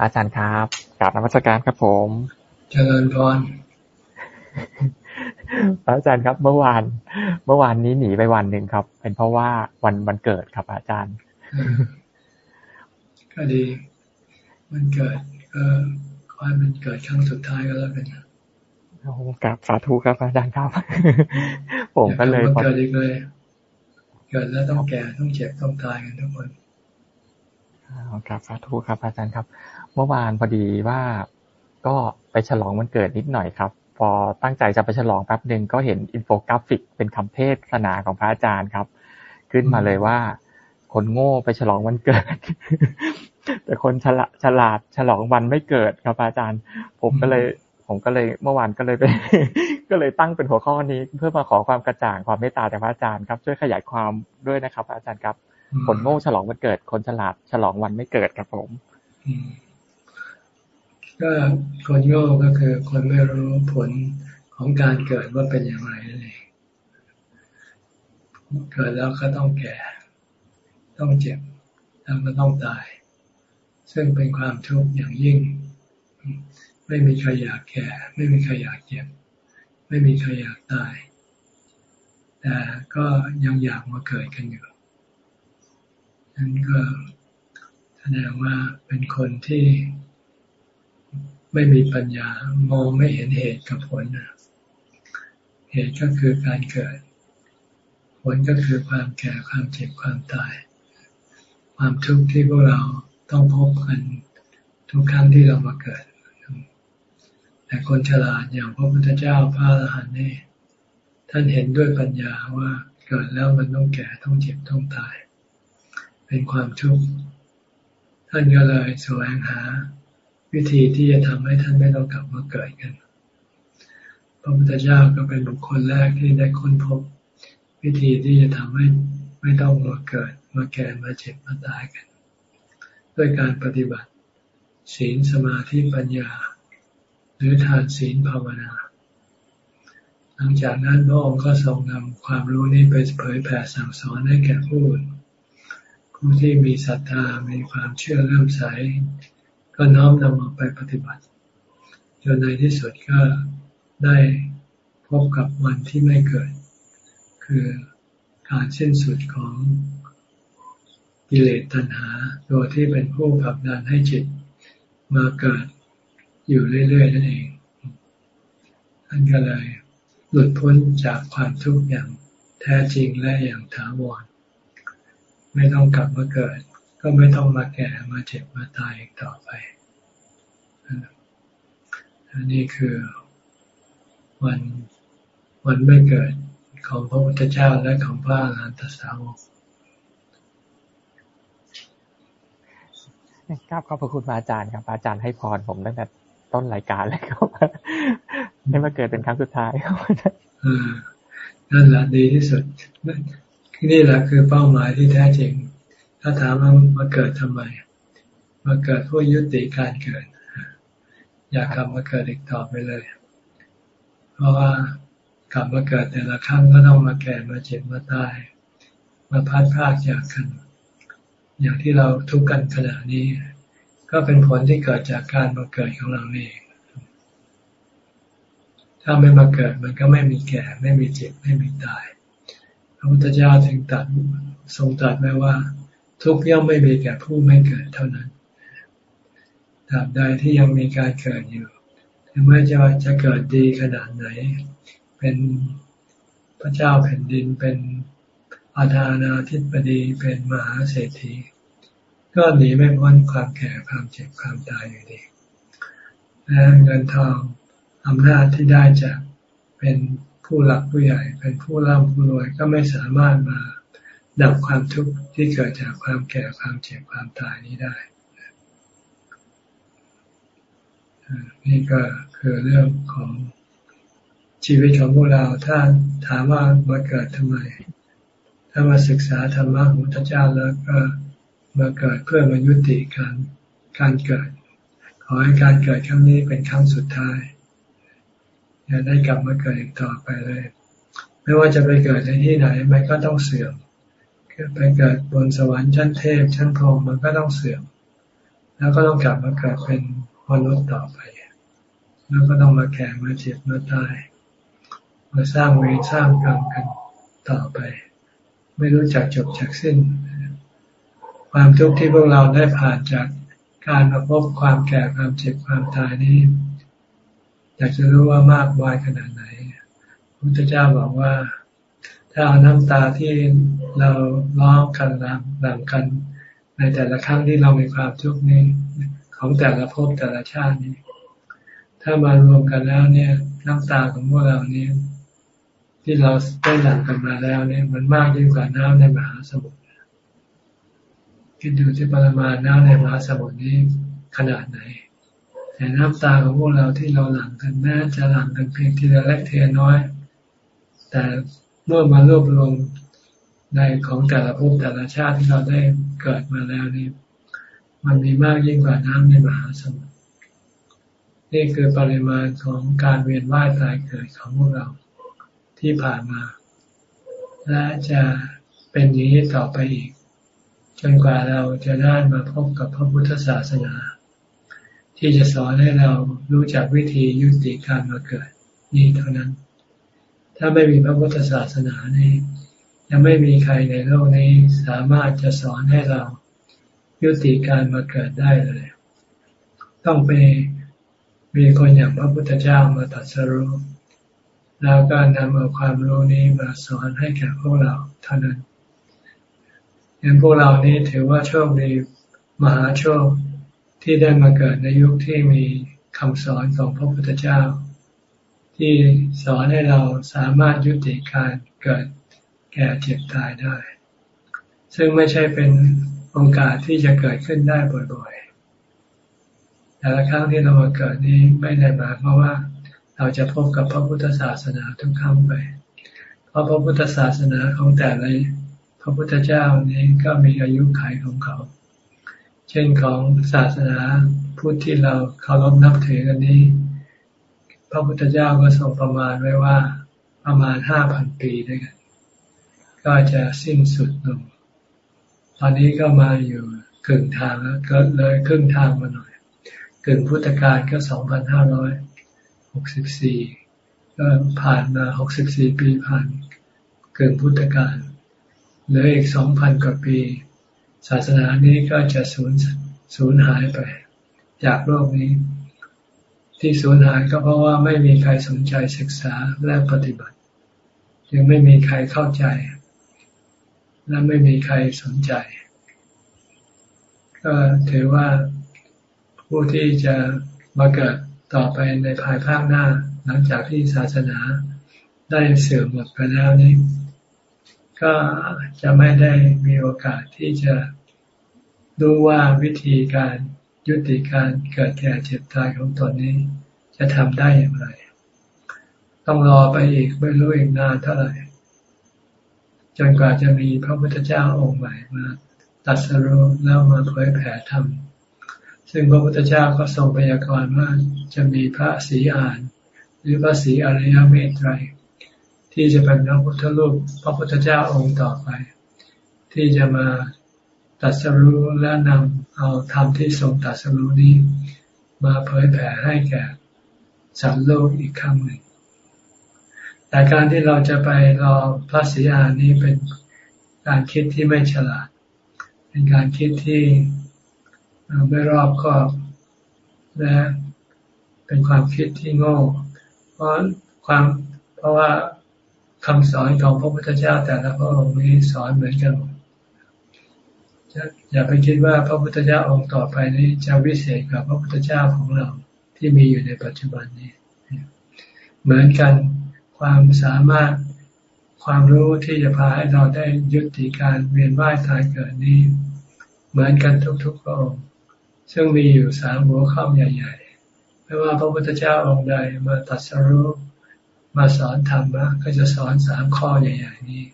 อาจารย์ครับกราบนมัสการครับผมเจริญพรอาจารย์ครับ เมื่อวาน เมื่อวานนี้หนีไปวันหนึ่งครับ เป็นเพราะว่าวันวันเกิดครับ อาจารย์ก็ดีมันเกิดก็ขอให้มันเกิดครั้งสุดท้ายก็แล้วกันโอ้กราบสาธุครับอาจารย์ครับ ผมก็เลยเกิดอีกเลย เกิดแล้วต้องแก่ต้องเจ็บต้องตายกันทุกคน ครับสาธุครับอาจารย์ครับ เมื่อวานพอดีว่าก็ไปฉลองวันเกิดนิดหน่อยครับ พอตั้งใจจะไปฉลองแป๊บหนึ่งก็เห็นอินโฟกราฟิกเป็นคำเทศนาของพระอาจารย์ครับ ขึ้นมาเลยว่า คนโง่ไปฉลองวันเกิด แต่คนฉลาดฉลาดฉลองวันไม่เกิดครับอาจารย์ ผมก็เลย ผมก็เลยเมื่อวานก็เลยไปก็เลยตั้งเป็นหัวข้อนี้ เพื่อมาขอความกระจ่างความเมตตาจากพระอาจารย์ครับ ช่วยขยายความด้วยนะครับ อาจารย์ครับ คนโง่ฉลองวันเกิด คนฉลาดฉลองวันไม่เกิดครับผมก็คนโง่ก็คือคนไม่รู้ผลของการเกิดว่าเป็นอย่างไรนั่นเองเกิดแล้วก็ต้องแก่ ต้องเจ็บแล้วก็ต้องตาย ซึ่งเป็นความทุกข์อย่างยิ่ง ไม่มีใครอยากแก่ ไม่มีใครอยากเจ็บ ไม่มีใครอยากตาย แต่ก็ยังอยากมาเกิดกันอยู่ นั้นก็แสดงว่าเป็นคนที่ไม่มีปัญญามองไม่เห็นเหตุกับผลเหตุก็คือการเกิด ผลก็คือความแก่ความเจ็บความตาย ความทุกข์ที่พวกเราต้องพบกันทุกครั้งที่เรามาเกิด แต่คนฉลาดอย่างพระพุทธเจ้าพระอรหันต์นี่ท่านเห็นด้วยปัญญาว่าเกิดแล้วมันต้องแก่ต้องเจ็บต้องตาย เป็นความทุกข์ ท่านก็เลยแสวงหา วิธีที่จะทำให้ท่านไม่ต้องกลับมาเกิดกัน พระพุทธเจ้าก็เป็นบุคคลแรกที่ได้ค้นพบ วิธีที่จะทำให้ไม่ต้องมาเกิด มาแก่มาเจ็บมาตายกัน ด้วยการปฏิบัติ ศีลสมาธิปัญญา หรือทานศีลภาวนาหลังจากนั้นพระองค์ก็ทรงนำความรู้นี้ไปเผยแผ่สั่งสอนให้แก่ผู้อื่น ผู้ที่มีศรัทธา มีความเชื่อเริ่มใส ก็น้อมนำมาไปปฏิบัติ จนในที่สุดก็ได้พบกับวันที่ไม่เกิด คือการสิ้นสุดของกิเลสตัณหาโดยที่เป็นผู้ผลักดันให้จิตมาเกิดอยู่เรื่อยๆนั่นเองท่านก็เลยหลุดพ้นจากความทุกข์อย่างแท้จริงและอย่างถาวร ไม่ต้องกลับมาเกิด ก็ไม่ต้องมาแก่มาเจ็บมาตายอีกต่อไปอันนี้คือวันวันไม่เกิดของพระพุทธเจ้าและของพระอรหันตสาวกครับขอบพระคุณอาจารย์ครับ อาจารย์ให้พรผมตั้งแต่ต้นรายการเลยครับให้มาเกิดเป็นครั้งสุดท้ายครับนั่นแหละดีที่สุด นี่แหละคือเป้าหมายที่แท้จริง ถ้าถามว่ามาเกิดทำไม มาเกิดเพื่อยุติการเกิด อยากกลับมาเกิดอีกต่อไปเลย เพราะว่ากลับมาเกิดแต่ละครั้งก็ต้องมาแก่มาเจ็บมาตาย มาพัดพากจากกัน อย่างที่เราทุกข์กันขณะนี้ ก็เป็นผลที่เกิดจากการมาเกิดของเราเองถ้าไม่มาเกิดมันก็ไม่มีแก่ ไม่มีเจ็บไม่มีตาย พระพุทธเจ้าถึงตัดทรงตรัสไว้ว่า ทุกย่อมไม่มีแก่ผู้ไม่เกิดเท่านั้นตราบใดที่ยังมีการเกิดอยู่ถึงแม้จะจะเกิดดีขนาดไหน เป็นพระเจ้าแผ่นดินเป็นอาธานาธิบดีเป็นมหาเศรษฐี ก็หนีไม่พ้นความแก่ความเจ็บความตายอยู่ดีและเงินทองอำนาจที่ได้จากเป็น ผู้หลักผู้ใหญ่ เป็นผู้ร่ำผู้รวยก็ไม่สามารถมาดับความทุกข์ที่เกิดจากความแก่ความเจ็บความตายนี้ได้ นี่ก็คือเรื่องของชีวิตของพวกเราถ้าถามว่ามาเกิดทำไม ถ้ามาศึกษาธรรมะของพระเจ้าแล้วก็มาเกิดเพื่อมายุติการการเกิด ขอให้การเกิดครั้งนี้เป็นครั้งสุดท้าย อย่าได้กลับมาเกิดอีกต่อไปเลย ไม่ว่าจะไปเกิดในที่ไหนมันก็ต้องเสื่อมไปเกิดบนสวรรค์ชั้นเทพชั้นพรหมมันก็ต้องเสื่อม แล้วก็ต้องกลับมาเกิดเป็นมนุษย์ต่อไปแล้วก็ต้องมาแก่มาเจ็บมาตายมาสร้างเวรสร้างกรรมกันต่อไป ไม่รู้จักจบจากสิ้น ความทุกข์ที่พวกเราได้ผ่านจากการมาพบความแก่ความเจ็บความตายนี้ อยากจะรู้ว่ามากวายขนาดไหนพุทธเจ้าบอกว่า ถ้าเอาน้ำตาที่เราร้องกันหลังกัน ในแต่ละครั้งที่เรามีความทุกข์นี้ ของแต่ละภพแต่ละชาตินี้ ถ้ามารวมกันแล้วเนี่ย น้ำตาของพวกเราเนี้ที่เราได้หลั่งกันมาแล้วเนี่ย มันมากยิ่งกว่าน้ำในมหาสมุทรคิดดูที่ปริมาณน้ำในมหาสมุทรนี้ขนาดไหน แต่น้ำตาของพวกเราที่เราหลั่งกันแม้จะหลั่งกันเพียงทีละเล็กทีละน้อย แต่เมื่อมารวบรวมในของแต่ละภพแต่ละชาติที่เราได้เกิดมาแล้วนี่มันมีมากยิ่งกว่าน้ำในมหาสมุทรนี่คือปริมาณของการเวียนว่ายตายเกิดของพวกเราที่ผ่านมา และจะเป็นอย่างนี้ต่อไปอีก จนกว่าเราจะได้มาพบกับพระพุทธศาสนา ที่จะสอนให้เรารู้จักวิธียุติการมาเกิด นี้เท่านั้น ถ้าไม่มีพระพุทธศาสนานี้ยังไม่มีใครในโลกนี้สามารถจะสอนให้เรายุติการมาเกิดได้เลย ต้องไปมีคนอย่างพระพุทธเจ้ามาตัดสรู้แล้วก็นำเอาความรู้นี้มาสอนให้แก่พวกเราเท่านั้นยังพวกเรานี้ถือว่าโชคดีมหาโชค ที่ได้มาเกิดในยุคที่มีคำสอนของพระพุทธเจ้า ที่สอนให้เราสามารถยุติการเกิดแก่เจ็บตายได้ ซึ่งไม่ใช่เป็นโอกาสที่จะเกิดขึ้นได้บ่อยๆ แต่ละครั้งที่เรามาเกิดนี้ไม่ได้มาเพราะว่าเราจะพบกับพระพุทธศาสนาทุกครั้งไป เพราะพระพุทธศาสนาของแต่ละพระพุทธเจ้านี้ก็มีอายุขัยของเขา เช่นของศาสนาพุทธที่เราเคารพนับถือกันนี้ พระพุทธเจ้าก็ทรงประมาณไว้ว่าประมาณห้าพันปีด้วยกัน ก็จะสิ้นสุดลงตอนนี้ก็มาอยู่ครึ่งทางแล้วก็เลยครึ่งทางมาหน่อยกึ่งพุทธกาลก็สองพันห้าร้อยหกสิบสี่ก็ผ่านมาหกสิบสี่ปีผ่านเกินพุทธกาลเหลืออีกสองพันกว่าปี ศาสนานี้ก็จะสูญสูญหายไป จากโลกนี้ ที่สูญหายก็เพราะว่าไม่มีใครสนใจศึกษาและปฏิบัติ ยังไม่มีใครเข้าใจ และไม่มีใครสนใจ ก็ถือว่าผู้ที่จะมาเกิดต่อไปในภายภาคหน้า หลังจากที่ศาสนาได้เสื่อมหมดไปแล้วนี้ ก็จะไม่ได้มีโอกาสที่จะรู้ว่าวิธีการยุติการเกิดแก่เจ็บตายของตนนี้ จะทำได้อย่างไร ต้องรอไปอีกไม่รู้อีกนานเท่าไหร่จนกว่าจะมีพระพุทธเจ้าองค์ใหม่มาตัดสรุแล้วมาเผยแผ่ธรรมซึ่งพระพุทธเจ้าก็ทรงพยากรณ์ว่าจะมีพระศรีอาน หรือพระศรีอริยเมตไตร ที่จะเป็นพระพุทธรูปพระพุทธเจ้าองค์ต่อไป ที่จะมาตัดสรู้และนำเอาธรรมที่ทรงตัดสรู้นี้ มาเผยแผ่ให้แก่สัตว์โลกอีกครั้งหนึ่งแต่การที่เราจะไปรอพระศรีอานนี้เป็นการคิดที่ไม่ฉลาด เป็นการคิดที่ไม่รอบคอบและเป็นความคิดที่โง่ เพราะความเพราะว่า คำสอนของพระพุทธเจ้าแต่ละพระองค์นี้สอนเหมือนกันอย่าไปคิดว่าพระพุทธเจ้าองค์ต่อไปนี้จะวิเศษกับพระพุทธเจ้าของเราที่มีอยู่ในปัจจุบันนี้ เหมือนกันความสามารถความรู้ที่จะพาให้เราได้ยุติการเวียนว่ายตายเกิดนี้ เหมือนกันทุกๆพระองค์ซึ่งมีอยู่สามหัวข้อใหญ่ ๆ ไม่ว่าพระพุทธเจ้าองค์ใดมาตัดสรุป มาสอนธรรมะก็จะสอนสามข้อใหญ่ ๆ นี้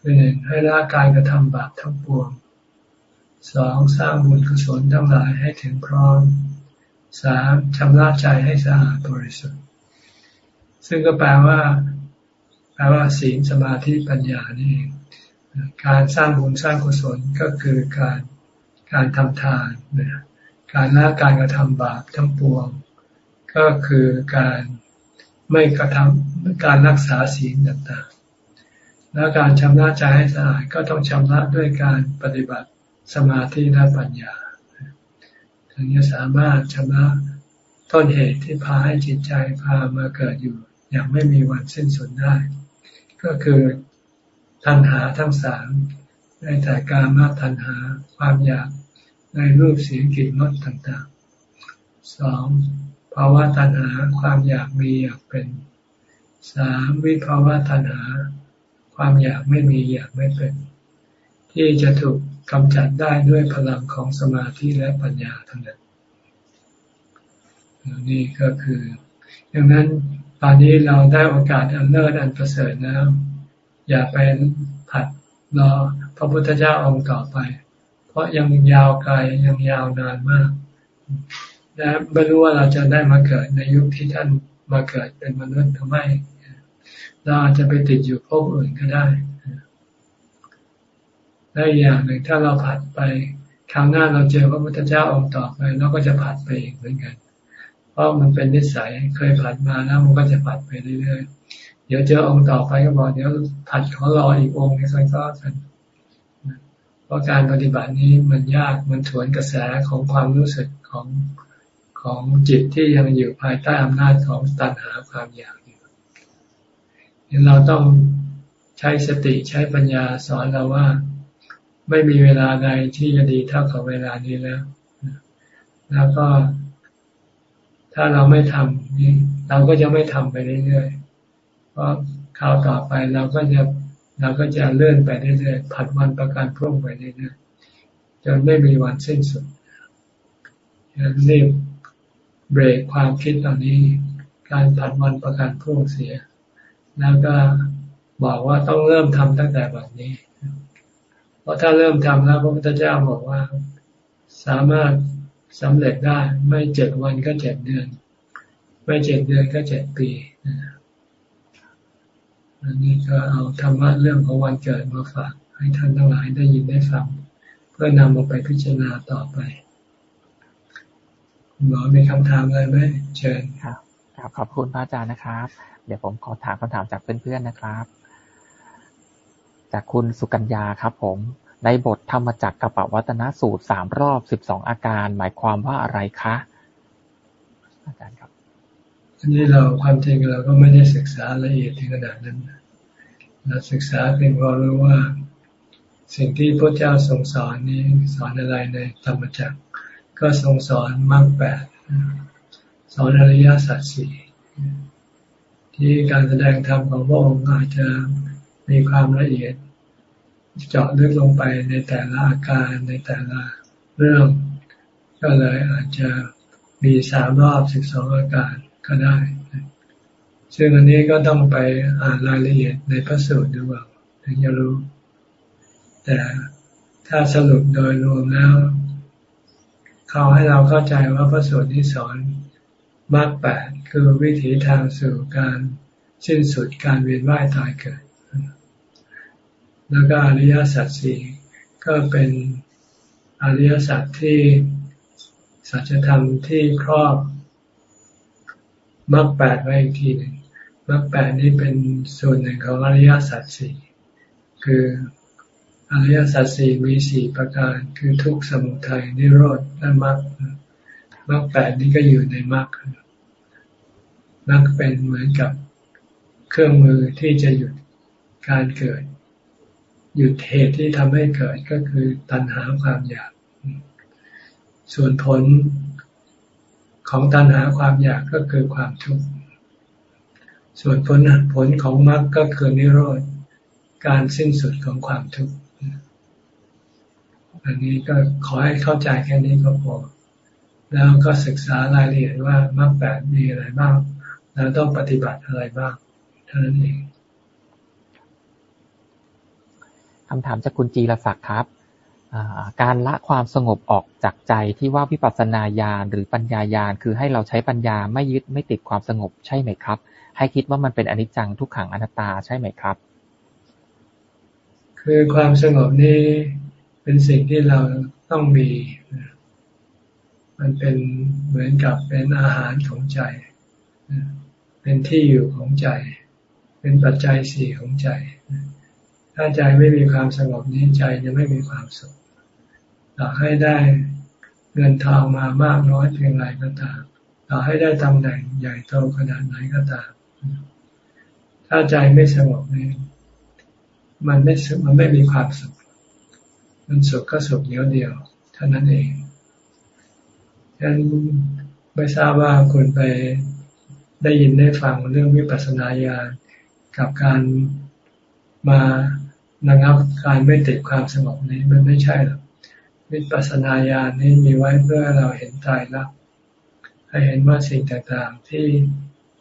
คือหนึ่งให้ละกายกระทำบาปทั้งปวงสองสร้างบุญกุศลทั้งหลายให้ถึงพร้อมสามชำระใจให้สะอาดบริสุทธิ์ ซึ่งก็แปลว่าแปลว่าศีลสมาธิปัญญานี่เองการสร้างบุญสร้างกุศลก็คือการการทำทานเนี่ยการละการกระทำบาปทั้งปวง ก็คือการ ไม่กระทำการรักษาศีลต่างๆ และการชำระใจให้สะอาดก็ต้องชำระด้วยการปฏิบัติสมาธิและปัญญา ถึงจะสามารถชำระต้นเหตุที่พาให้จิตใจพามาเกิดอยู่ อย่างไม่มีวันสิ้นสุดได้ ก็คือทันหาทั้งสามในแต่การมาทันหาความอยากในรูปเสียงกลิ่นรสต่างๆสอง ภาวะตัณหา ความอยากมีอยากเป็นสามวิภาวะตัณหา ความอยากไม่มีอยากไม่เป็น ที่จะถูกกำจัดได้ด้วยพลังของสมาธิและปัญญาทั้งนั้นนี่ก็คือดังนั้นตอนนี้เราได้โอกาสอันเลิศอันประเสริฐแล้วอย่าไปผัดรอพระพุทธเจ้าองค์ต่อไป เพราะยังยาวไกลยังยาวนานมาก และไม่รู้ว่าเราจะได้มาเกิดในยุคที่ท่านมาเกิดเป็นมนุษย์หรือไม่เราอาจจะไปติดอยู่ภพอื่นก็ได้และอย่างหนึ่งถ้าเราผัดไปคราวหน้าเราเจอพระพุทธเจ้าองค์ต่อไปเราก็จะผัดไปอีกเหมือนกัน เพราะมันเป็นนิสัยเคยผัดมาแล้วมันก็จะผัดไปเรื่อยๆเดี๋ยวเจอองค์ต่อไปก็บอกเดี๋ยวผัดขอรออีกองค์นี้สักกันเพราะการปฏิบัตินี้มันยากมันถวนกระแสของความรู้สึกของ ของจิตที่ยังอยู่ภายใต้อำนาจของตัณหาความอยากอยู่เราต้องใช้สติใช้ปัญญาสอนเราว่า ไม่มีเวลาใดที่จะดีเท่ากับเวลานี้แล้ว แล้วก็ ถ้าเราไม่ทำนี่เราก็จะไม่ทำไปเรื่อยๆ เพราะคราวต่อไปเราก็จะเราก็จะเลื่อนไปเรื่อยๆผัดวันประกันพรุ่งไปเรื่อยๆจนไม่มีวันสิ้นสุดรีบ เบรกความคิดตอนนี้ การผัดวันประกันพรุ่งเสีย แล้วก็บอกว่าต้องเริ่มทำตั้งแต่แบบนี้ เพราะถ้าเริ่มทำแล้วพระพุทธเจ้าบอกว่าสามารถสำเร็จได้ไม่เจ็ดวันก็เจ็ดเดือน ไม่เจ็ดเดือนก็เจ็ดปีอันนี้ก็เอาธรรมะเรื่องของวันเกิดมาฝากให้ท่านทั้งหลายได้ยินได้ฟังเพื่อนำมาไปพิจารณาต่อไป หมอมีคำถามอะไรไหมเชิญครับขอบคุณพระอาจารย์นะครับ เดี๋ยวผมขอถามคำถามจากเพื่อนๆนะครับ จากคุณสุกัญญาครับ ผมในบทธรรมจักรกับปวัตนสูตรสามรอบสิบสองอาการ หมายความว่าอะไรคะอาจารย์ครับอันนี้เราความจริงเราก็ไม่ได้ศึกษาละเอียดถึงขนาดนั้นเราศึกษาเพียงพอรู้ว่า สิ่งที่พระเจ้าทรงสอนนี้สอนอะไรในธรรมจักร ก็ทรงสอนมรรคแปดสอนอริยสัจสี่ที่การแสดงธรรมของพระองค์อาจจะมีความละเอียด เจาะลึกลงไปในแต่ละอาการในแต่ละเรื่อง ก็เลยอาจจะมีสามรอบสิบสองอาการก็ได้ ซึ่งอันนี้ก็ต้องไปอ่านรายละเอียดในพระสูตรดูว่าถึงจะรู้ แต่ถ้าสรุปโดยรวมแล้ว เขาให้เราเข้าใจว่าพระสูตรที่สอนมรรคแปดคือวิถีทางสู่การสิ้นสุดการเวียนว่ายตายเกิด แล้วก็อริยสัจสี่ก็เป็นอริยสัจที่สัจธรรมที่ครอบมรรคแปดไว้อีกทีหนึ่งมรรคแปดนี้เป็นส่วนหนึ่งของอริยสัจสี่คือ อริยสัจสี่มีสี่ประการ คือทุกข์สมุทัยนิโรธและมรรคมรรคแปดนี้ก็อยู่ในมรรคมรรคเป็นเหมือนกับเครื่องมือที่จะหยุดการเกิด หยุดเหตุที่ทำให้เกิดก็คือตัณหาความอยาก ส่วนผลของตัณหาความอยากก็คือความทุกข์ ส่วนผลผลของมรรคก็คือนิโรธ การสิ้นสุดของความทุกข์ อันนี้ก็ขอให้เข้าใจแค่นี้ก็พอ แล้วก็ศึกษารายละเอียดว่ามรรคแปดมีอะไรบ้าง แล้วต้องปฏิบัติอะไรบ้างเท่านั้นเองคำถามจากคุณจีรศักดิ์ครับการละความสงบออกจากใจที่ว่าวิปัสสนาญาณหรือปัญญาญาณคือให้เราใช้ปัญญาไม่ยึดไม่ติดความสงบใช่ไหมครับ ให้คิดว่ามันเป็นอนิจจังทุกขังอนัตตาใช่ไหมครับ คือความสงบนี้ เป็นสิ่งที่เราต้องมี มันเป็นเหมือนกับเป็นอาหารของใจ เป็นที่อยู่ของใจ เป็นปัจจัยสี่ของใจ ถ้าใจไม่มีความสงบนี้ใจจะไม่มีความสุขต่อให้ได้เงินทองมามากน้อยเพียงไรก็ตามต่อให้ได้ตำแหน่งใหญ่โตขนาดไหนก็ตาม ถ้าใจไม่สงบนี้มันไม่มันไม่มีความสุข มันสุขก็สุขเดียวเดียวเท่านั้นเองฉะนั้นไม่ทราบว่าคุณไปได้ยินได้ฟังเรื่องวิปัสสนาญาณกับการมาระงับการไม่ติดความสงบนี้มันไม่ใช่หรอกวิปัสสนาญาณนี้มีไว้เพื่อเราเห็นตายรักให้เห็นว่าสิ่งต่างๆที่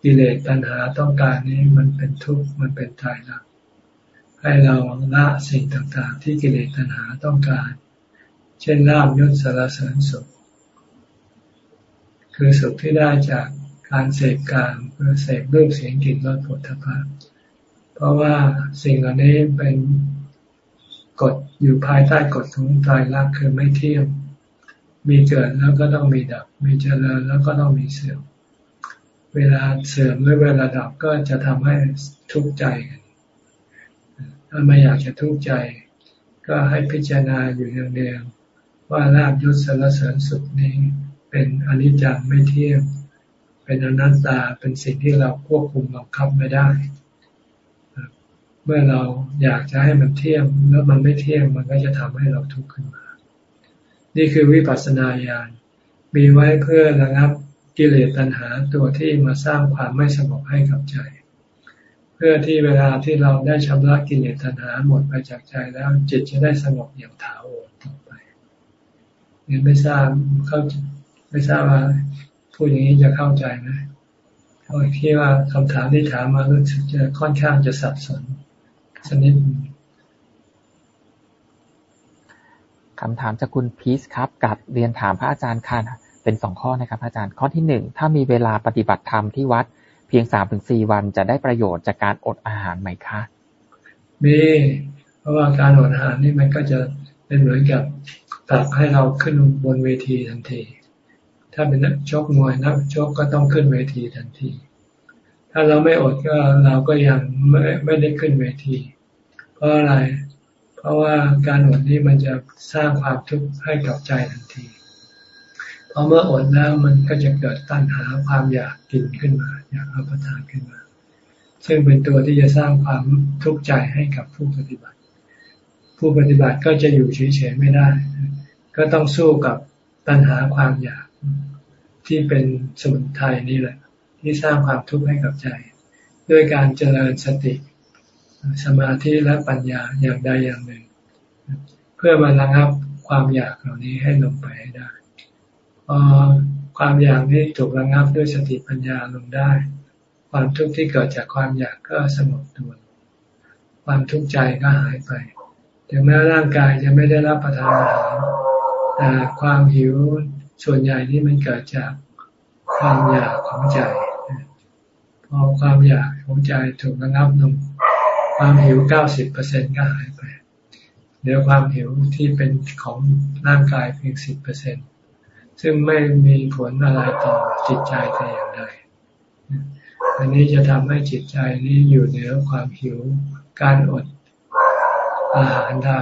กิเลสตัณหาต้องการนี้มันเป็นทุกข์มันเป็นตายรัก ให้เราละสิ่งต่างๆ ที่กิเลสตัณหาต้องการ เช่นลาบยศสารเสริญสุข คือสุขที่ได้จากการเสพการเพื่อเสพรูปเสียงกลิ่นรสผลิตภัณฑ์เพราะว่าสิ่งเหล่านี้เป็นกฎอยู่ภายใต้กฎของตายรักคือไม่เที่ยมมีเกิดแล้วก็ต้องมีดับ มีเจริญแล้วก็ต้องมีเสื่อม เวลาเสื่อมหรือเวลาดับก็จะทำให้ทุกข์ใจกัน ถ้าไม่อยากจะทุกข์ใจ ก็ให้พิจารณาอยู่เนืองๆว่าลาบยศสารเสริญสุขนี้เป็นอนิจจังไม่เที่ยงเป็นอนัตตาเป็นสิ่งที่เราควบคุมบังคับไม่ได้ เมื่อเราอยากจะให้มันเที่ยงแล้วมันไม่เที่ยงมันก็จะทำให้เราทุกข์ขึ้นมา นี่คือวิปัสสนาญาณมีไว้เพื่อระงับกิเลสตัณหาตัวที่มาสร้างความไม่สงบให้กับใจ เพื่อที่เวลาที่เราได้ชำระกิเลสตัณหาหมดไปจากใจแล้วจิตจะได้สงบอย่างถาวรต่อไปเนี่ยไม่ทราบเข้าไม่ทราบว่าพูดอย่างนี้จะเข้าใจไหมเพราะคิดว่าคำถามที่ถามมารู้สึกจะค่อนข้างจะสับสนสนิดคำถามจากคุณพีซครับ กับเรียนถามพระอาจารย์ค่ะเป็นสองข้อนะครับ อาจารย์ข้อที่หนึ่งถ้ามีเวลาปฏิบัติธรรมที่วัด เพียงสามถึงสี่วันจะได้ประโยชน์จากการอดอาหารไหมคะ มี เพราะว่าการอดอาหารนี่มันก็จะเป็นเหมือนกับตักให้เราขึ้นบนเวทีทันที ถ้าเป็นนักชกมวยนักชกก็ต้องขึ้นเวทีทันที ถ้าเราไม่อดก็เราก็ยังไม่ไม่ได้ขึ้นเวที เพราะอะไร เพราะว่าการอดนี้มันจะสร้างความทุกข์ให้กับใจทันที พอเมื่ออดแล้วมันก็จะเกิดตัณหาความอยากกินขึ้นมา อยากรับประทานขึ้นมา ซึ่งเป็นตัวที่จะสร้างความทุกข์ใจให้กับผู้ปฏิบัติ ผู้ปฏิบัติก็จะอยู่เฉยๆไม่ได้ ก็ต้องสู้กับตัณหาความอยากที่เป็นสมุนไพรนี่แหละ ที่สร้างความทุกข์ให้กับใจ ด้วยการเจริญสติ สมาธิและปัญญาอย่างใดอย่างหนึ่ง เพื่อมาระงับความอยากเหล่านี้ให้ลงไปให้ได้ ความอยากนี้ถูกระงับด้วยสติปัญญาลงได้ ความทุกข์ที่เกิดจากความอยากก็สงบตัวความทุกข์ใจก็หายไป ถึงแม้ร่างกายจะไม่ได้รับประทานอาหารแต่ความหิวส่วนใหญ่นี่มันเกิดจากความอยากของใจ พอความอยากของใจถูกระงับลงความหิวเก้าสิบเปอร์เซ็นก็หายไปเหลือความหิวที่เป็นของร่างกายเพียงสิบเปอร์เซ็นต์ ซึ่งไม่มีผลอะไรต่อจิตใจแต่อย่างใดอันนี้จะทำให้จิตใจนี้อยู่เหนือความหิวการอดอาหารได้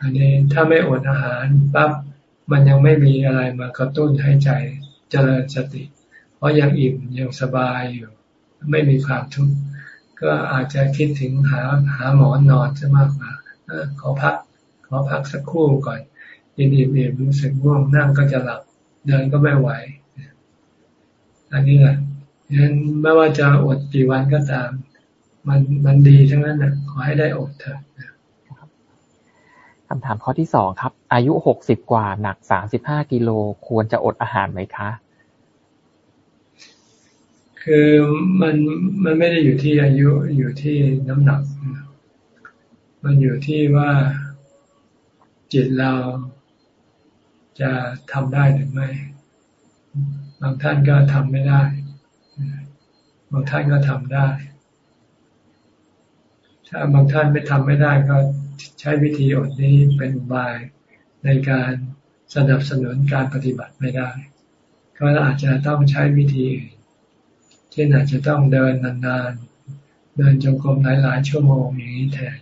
อันนี้ถ้าไม่อดอาหารปั๊บมันยังไม่มีอะไรมากระตุ้นให้ใจเจริญสติ เพราะยังอิ่มยังสบายอยู่ ไม่มีความทุกข์ก็อาจจะคิดถึงหาหาหมอนนอนจะมากกว่าขอพักขอพักสักครู่ก่อน ยินอิ่มอิ่มรู้สึกง่วงนั่งก็จะหลับ เดินก็ไม่ไหว อันนี้แหละฉะนั้นไม่ว่าจะอดกี่วันก็ตาม มันมันดีทั้งนั้นนะขอให้ได้อดเถอะคำถามข้อที่สองครับ อายุหกสิบกว่าหนักสามสิบห้ากิโลควรจะอดอาหารไหมคะ คือมันมันไม่ได้อยู่ที่อายุอยู่ที่น้ำหนัก มันอยู่ที่ว่าจิตเรา จะทำได้หรือไม่ บางท่านก็ทำไม่ได้ บางท่านก็ทำได้ ถ้าบางท่านไม่ทำไม่ได้ก็ใช้วิธีอดนี้เป็นบายในการสนับสนุนการปฏิบัติไม่ได้ ก็อาจจะต้องใช้วิธีอื่นเช่นอาจจะต้องเดินนานๆ เดินจงกรมหลายๆ ชั่วโมงอย่างนี้แทน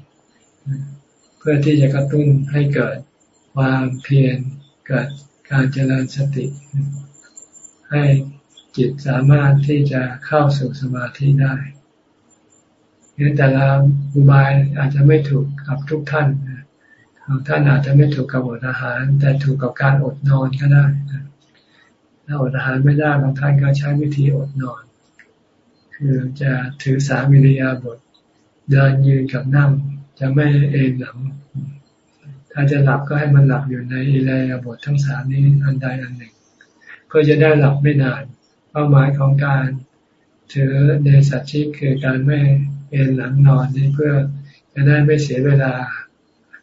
เพื่อที่จะกระตุ้นให้เกิดความเพียร เกิดการเจริญสติ ให้จิตสามารถที่จะเข้าสู่สมาธิได้เนี่ยแต่ละอุบายอาจจะไม่ถูกกับทุกท่านบางท่านอาจจะไม่ถูกกับอดอาหาร แต่ถูกกับการอดนอนก็ได้ถ้าอดอาหารไม่ได้บางท่านก็ใช้วิธีอดนอน คือจะถือสามิริยาบทเดินยืนกับนั่งจะไม่เอนหลัง ถ้าจะหลับก็ให้มันหลับอยู่ในอิเลยาบททั้งสามนี้อันใดอันหนึ่ง เพื่อจะได้หลับไม่นาน เป้าหมายของการถือเนสัตชิกคือการไม่เอนหลังนอนนี่เพื่อจะได้ไม่เสียเวลา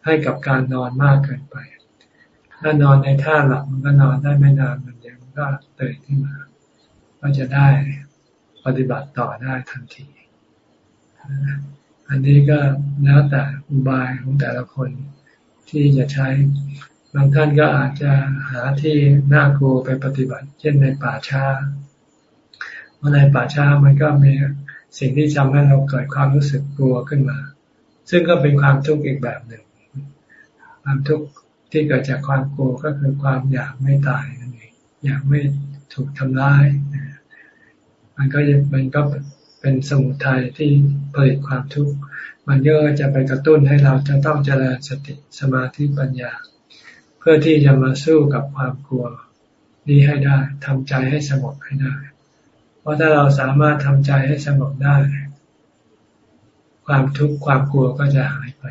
ให้กับการนอนมากเกินไป ถ้านอนในท่าหลับมันก็นอนได้ไม่นานมันเดี๋ยวมันก็ตื่นขึ้นมา ก็จะได้ปฏิบัติต่อได้ทันที อันนี้ก็แล้วแต่อุบายของแต่ละคน ที่จะใช้ บางท่านก็อาจจะหาที่น่ากลัวไปปฏิบัติ เช่นในป่าช้าเพราะในป่าช้ามันก็มีสิ่งที่ทำให้เราเกิดความรู้สึกกลัวขึ้นมา ซึ่งก็เป็นความทุกข์อีกแบบหนึ่ง ความทุกข์ที่เกิดจากความกลัวก็คือความอยากไม่ตายนั่นเองอยากไม่ถูกทำร้าย มันก็มันก็เป็นสมุทัยที่ผลิตความทุกข์ มันก็จะไปกระตุ้นให้เราจะต้องเจริญสติสมาธิปัญญา เพื่อที่จะมาสู้กับความกลัวนี้ให้ได้ทำใจให้สงบให้ได้ เพราะถ้าเราสามารถทำใจให้สงบได้ ความทุกข์ความกลัวก็จะหายไป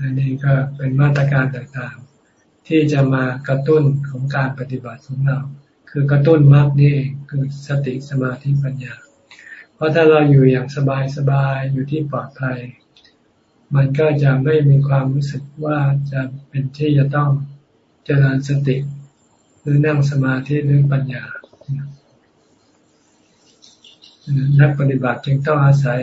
อันนี้ก็เป็นมาตรการต่างๆ ที่จะมากระตุ้นของการปฏิบัติของเรา คือกระตุ้นมรรคนี่เองคือสติสมาธิปัญญา เพราะถ้าเราอยู่อย่างสบายๆอยู่ที่ปลอดภัย มันก็จะไม่มีความรู้สึกว่าจะเป็นที่จะต้องเจริญสติ หรือนั่งสมาธิหรือปัญญานักปฏิบัติจึงต้องอาศัย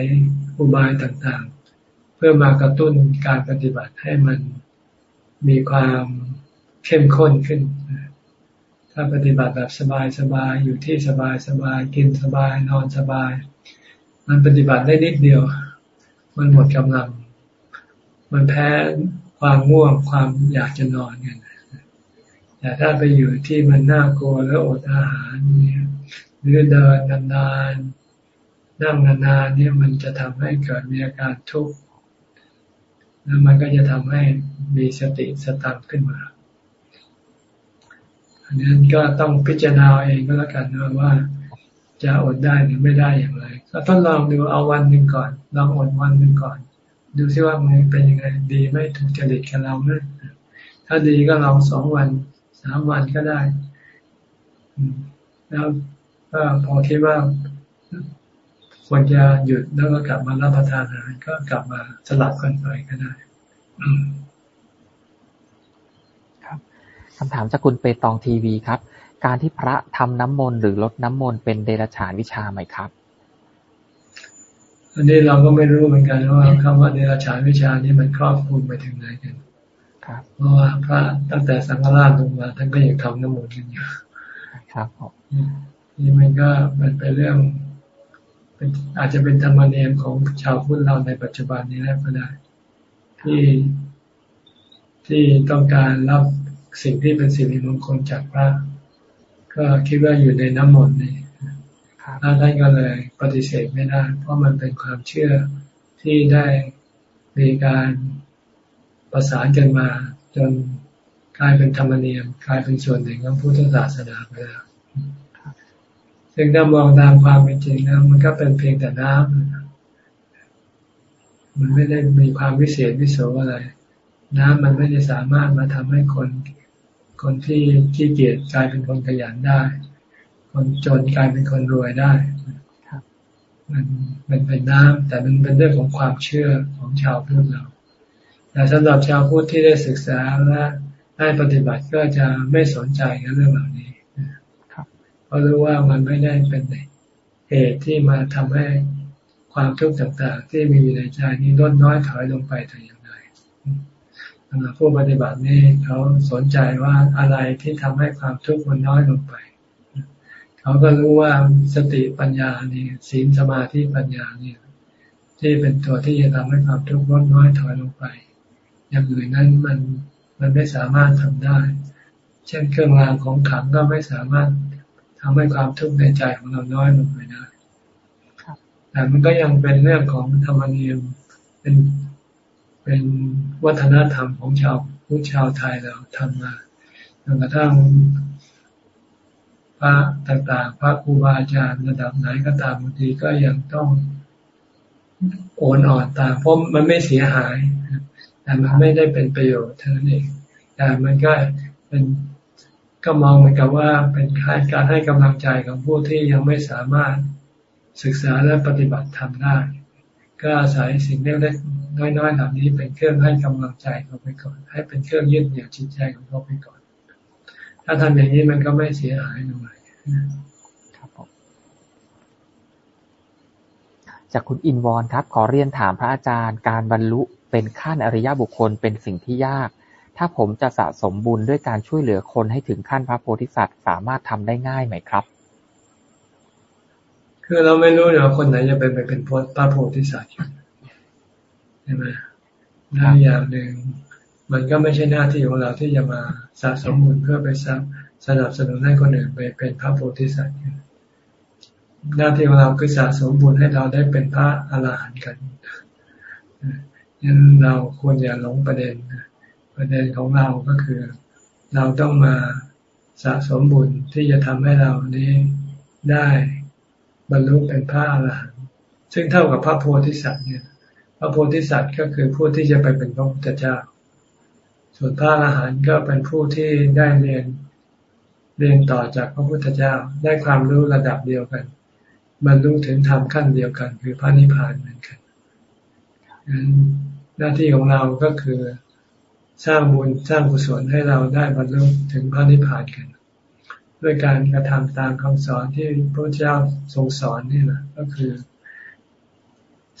อุบายต่างๆ เพื่อมากระตุ้นการปฏิบัติให้มันมีความเข้มข้นขึ้น ถ้าปฏิบัติแบบสบายๆ อยู่ที่สบายๆ กินสบาย นอนสบาย มันปฏิบัติได้นิดเดียว มันหมดกำลัง มันแพ้ความง่วงความอยากจะนอนกันแต่ถ้าไปอยู่ที่มันน่ากลัวแล้วอดอาหารเนี่ยหรือเดินนานๆนั่งนานๆเนี่ยมันจะทำให้เกิดมีอาการทุกข์แล้วมันก็จะทำให้มีสติสตังขึ้นมาอันนั้นก็ต้องพิจารณาเองก็แล้วกันว่า จะอดได้หรือไม่ได้อย่างไร ก็ทดลองดูเอาวันหนึ่งก่อนลองอดวันหนึ่งก่อน ดูซิว่ามันเป็นยังไงดีไม่ถูกจริตกับเราเนะถ้าดีก็ลองสองวันสามวันก็ได้แล้วก็พอคิดว่าควรจะหยุดแล้วก็กลับมารับประทานอาหารก็กลับมาสลับกันไปก็ได้ครับคำถามจากคุณเปตองทีวีครับ การที่พระทำน้ำมนต์หรือลดน้ำมนต์เป็นเดรัจฉานวิชาไหมครับ อันนี้เราก็ไม่รู้เหมือนกันว่าคำว่าเดรัจฉานวิชานี้มันครอบคลุมไปถึงไหนกันครับเพราะว่าพระตั้งแต่สังฆราชลงมาท่านก็ยังทำน้ำมนต์กันอยู่ครับนี่มันก็มันเป็นเรื่องเป็นอาจจะเป็นธรรมเนียมของชาวพุทธเราในปัจจุบันนี้แล้วก็ได้ที่ที่ต้องการรับสิ่งที่เป็นสิริมงคลจากพระ ก็คิดว่าอยู่ในน้ำมนต์นี่ท่านก็เลยปฏิเสธไม่ได้ เพราะมันเป็นความเชื่อที่ได้มีการประสานกันมาจนกลายเป็นธรรมเนียมกลายเป็นส่วนหนึ่งของพุทธศาสนาไปแล้วซึ่งถ้ามองตามความเป็นจริงนะมันก็เป็นเพียงแต่น้ำมันไม่ได้มีความวิเศษวิโสอะไร น้ำมันไม่ได้สามารถมาทำให้คน คนที่ขี้เกียจกลายเป็นคนขยันได้ คนจนกลายเป็นคนรวยได้มันมันเป็นน้ำแต่มันเป็นเรื่องของความเชื่อของชาวพุทธเราแต่สำหรับชาวพุทธที่ได้ศึกษาและได้ปฏิบัติก็จะไม่สนใจกับเรื่องเหล่านี้เพราะรู้ว่ามันไม่ได้เป็นเหตุที่มาทำให้ความทุกข์ต่างๆ ที่มีอยู่ในใจนี้ลดน้อยถอยลงไปแต่อย่างใด ผู้ปฏิบัตินี่เขาสนใจว่าอะไรที่ทำให้ความทุกข์มันน้อยลงไป เขาก็รู้ว่าสติปัญญานี่ศีลสมาธิปัญญานี่ที่เป็นตัวที่จะทำให้ความทุกข์ลดน้อยถอยลงไป อย่างอื่นนั้นมันมันไม่สามารถทำได้ เช่นเครื่องรางของขังก็ไม่สามารถทำให้ความทุกข์ในใจของเราน้อยลงไปได้แต่มันก็ยังเป็นเรื่องของธรรมเนียมเป็น เป็นวัฒนธรรมของชาวผู้ชาวไทยเราทำมาจนกระทั่งพระต่างๆ พระครูบาอาจารย์ระดับไหนก็ตามบางทีก็ยังต้องโอนอ่อนตามเพราะมันไม่เสียหาย แต่มันไม่ได้เป็นประโยชน์เท่านั้นเองแต่มันก็เป็นก็มองเหมือนกับว่าเป็นการให้กำลังใจของผู้ที่ยังไม่สามารถศึกษาและปฏิบัติทำได้ ก็อาศัยสิ่งเล็ก น้อยๆเหล่านี้เป็นเครื่องให้กำลังใจเขาไปก่อน ให้เป็นเครื่องยึดเหนี่ยวจิตใจของเขาไปก่อน ถ้าทำอย่างนี้มันก็ไม่เสียหายตรงไหนจากคุณอินวอนครับ ขอเรียนถามพระอาจารย์ การบรรลุเป็นขั้นอริยบุคคลเป็นสิ่งที่ยาก ถ้าผมจะสะสมบุญด้วยการช่วยเหลือคนให้ถึงขั้นพระโพธิสัตว์สามารถทำได้ง่ายไหมครับ คือเราไม่รู้เว่าคนไหนจะเป็นไปเป็นพระโพธิสัตว์ ใช่ไหมหน้าอย่างหนึ่งมันก็ไม่ใช่หน้าที่ของเราที่จะมาสะสมบุญเพื่อไปสนับสนุนให้คนอื่นไปเป็นพระโพธิสัตว์หน้าที่ของเราคือสะสมบุญให้เราได้เป็นพระอรหันต์กันยันเราควรอย่าหลงประเด็นประเด็นของเราก็คือ เราต้องมาสะสมบุญที่จะทำให้เรานี้ได้บรรลุเป็นพระอรหันต์ซึ่งเท่ากับพระโพธิสัตว์เนี่ยพ ระโพธิสัตว์ก็คือผู้ที่จะไปเป็นพระพุทธเจ้า ส่วนพระอรหันต์ก็เป็นผู้ที่ได้เรียนเรียนต่อจากพระพุทธเจ้า ได้ความรู้ระดับเดียวกันบรรลุถึงธรรมขั้นเดียวกัน คือพระนิพพานเหมือนกันหน้าที่ของเราก็คือสร้างบุญสร้างกุศลให้เราได้บรรลุถึงพระนิพพานกัน ด้วยการกระทำตามคำสอนที่พระเจ้าทรงสอนนี่แหละก็คือ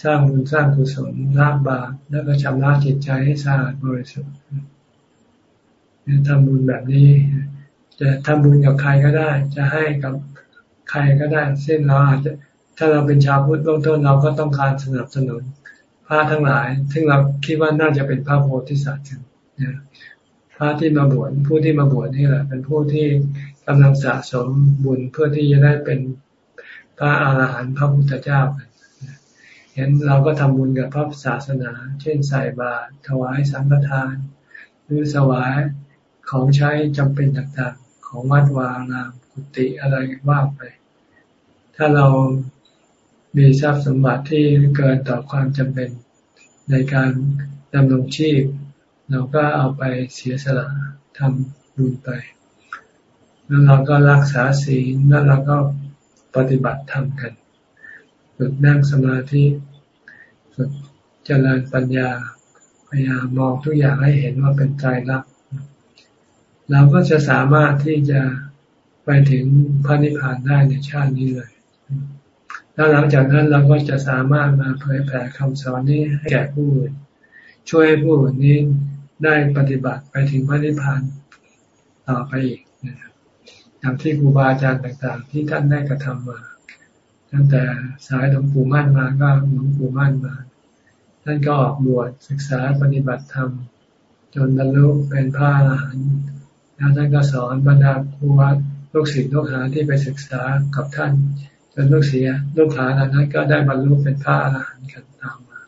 สร้างบุญสร้างกุศลละบาปแล้วก็ชำระจิตใจให้สะอาดบริสุทธิ์ทำบุญแบบนี้ จะทำบุญกับใครก็ได้ จะให้กับใครก็ได้ เส้นเราอาจจะ ถ้าเราเป็นชาวพุทธเบื้องต้นเราก็ต้องการสนับสนุนพระทั้งหลาย ซึ่งเราคิดว่าน่าจะเป็นพระโพธิสัตว์กันพระที่มาบวชผู้ที่มาบวชนี่แหละ เป็นผู้ที่กำลังสะสมบุญเพื่อที่จะได้เป็นพระอาหารหันต์พระพุทธเจ้า เห็นเราก็ทำบุญกับพระศาสนา เช่นใส่บาตรถวายสังฆทาน หรือสวายของใช้จำเป็นต่างๆ ของวัดวารามกุฏิอะไรว่าไป ถ้าเรามีทรัพย์สมบัติที่เกินต่อความจำเป็นในการดำรงชีพ เราก็เอาไปเสียสละทำบุญไป แล้วเราก็รักษาศีลแล้วเราก็ปฏิบัติธรรมกัน ฝึกนั่งสมาธิฝึกเจริญปัญญา พยายามมองทุกอย่างให้เห็นว่าเป็นใจรักเราก็จะสามารถที่จะไปถึงพระนิพพานได้ในชาตินี้เลย แล้วหลังจากนั้นเราก็จะสามารถมาเผยแผ่คำสอนนี้ให้แก่ผู้อื่น ช่วยให้ผู้อื่นนี้ได้ปฏิบัติไปถึงพระนิพพานต่อไปอีกนะครับอย่างที่ครูบาอาจารย์ต่างๆ ที่ท่านได้กระทำมา ตั้งแต่สายหลวงปู่มั่นมาก็หลวงปู่มั่นมา ท่านก็ออกบวชศึกษาปฏิบัติธรรม จนบรรลุเป็นพระอรหันต์แล้วท่านก็สอนบรรดาครูวัดลูกศิษย์ลูกหาที่ไปศึกษากับท่าน จนลูกเสียลูกหาเหล่านั้นก็ได้บรรลุเป็นพระอรหันต์กันตามมา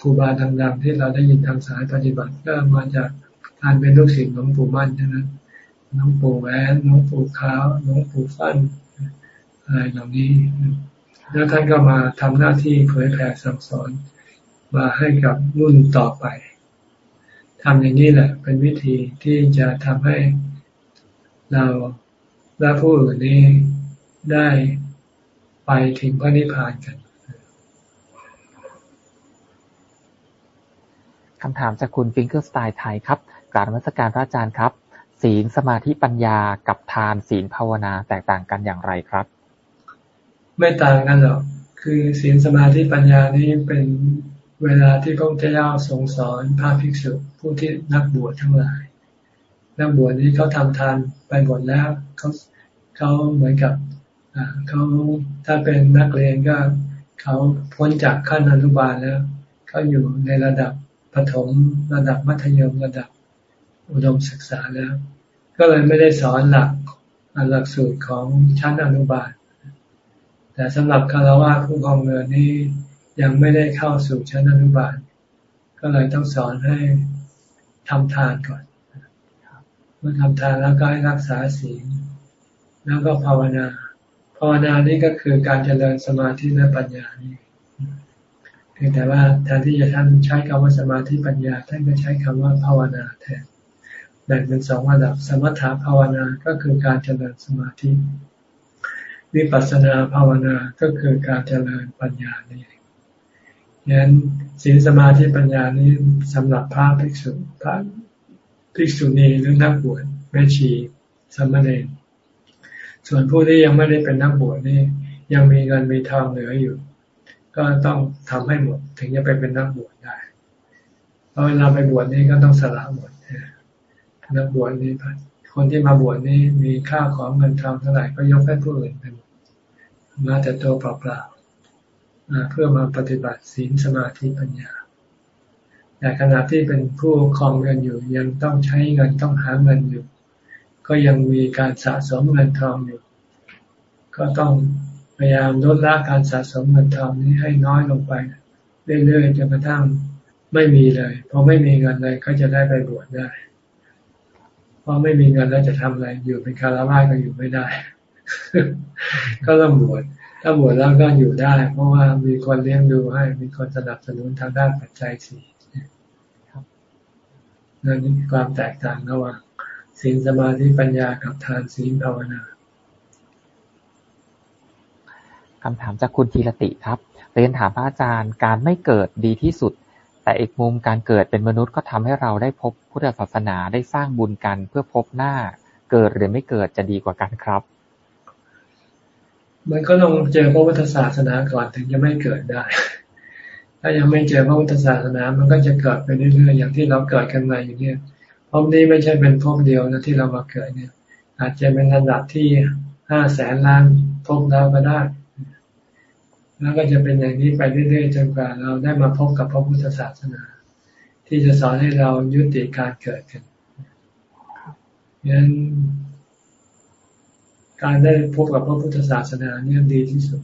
ครูบาดังๆที่เราได้ยินทางสายปฏิบัติก็มาจากการเป็นลูกศิษย์หลวงปู่มั่นเท่านั้นน้องปู่แหวนน้องปู่ขาวน้องปู่ฟั่น อะไรเหล่านี้ แล้วท่านก็มาทำหน้าที่เผยแผ่สั่งสอนมาให้กับรุ่นต่อไปทำอย่างนี้แหละ เป็นวิธีที่จะทำให้เราและผู้อื่นนี้ได้ไปถึงพระนิพพานกันคำถามจากคุณฟิงเกอร์สไตล์ไทยครับกราบมัสการพระอาจารย์ครับ ศีลสมาธิปัญญากับทานศีลภาวนาแตกต่างกันอย่างไรครับ ไม่ต่างกันหรอก คือศีลสมาธิปัญญานี้เป็นเวลาที่พระพุทธเจ้าทรงสอนพระภิกษุผู้ที่นักบวชทั้งหลาย นักบวชนี้เขาทำทานไปหมดแล้วเขาเขาเหมือนกับเขาถ้าเป็นนักเรียนก็เขาพ้นจากขั้นอนุบาลแล้วเขาอยู่ในระดับประถมระดับมัธยมระดับอุดมศึกษาแล้ว ก็เลยไม่ได้สอนหลักหลักสูตรของชั้นอนุบาล แต่สำหรับคารวะผู้ครองเรือนนี้ยังไม่ได้เข้าสู่ชั้นอนุบาล ก็เลยต้องสอนให้ทำทานก่อน เมื่อทำทานแล้วก็ให้รักษาศีลแล้วก็ภาวนา ภาวนานี้ก็คือการเจริญสมาธิและปัญญานี่เพียงแต่ว่าแทนที่จะท่านใช้คำว่าสมาธิปัญญา ท่านก็ใช้คำว่าภาวนาแทนแบ่งเป็นสองระดับสมถะภาวนาก็คือการเจริญสมาธิ วิปัสสนาภาวนาก็คือการเจริญปัญญานี่ฉะนั้นศีลสมาธิปัญญานี้สำหรับพระภิกษุพระภิกษุณีหรือนักบวชแม่ชีสมณเณรส่วนผู้ที่ยังไม่ได้เป็นนักบวชนี่ยังมีเงินมีทองเหลืออยู่ ก็ต้องทำให้หมด ถึงจะไปเป็นนักบวชได้เพราะเวลาไปบวชนี่ก็ต้องสละหมดนักบวชนี่คนที่มาบวชนี่มีค่าของเงินทองเท่าไหร่ก็ยกให้ผู้อื่นไป มาแต่ตัวเปล่าๆเพื่อมาปฏิบัติศีลสมาธิปัญญาแต่ขณะที่เป็นผู้คลองเงินอยู่ยังต้องใช้เงินต้องหาเงินอยู่ ก็ยังมีการสะสมเงินทองอยู่ ก็ต้องพยายามลดละการสะสมเงินทองนี้ให้น้อยลงไป เรื่อยๆจนกระทั่งไม่มีเลยพอไม่มีเงินเลยก็จะได้ไปบวชได้เพราะไม่มีเงินแล้วจะทำอะไรอยู่เป็นคารวะก็อยู่ไม่ได้ ก็ต้องบวชถ้าบวชแล้วก็อยู่ได้ เพราะว่ามีคนเลี้ยงดูให้ มีคนสนับสนุนทางด้านปัจจัยสี่นั่นนี่ความแตกต่างระหว่างศีลสมาธิปัญญากับทานศีลภาวนาคำถามจากคุณธีรติครับ เรียนถามพระอาจารย์การไม่เกิดดีที่สุด แต่อีกมุมการเกิดเป็นมนุษย์ก็ทำให้เราได้พบพุทธศาสนาได้สร้างบุญกันเพื่อพบหน้า เกิดหรือไม่เกิดจะดีกว่ากันครับ มันก็ต้องเจอพระพุทธศาสนาก่อนถึงจะไม่เกิดได้ ถ้ายังไม่เจอพระพุทธศาสนา มันก็จะเกิดไปเรื่อยๆอย่างที่เราเกิดกันมาอย่างนี้พบนี้ไม่ใช่เป็นพบเดียวนะที่เรามาเกิดเนี่ย อาจจะเป็นระดับที่ห้าแสนล้านพบแล้วก็ได้ แล้วก็จะเป็นอย่างนี้ไปเรื่อยๆจนกว่าเราได้มาพบกับพระพุทธศาสนา ที่จะสอนให้เรายุติการเกิดกันงั้น การได้พบกับพระพุทธศาสนาเนี่ยดีที่สุด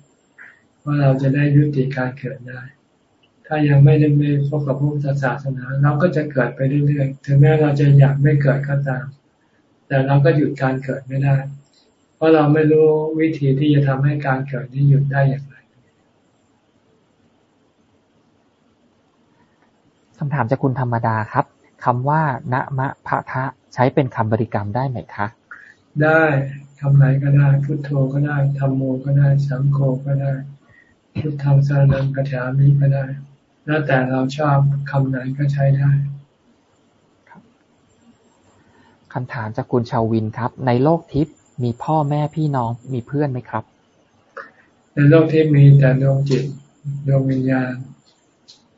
ว่าเราจะได้ยุติการเกิดได้ ถ้ายังไม่ได้ไม่พบกับพระพุทธศาสนา เราก็จะเกิดไปเรื่อยๆ ถึงแม้เราจะอยากไม่เกิดก็ตาม แต่เราก็หยุดการเกิดไม่ได้ เพราะเราไม่รู้วิธีที่จะทำให้การเกิดนี้หยุดได้อย่างไรคำถามจากคุณธรรมดาครับคำว่าณมะพะทะใช้เป็นคำบริกรรมได้ไหมคะ ได้ ทำไหนก็ได้ พุทโธก็ได้ทำโมก็ได้ สังโฆก็ได้ พุทธังสานังกัจฉามิก็ได้ แล้วแต่เราชอบคำไหนก็ใช้ได้คำถามจากคุณชาววินครับ ในโลกทิพย์มีพ่อแม่พี่น้องมีเพื่อนไหมครับ ในโลกทิพย์มีแต่ดวงจิตดวงวิญญาณ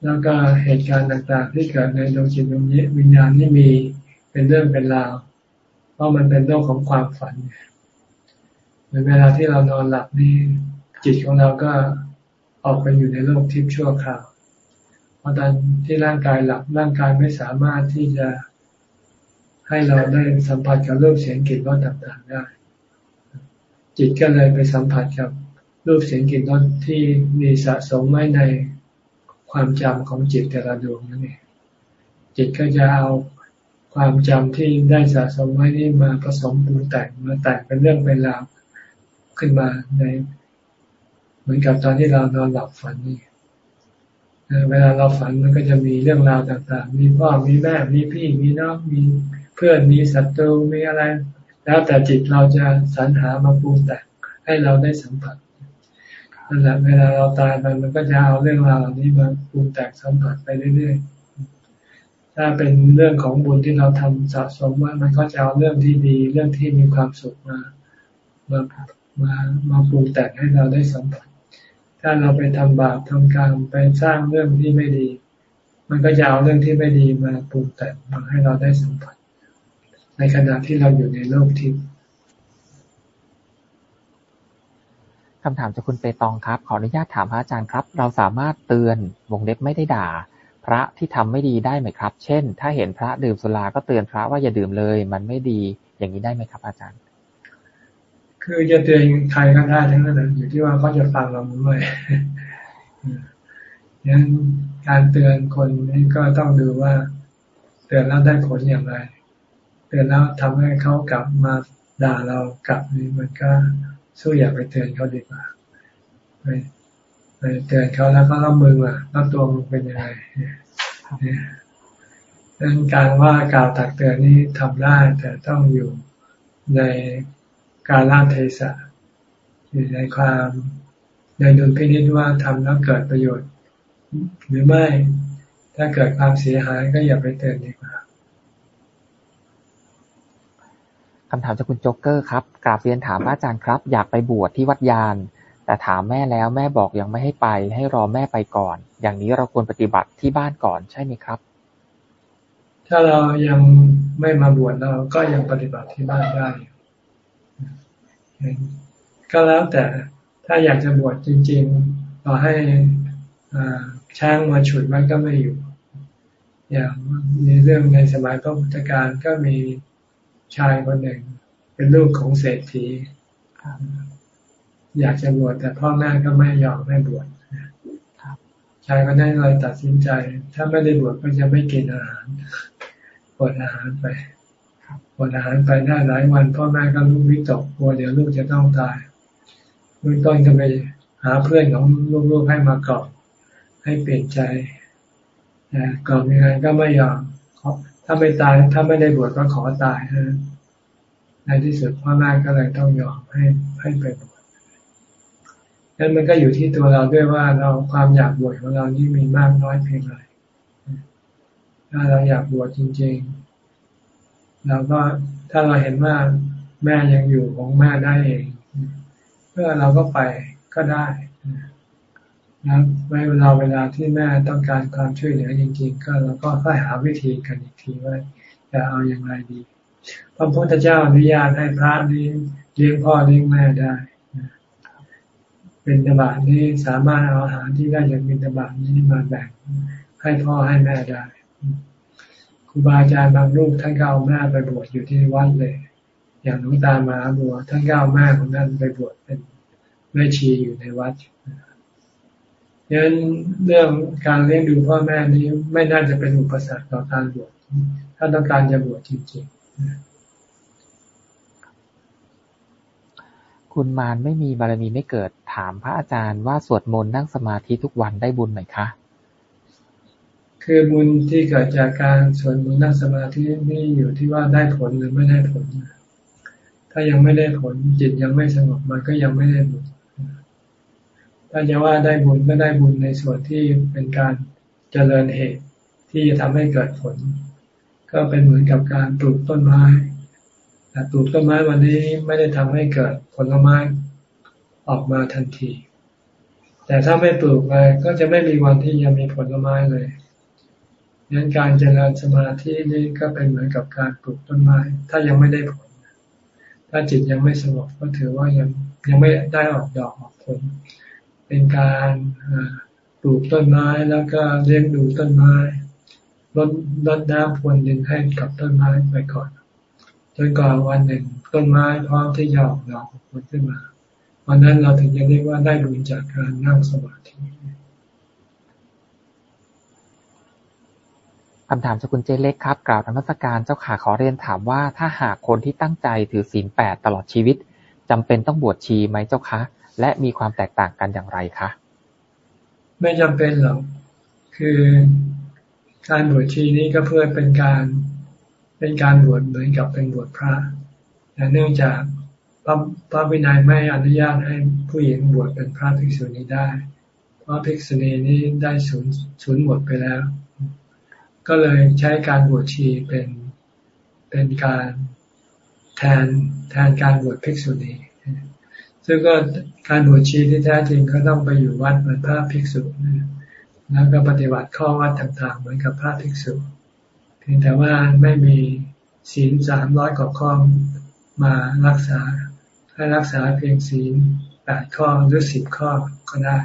แล้วก็เหตุการณ์ต่างๆ ที่เกิดในดวงจิตดวงวิญญาณนี่มีเป็นเรื่องเป็นราว เพราะมันเป็นโลกของความฝันเหมือนเวลาที่เรานอนหลับนี่จิตของเราก็ออกไปอยู่ในโลกทิพย์ชั่วคราวเพราะตอนที่ร่างกายหลับร่างกายไม่สามารถที่จะให้เราได้สัมผัสกับรูปเสียงกลิ่นรสต่างๆได้ จิตก็เลยไปสัมผัสกับรูปเสียงกลิ่นรสที่มีสะสมไว้ในความจำของจิตแต่ละดวงนั่นเองจิตก็จะเอาความจำที่ได้สะสมไว้นี่มาผสมปรุงแต่งมาแต่งเป็นเรื่องเป็นราว ขึ้นมาใน เหมือนกับตอนที่เรานอนหลับฝันนี่เวลาเราฝันมันก็จะมีเรื่องราวต่างๆ มีพ่อ มีแม่ มีพี่ มีน้อง มีเพื่อน มีศัตรู มีอะไร แล้วแต่จิตเราจะสรรหามาปรุงแต่งให้เราได้สัมผัสนั่นแหละเวลาเราตายไปมันก็จะเอาเรื่องราวเหล่านี้มาปรุงแต่งสัมผัสไปเรื่อยๆ ถ้าเป็นเรื่องของบุญที่เราทำสะสมว่ามันก็จะเอาเรื่องที่ดี เรื่องที่มีความสุขมามา มามาปรุงแต่งให้เราได้สัมผัส ถ้าเราไปทำบาปทำกรรมไปสร้างเรื่องที่ไม่ดี มันก็จะเอาเรื่องที่ไม่ดีมาปรุงแต่งมาให้เราได้สัมผัส ในขณะที่เราอยู่ในโลกทิพย์คำถามจากคุณเปตองครับ ขออนุญาตถามพระอาจารย์ครับ เราสามารถเตือนวงเล็บไม่ได้ด่า พระที่ทำไม่ดีได้ไหมครับ เช่น ถ้าเห็นพระดื่มสุราก็เตือนพระว่าอย่าดื่มเลย มันไม่ดีอย่างนี้ได้ไหมครับ อาจารย์ คือจะเตือนใครก็ได้ทั้งนั้นอยู่ที่ว่าเขาจะฟังเราหรือไม่ยังการเตือนคนนี้ก็ต้องดูว่า เตือนแล้วได้ผลอย่างไร เตือนแล้วทำให้เขากลับมาด่าเรากลับนี่มันก็สู้อย่าไปเตือนเขาดีกว่าไปไปเตือนเขาแล้วก็รับมืออะรับตัวมึงเป็นยังไงเนี่ยดังนั้นการว่ากล่าวตักเตือนนี้ทำได้ แต่ต้องอยู่ใน การละเทศะ อยู่ในความในดุลพินิจว่าทำแล้วเกิดประโยชน์ หรือไม่ ถ้าเกิดความเสียหายก็อย่าไปเตือนดีกว่าคำถามจากคุณโจ๊กเกอร์ครับกราบเรียนถามอาจารย์ครับ อยากไปบวชที่วัดยาน แต่ถามแม่แล้วแม่บอกยังไม่ให้ไป ให้รอแม่ไปก่อน อย่างนี้เราควรปฏิบัติที่บ้านก่อนใช่ไหมครับ ถ้าเรายังไม่มาบวชเราก็ยังปฏิบัติที่บ้านได้ ก็แล้วแต่ถ้าอยากจะบวชจริงๆต่อให้ช้างมาฉุดมันก็ไม่อยู่ อย่างมีเรื่องในสมัยพระพุทธการก็มีชายคนหนึ่ง เป็นลูกของเศรษฐีอยากจะบวชแต่พ่อแม่ก็ไม่ยอมให้บวชชายคนนั้นเลยตัดสินใจ ถ้าไม่ได้บวชก็จะไม่กินอาหารอดอาหารไป อดอาหารไปได้หลายวันพ่อแม่ก็ลูกวิตกกลัวเดี๋ยวลูกจะต้องตายเบื้องต้นก็ไปหาเพื่อนของลูกๆให้มากอบให้เปลี่ยนใจกอบยังไงก็ไม่ยอมถ้าไม่ตายถ้าไม่ได้บวชก็ขอตายในที่สุดพ่อแม่ก็เลยต้องยอมให้ให้ไปบวชนั้นมันก็อยู่ที่ตัวเราด้วยว่าเราความอยากบวชของเรานี่มีมากน้อยเพียงไรถ้าเราอยากบวชจริง ๆ เราก็ถ้าเราเห็นว่าแม่ยังอยู่ของแม่ได้เองเพื่อเราก็ไปก็ได้นะไม่เวลาเวลาที่แม่ต้องการความช่วยเหลือจริง ๆ ก็เราก็ค่อยหาวิธีกันอีกทีว่าจะเอาอย่างไรดีพระพุทธเจ้าอนุญาตให้พระนี้เลี้ยงพ่อเลี้ยงแม่ได้เป็นตบาทนี้สามารถเอาอาหารที่ได้จากบินตบาทนี้มาแบ่งให้พ่อให้แม่ได้ ครูบาอาจารย์บางรูปท่านก็เอาแม่ไปบวชอยู่ที่วัดเลย อย่างหลวงตามาบัวท่านก็เอาแม่ของท่านไปบวชเป็นแม่ชีอยู่ในวัดดังนั้นเรื่องการเลี้ยงดูพ่อแม่นี้ไม่น่าจะเป็นอุปสรรคต่อการบวชถ้าต้องการจะบวชจริงๆ คุณมารไม่มีบารมีไม่เกิดถามพระอาจารย์ว่าสวดมนต์นั่งสมาธิทุกวันได้บุญไหมคะ คือบุญที่เกิดจากการสวดมนต์นั่งสมาธินี่อยู่ที่ว่าได้ผลหรือไม่ได้ผล ถ้ายังไม่ได้ผลจิตยังไม่สงบมันก็ยังไม่ได้บุญ ถ้าจะว่าได้บุญก็ได้บุญในส่วนที่เป็นการเจริญเหตุที่จะทำให้เกิดผล ก็เป็นเหมือนกับการปลูกต้นไม้แต่ปลูกต้นไม้วันนี้ไม่ได้ทำให้เกิดผลไม้ออกมาทันที แต่ถ้าไม่ปลูกเลยก็จะไม่มีวันที่จะมีผลไม้เลย งนั้นการเจริญสมาธินี่ก็เป็นเหมือนกับการปลูกต้นไม้ ถ้ายังไม่ได้ผล ถ้าจิตยังไม่สงบก็ถือว่ายังยังไม่ได้ออกดอกออกผล เป็นการปลูกต้นไม้แล้วก็เลี้ยงดูต้นไม้ลดลดน้ำพรวนดินให้กับต้นไม้ไปก่อนจนก่อนวันหนึ่งต้นไม้พร้อมที่จะออกดอกผลขึ้นมาวันนั้นเราถึงจะเรียกว่าได้บุญจากการนั่งสมาธิ คำถามจากคุณเจเล็กครับ กล่าวธรรมสการเจ้าขาขอเรียนถามว่า ถ้าหากคนที่ตั้งใจถือศีลแปดตลอดชีวิตจำเป็นต้องบวชชีไหมเจ้าคะ และมีความแตกต่างกันอย่างไรคะ ไม่จำเป็นหรอกคือการบวชชีนี้ก็เพื่อเป็นการเป็นการบวชเหมือนกับเป็นบวชพระแต่เนื่องจากพระพระวินัยไม่อนุญาตให้ผู้หญิงบวชเป็นพระภิกษุณีได้ เพราะภิกษุณีนี้ได้สูญสูญหมดไปแล้ว ก็เลยใช้การบวชชีเป็นเป็นการแทนแทนการบวชภิกษุณีซึ่งก็การบวชชีที่แท้จริงก็ต้องไปอยู่วัดเหมือนพระภิกษุแล้วก็ปฏิบัติข้อวัดต่างๆ เหมือนกับพระภิกษุ เพียงแต่ว่าไม่มีศีลสามร้อยกว่าข้อมารักษาให้รักษาเพียงศีลแปดข้อหรือสิบข้อก็ได้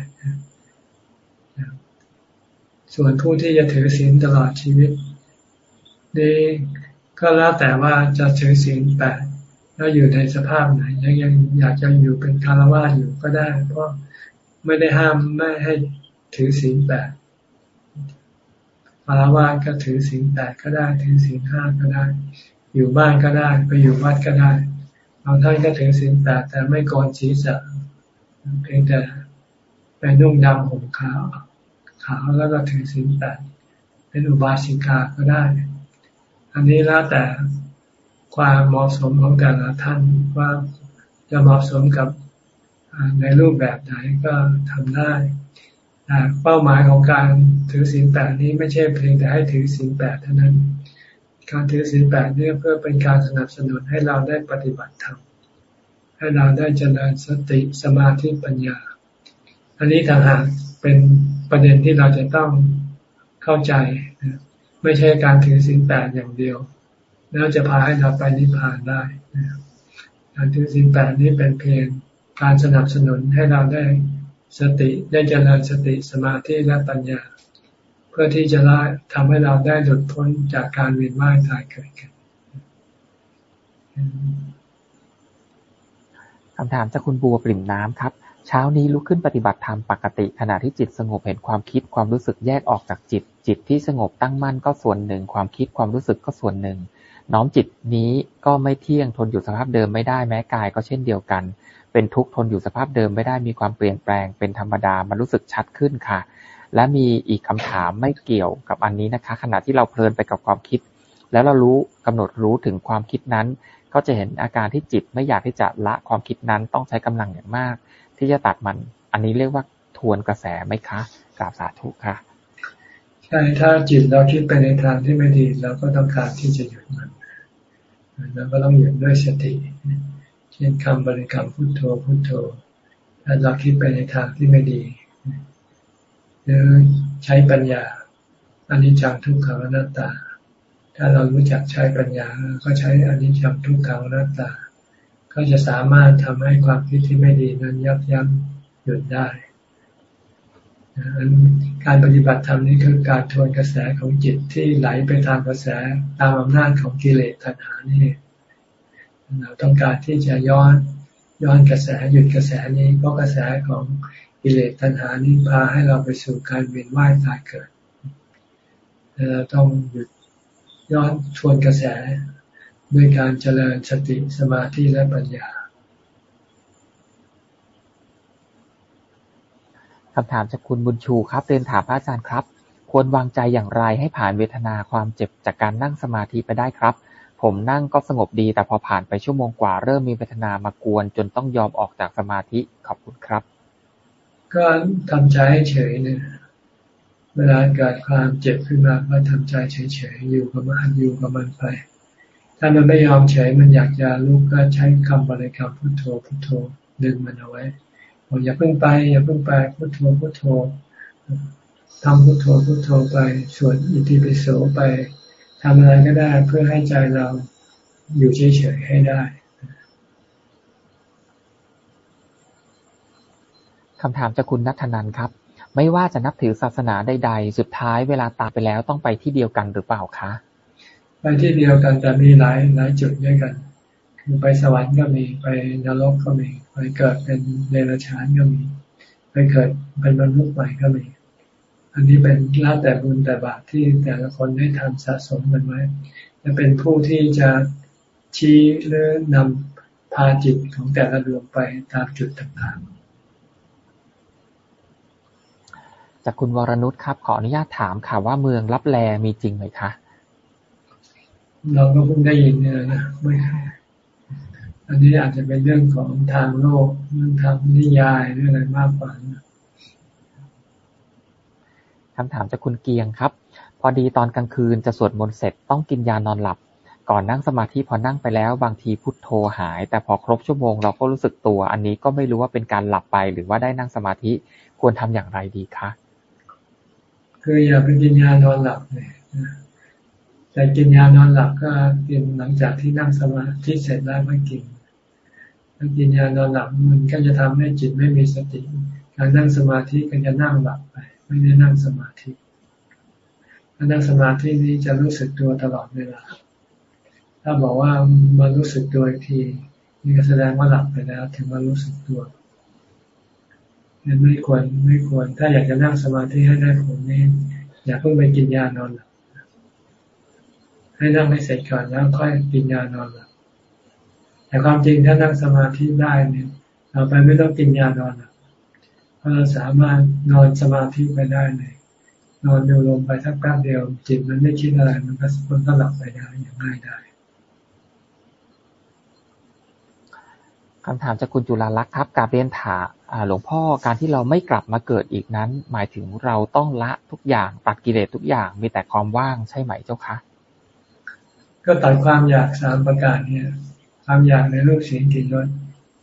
ส่วนผู้ที่จะถือศีลตลอดชีวิตนี่ก็แล้วแต่ว่าจะถือศีลแปดแล้วอยู่ในสภาพไหน ยังยังอยากจะอยู่เป็นคารวะอยู่ก็ได้ เพราะไม่ได้ห้ามไม่ให้ถือศีลแปดคารวะก็ถือศีลแปดก็ได้ ถือศีลห้าก็ได้ อยู่บ้านก็ได้ไปอยู่วัดก็ได้บางท่านก็ถือศีลแปดแต่ไม่กรศีรษะเพียงแต่ไปนุ่งดำห่มขาว ขาวแล้วก็ถือศีลแปดเป็นอุบาสิกาก็ได้ อันนี้แล้วแต่ความเหมาะสมของแต่ละท่านว่าจะเหมาะสมกับในรูปแบบไหนก็ทำได้แต่เป้าหมายของการถือศีลแปดนี้ไม่ใช่เพียงแต่ให้ถือศีลแปดเท่านั้น การถือศีลแปดนี่เพื่อเป็นการสนับสนุนให้เราได้ปฏิบัติธรรมให้เราได้เจริญสติสมาธิปัญญา อันนี้ต่างหากเป็นประเด็นที่เราจะต้องเข้าใจไม่ใช่การถือศีลแปดอย่างเดียว แล้วจะพาให้เราไปนิพพานได้การถือศีลแปดนี้เป็นเพียงการสนับสนุนให้เราได้สติได้เจริญสติสมาธิและปัญญา เพื่อที่จะละทำให้เราได้หลุดพ้นจากการเวียนว่ายตายเกิดกันคำถามจากคุณบัวปริ่มน้ำครับ เช้านี้ลุกขึ้นปฏิบัติธรรมปกติ ขณะที่จิตสงบเห็นความคิดความรู้สึกแยกออกจากจิต จิตที่สงบตั้งมั่นก็ส่วนหนึ่ง ความคิดความรู้สึกก็ส่วนหนึ่ง น้อมจิตนี้ก็ไม่เที่ยงทนอยู่สภาพเดิมไม่ได้แม้กายก็เช่นเดียวกัน เป็นทุกข์ทนอยู่สภาพเดิมไม่ได้มีความเปลี่ยนแปลงเป็นธรรมดามันรู้สึกชัดขึ้นค่ะ และมีอีกคำถามไม่เกี่ยวกับอันนี้นะคะ ขณะที่เราเพลินไปกับความคิด แล้วเรารู้กำหนดรู้ถึงความคิดนั้น ก็จะเห็นอาการที่จิตไม่อยากที่จะละความคิดนั้นต้องใช้กำลังอย่างมาก ที่จะตัดมัน อันนี้เรียกว่าทวนกระแสไหมคะกราบสาธุค่ะใช่ถ้าจิตเราคิดไปในทางที่ไม่ดีเราก็ต้องการที่จะหยุดมันแล้วก็ต้องหยุดด้วยสติเช่นคำบริกรรมพุทโธพุทโธถ้าเราคิดไปในทางที่ไม่ดีหรือใช้ปัญญาอันนี้จังทุกขังอนัตตา ถ้าเรารู้จักใช้ปัญญา ก็ใช้อันนี้จังทุกขังอนัตตา ก็จะสามารถทำให้ความคิดที่ไม่ดีนั้นยับยั้งหยุดได้การปฏิบัติธรรมนี้คือการทวนกระแสของจิตที่ไหลไปตามกระแสตามอำนาจของกิเลสตัณหานี่เราต้องการที่จะย้อนย้อนกระแสหยุดกระแสนี้เพราะกระแสของกิเลสตัณหานี้พาให้เราไปสู่การเวียนว่ายตายเกิดเราต้องหยุดย้อนทวนกระแส ด้วยการเจริญสติสมาธิและปัญญาคำถามจากคุณบุญชูครับเรียนถามพระอาจารย์ครับ ควรวางใจอย่างไรให้ผ่านเวทนาความเจ็บจากการนั่งสมาธิไปได้ครับ ผมนั่งก็สงบดี แต่พอผ่านไปชั่วโมงกว่าเริ่มมีเวทนามากวน จนต้องยอมออกจากสมาธิขอบคุณครับ ก็ทำใจให้เฉยเนี่ยเวลาเกิดความเจ็บขึ้นมาก็ทำใจเฉยๆอยู่กับมันอยู่กับมันไป ถ้ามันไม่ยอมเฉยมันอยากจะลุกก็ใช้คำบริกรรมพุทโธพุทโธดึงมันเอาไว้อย่าเพิ่งไป อย่าเพิ่งไปพุทโธพุทโธทำพุทโธพุทโธไปสวดอิติปิโสไปทำอะไรก็ได้เพื่อให้ใจเราอยู่เฉยๆให้ได้คำถามจากคุณนัทนันครับ ไม่ว่าจะนับถือศาสนาใดๆ สุดท้ายเวลาตายไปแล้วต้องไปที่เดียวกันหรือเปล่าคะ ไปที่เดียวกันแต่มีหลายหลายจุดด้วยกัน คือไปสวรรค์ก็มีไปนรกก็มี ไปเกิดเป็นเดรัจฉานก็มี ไปเกิดเป็นมนุษย์ใหม่ก็มี อันนี้เป็นลาแต่บุญแต่บาปที่แต่ละคนได้ทำสะสมกันไว้จะเป็นผู้ที่จะชี้หรือนำพาจิตของแต่ละดวงไปตามจุดต่างๆ จากคุณวรนุชครับ ขออนุญาตถามค่ะว่าเมืองรับแลมีจริงไหมคะ เราก็เพิ่งได้ยินเนี่ยนะไม่อันนี้อาจจะเป็นเรื่องของทางโลกเรื่องทางนิยายเรื่องอะไรมากกว่าคำถามจากคุณเกียงครับ พอดีตอนกลางคืนจะสวดมนต์เสร็จต้องกินยานอนหลับ ก่อนนั่งสมาธิพอนั่งไปแล้ว บางทีพุทโธหาย แต่พอครบชั่วโมงเราก็รู้สึกตัว อันนี้ก็ไม่รู้ว่าเป็นการหลับไปหรือว่าได้นั่งสมาธิควรทำอย่างไรดีคะคืออย่าไปกินยานอนหลับเลย แต่กินยานอนหลับก็กินหลังจากที่นั่งสมาธิเสร็จแล้วไม่กินถ้ากินยานอนหลับมันก็จะทำให้จิตไม่มีสติ การนั่งสมาธิก็จะนั่งหลับไป ไม่ได้นั่งสมาธิการนั่งสมาธินี้จะรู้สึกตัวตลอดเวลา ถ้าบอกว่ามารู้สึกตัวอีกทีนี่ก็แสดงว่าหลับไปแล้ว ถึงมารู้สึกตัวนั่นไม่ควรไม่ควร ถ้าอยากจะนั่งสมาธิให้ได้ผลนี่อย่าเพิ่งไปกินยานอนหลับ ให้นั่งให้เสร็จก่อนแล้วค่อยกินยานอนหลับแต่ความจริงถ้านั่งสมาธิได้เนี่ยเราไปไม่ต้องกินยานอนหลับเพราะเราสามารถนอนสมาธิไปได้เลยนอนดูลมไปสักแป๊บเดียว จิตมันไม่คิดอะไรมันก็มันก็หลับไปได้อย่างง่ายได้คำถามจากคุณจุลาลักษ์ครับ การเรียนถาหลวงพ่อการที่เราไม่กลับมาเกิดอีกนั้น หมายถึงเราต้องละทุกอย่างตัดกิเลสทุกอย่างมีแต่ความว่างใช่ไหมเจ้าคะ ก็ตัดความอยากสามประการเนี่ย ความอยากในรูปเสียงกลิ่นรส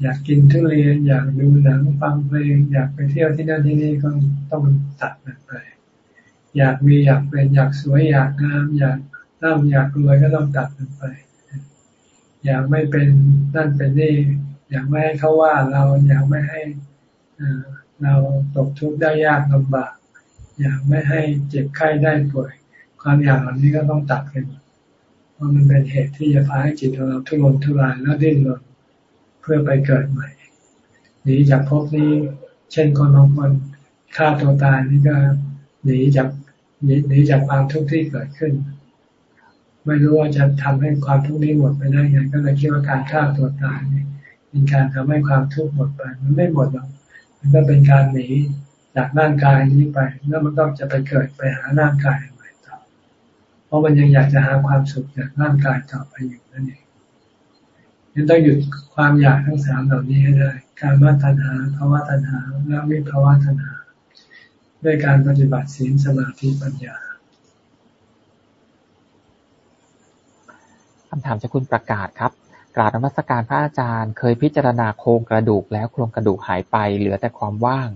อยากกินทุเรียนอยากดูหนังฟังเพลงอยากไปเที่ยวที่นั่นที่นี่ก็ต้องตัดมันไป อยากมีอยากเป็นอยากสวยอยากงามอยากร่ำอยากรวยก็ต้องตัดมันไป อยากไม่เป็นนั่นเป็นนี่ อยากไม่ให้เขาว่าเราอยากไม่ให้เราตกทุกข์ได้ยากลำบาก อยากไม่ให้เจ็บไข้ได้ป่วย ความอยากเหล่านี้ก็ต้องตัดกัน ราะมันเป็นเหตุที่จะพาให้จิตของเราทุรนทุรายแล้วดิ้นรนเพื่อไปเกิดใหม่หนีจากภพนี้ เช่นคนบางคนฆ่าตัวตายนี่ก็หนีจากหนีจากความทุกข์ที่เกิดขึ้น ไม่รู้ว่าจะทำให้ความทุกข์นี้หมดไปได้ไงก็เลยคิดว่าการฆ่าตัวตายนี่เป็นการทำให้ความทุกข์หมดไป มันไม่หมดหรอกมันก็เป็นการหนีจากร่างกายนี้ไป แล้วมันก็จะไปเกิดไปหาร่างกาย เพราะมันยังอยากจะหาความสุขจากร่างกายต่อไปอยู่นั่นเองยังต้องหยุดความอยากทั้งสามเหล่านี้ให้ได้ การมาตัณหาภาวะตัณหาและวิภาวะตัณหา ด้วยการปฏิบัติศีลสมาธิปัญญาคำถามจากคุณประกาศครับ กราบนมัสการพระอาจารย์ เคยพิจารณาโครงกระดูกแล้วโครงกระดูกหายไป เหลือแต่ความว่าง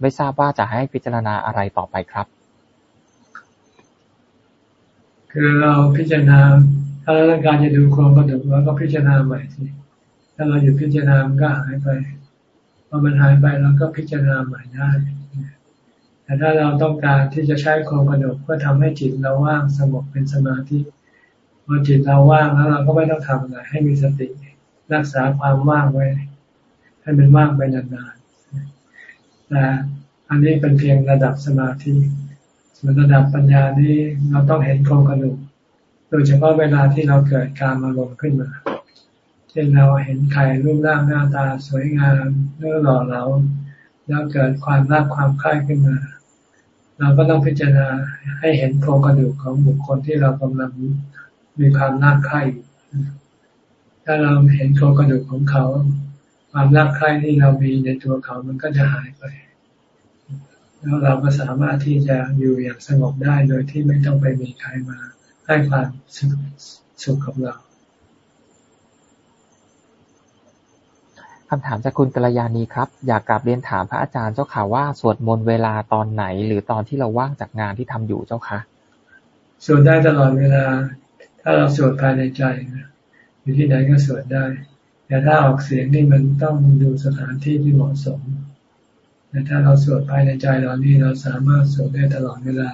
ไม่ทราบว่าจะให้พิจารณาอะไรต่อไปครับ คือเราพิจารณา ถ้าเราต้องการจะดูโครงกระดูกเราก็พิจารณาใหม่สิถ้าเราหยุดพิจารณามันก็หายไปพอมันหายไปเราก็พิจารณาใหม่ได้แต่ถ้าเราต้องการที่จะใช้โครงกระดูกเพื่อทำให้จิตเราว่างสงบเป็นสมาธิพอจิตเราว่างแล้วเราก็ไม่ต้องทำอะไรให้มีสติรักษาความว่างไว้ ให้มันว่างไปนานๆแต่อันนี้เป็นเพียงระดับสมาธิ ส่วนระดับปัญญานี้เราต้องเห็นโครงกระดูก โดยเฉพาะเวลาที่เราเกิดการมาลงขึ้นมา เช่นเราเห็นใครรูปร่างหน้าตาสวยงามเนื้อหล่อเราแล้วเกิดความรักความใคร่ขึ้นมา เราก็ต้องพิจารณาให้เห็นโครงกระดูกของบุคคลที่เรากำลังมีความน่าใคร่ถ้าเราเห็นโครงกระดูกของเขา ความรักใคร่ที่เรามีในตัวเขามันก็จะหายไป แล้วเราก็สามารถที่จะอยู่อย่างสงบได้โดยที่ไม่ต้องไปมีใครมาให้ความสุขกับเราคำถามจากคุณกัลยาณีครับ อยากกลับเรียนถามพระอาจารย์เจ้าค่ะว่าสวดมนต์เวลาตอนไหน หรือตอนที่เราว่างจากงานที่ทำอยู่เจ้าคะสวดได้ตลอดเวลา ถ้าเราสวดภายในใจนะอยู่ที่ไหนก็สวดได้ แต่ถ้าออกเสียงนี่มันต้องดูสถานที่ที่เหมาะสม แต่ถ้าเราสวดภายในใจเรานี่เราสามารถสวดได้ตลอดเวลา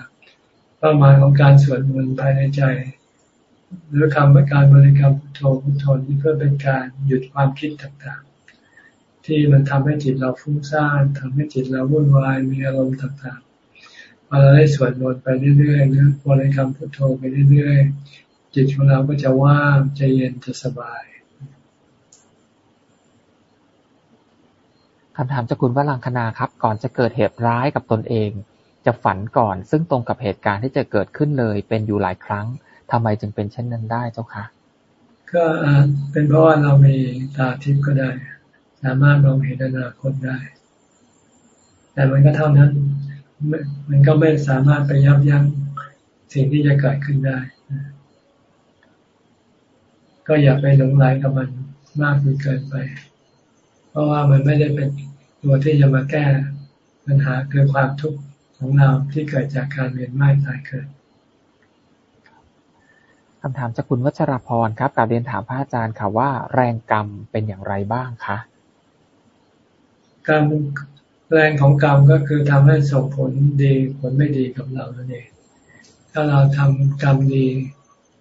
เป้าหมายของการสวดมนต์ภายในใจ หรือคำการบริกรรมพุทโธพุทโธนี่เพื่อเป็นการหยุดความคิดต่างๆ ที่มันทำให้จิตเราฟุ้งซ่านทำให้จิตเราวุ่นวายมีอารมณ์ต่างๆพอเราได้สวดมนต์ไปเรื่อยๆนะบริกรรมพุทโธไปเรื่อยๆจิตของเราก็จะว่างจะเย็นจะสบาย คำถามจากคุณวรังคณาครับ ก่อนจะเกิดเหตุร้ายกับตนเอง จะฝันก่อน ซึ่งตรงกับเหตุการณ์ที่จะเกิดขึ้นเลย เป็นอยู่หลายครั้งทำไมจึงเป็นเช่นนั้นได้เจ้าคะก็เป็นเพราะว่าเรามีตาทิพย์ก็ได้ สามารถมองเห็นอนาคตได้ แต่มันก็เท่านั้น มันก็ไม่สามารถไปยับยั้งสิ่งที่จะเกิดขึ้นได้ ก็อย่าไปหลงไหลกับมันมากจนเกินไป เพราะว่ามันไม่ได้เป็น ตัวที่จะมาแก้ปัญหาคือความทุกข์ของเราที่เกิดจากการเวียนว่ายตายเกิดคำถามจากคุณวัชรพรครับกาบเรียนถามพระอาจารย์ค่ะว่า แรงกรรมเป็นอย่างไรบ้างคะกรรมแรงของกรรมก็คือทำให้ส่งผลดีผลไม่ดีกับเรานั่นเองถ้าเราทำกรรมดี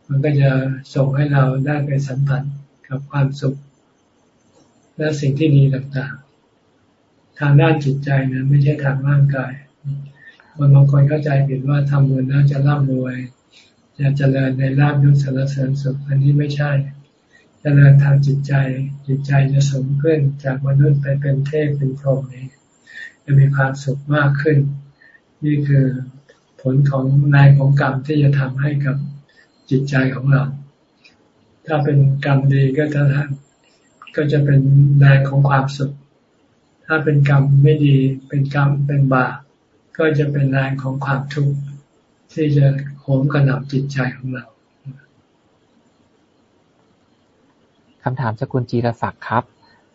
มันก็จะส่งให้เราได้ไปสัมผัสกับความสุข และสิ่งที่ดีต่างๆ ทางด้านจิตใจนะไม่ใช่ทางร่างกายคนบางคนเข้าใจผิดว่าทำบุญแล้วจะร่ำรวยจะเจริญในลาบยศสารเสริญสุขอันนี้ไม่ใช่จเจริญทางจิตใจ จิตใจจะสูงขึ้นจากมนุษย์ไปเป็นเทพเป็นพรหมนี้ จะมีความสุขมากขึ้น นี่คือผลของแรงของกรรมที่จะทำให้กับจิตใจของเรา ถ้าเป็นกรรมดีก็จะก็จะเป็นแรงของความสุข ถ้าเป็นกรรมไม่ดีเป็นกรรมเป็นบาปก็จะเป็นแรงของความทุกข์ที่จะโหมกระหน่ำจิตใจของเราคำถามจากคุณจีรศักดิ์ครับ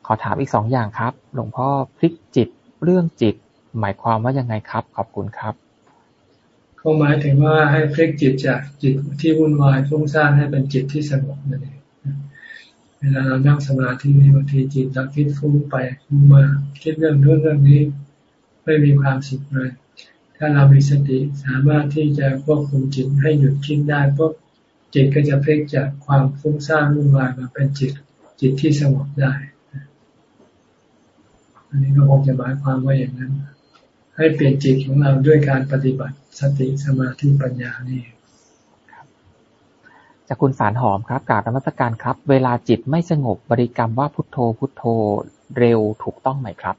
ขอถามอีกสองอย่างครับ หลวงพ่อพลิกจิตเรื่องจิต หมายความว่ายังไงครับ ขอบคุณครับก็หมายถึงว่าให้พลิกจิตจากจิตที่วุ่นวายฟุ้งซ่านให้เป็นจิตที่สงบนั่นเอง เวลาเรานั่งสมาธินี้บางทีจิตเราคิดฟุ้งไปฟุ้งมาคิดเรื่องนู้นเรื่องนี้ ไม่มีความสุขเลย ถ้าเรามีสติสามารถที่จะควบคุมจิตให้หยุดคิดได้ปุ๊บจิตก็จะพลิกจากความฟุ้งซ่านวุ่นวายมาเป็นจิตจิตที่สงบได้ อันนี้ก็คงจะหมายความว่าอย่างนั้น ให้เปลี่ยนจิตของเราด้วยการปฏิบัติสติสมาธิปัญญานี่ จากคุณสารหอมครับ กราบนมัสการครับ เวลาจิตไม่สงบบริกรรมว่าพุทโธพุทโธเร็วถูกต้องไหมครับ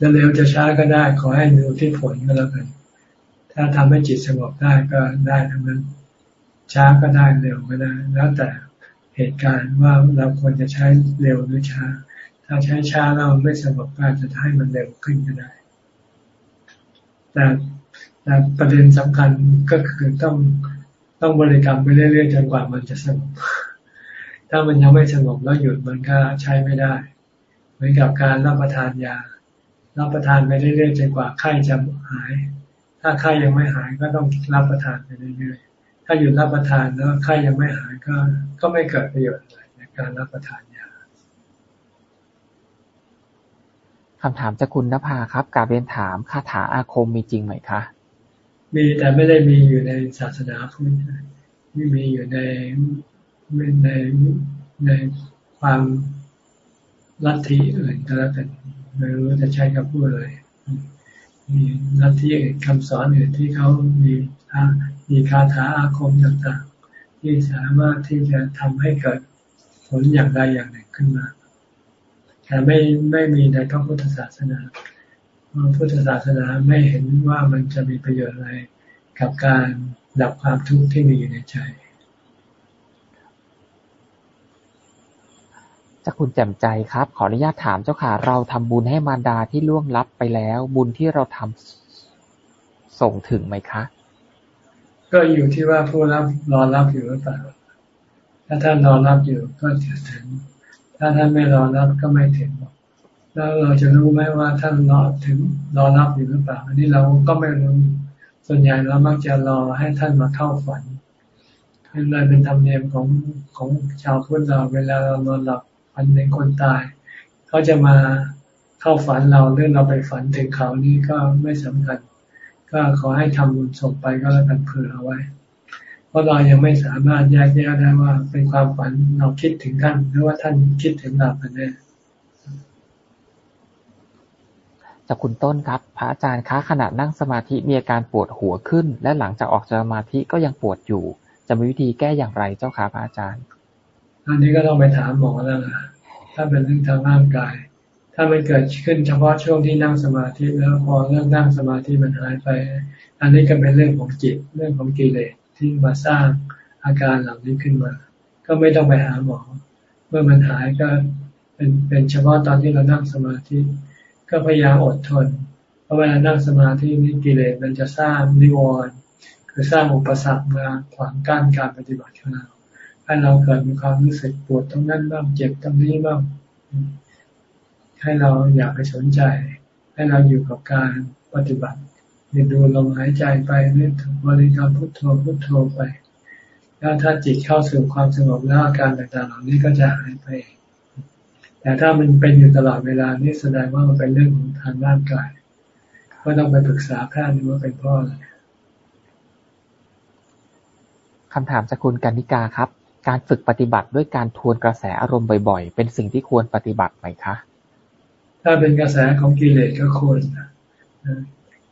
จะเร็วจะช้าก็ได้ ขอให้ดูที่ผลก็แล้วกัน ถ้าทำให้จิตสงบได้ก็ได้ทั้งนั้น ช้าก็ได้เร็วก็ได้ แล้วแต่เหตุการณ์ว่าเราควรจะใช้เร็วหรือช้า ถ้าใช้ช้าเราไม่สงบก็จะให้มันเร็วขึ้นก็ได้ แต่แต่ประเด็นสำคัญก็คือต้อง ต้องบริกรรมไปเรื่อยๆจนกว่ามันจะสงบ ถ้ามันยังไม่สงบแล้วหยุดมันก็ใช้ไม่ได้ เหมือนกับการรับประทานยา รับประทานไปเรื่อยๆจนกว่าไข้จะหาย ถ้าไข้ยังไม่หายก็ต้องรับประทานไปเรื่อยๆ ถ้าหยุดรับประทานแล้วไข้ยังไม่หายก็ก็ไม่เกิดประโยชน์อะไรในการรับประทานยาคำถามจากคุณนภาครับ การเรียนถามคาถาอาคมมีจริงไหมคะ มีแต่ไม่ได้มีอยู่ในศาสนาพุทธไม่มีอยู่ในในในความลัทธิอื่นก็แล้วกันไม่รู้จะใช้คำพูดอะไรมีนัที่คำสอนอื่นที่เขามีมีคาถาอาคมต่างๆ ที่สามารถที่จะทำให้เกิดผลอย่างใดอย่างหนึ่งขึ้นมา แต่ไม่ไม่มีในพระพุทธศาสนา พระพุทธศาสนาไม่เห็นว่ามันจะมีประโยชน์อะไรกับการดับความทุกข์ที่มีอยู่ในใจจ้าคุณแจ่มใจครับ ขออนุญาตถามเจ้าค่ะ เราทำบุญให้มารดาที่ล่วงลับไปแล้ว บุญที่เราทำส่งถึงไหมคะ ก็อยู่ที่ว่าผู้รับรอรับอยู่หรือเปล่า ถ้าท่านรอรับอยู่ก็จะถึง ถ้าท่านไม่รอรับก็ไม่ถึง แล้วเราจะรู้ไหมว่าท่านรอถึงรอรับอยู่หรือเปล่าอันนี้เราก็ไม่รู้ส่วนใหญ่เรามักจะรอให้ท่านมาเข้าฝันเป็นเลยเป็นธรรมเนียมของของชาวพุทธเราเวลาเรานอนหลับฝันถึงคนตาย เขาจะมาเข้าฝันเราเรื่องเราไปฝันถึงเขานี่ก็ไม่สำคัญ ก็ขอให้ทำบุญส่งไปก็แล้วกันเผื่อเอาไว้ เพราะเรายังไม่สามารถแยกแยะได้ว่าเป็นความฝันเราคิดถึงท่านหรือว่าท่านคิดถึงเรากันแน่ จากคุณต้นครับ พระอาจารย์คะขณะนั่งสมาธิมีอาการปวดหัวขึ้น และหลังจากออกจากสมาธิก็ยังปวดอยู่ จะมีวิธีแก้อย่างไรเจ้าคะพระอาจารย์ อันนี้ก็ต้องไปถามหมอแล้วนะถ้าเป็นเรื่องทางร่างกาย ถ้ามันเกิดขึ้นเฉพาะช่วงที่นั่งสมาธิแล้วพอเรื่องนั่งสมาธิมันหายไป อันนี้ก็เป็นเรื่องของจิตเรื่องของกิเลสที่มาสร้างอาการเหล่านี้ขึ้นมา ก็ไม่ต้องไปหาหมอ เมื่อมันหายก็เป็นเป็นเฉพาะตอนที่เรานั่งสมาธิ ก็พยายามอดทน เพราะเวลานั่งสมาธินี้กิเลสมันจะสร้างนิวรณ์คือสร้างอุปสรรคมาขวางกั้นการปฏิบัติของเราให้เราเกิดมีความรู้สึกปวดตรงนั้นบ้างเจ็บตรงนี้บ้างให้เราอยากไปสนใจ ให้เราอยู่กับการปฏิบัติมีดูลมหายใจไปนึกบริกรรมพุทโธพุทโธไป แล้วถ้าจิตเข้าสู่ความสงบแล้วอาการต่างๆเหล่านี้ก็จะหายไป แต่ถ้ามันเป็นอยู่ตลอดเวลานี่แสดงว่ามันเป็นเรื่องของทางร่างกาย ก็ต้องไปปรึกษาแพทย์ว่าเป็นเพราะอะไรคำถามจากคุณกนิกาครับ การฝึกปฏิบัติด้วยการทวนกระแสอารมณ์บ่อยๆ เป็นสิ่งที่ควรปฏิบัติไหมคะ ถ้าเป็นกระแสของกิเลสก็ควร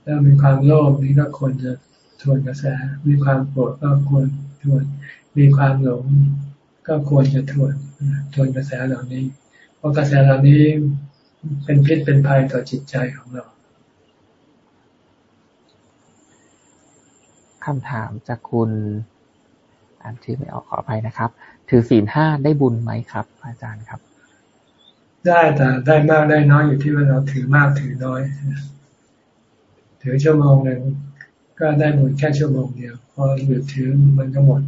ถ้ามีความโลภนี่ก็ควรจะทวนกระแส มีความโกรธก็ควรทวน มีความหลงก็ควรจะทวน ทวนกระแสเหล่านี้ เพราะกระแสเหล่านี้เป็นพิษเป็นภัยต่อจิตใจของเราคำถามจากคุณอ่านชื่อไม่ออกขออภัยนะครับ ถือศีลห้าได้บุญไหมครับ อาจารย์ครับ ได้แต่ได้มากได้น้อยอยู่ที่ว่าเราถือมากถือน้อย ถือชั่วโมงหนึ่งก็ได้หมดแค่ชั่วโมงเดียว พอหยุดถือมันก็หมด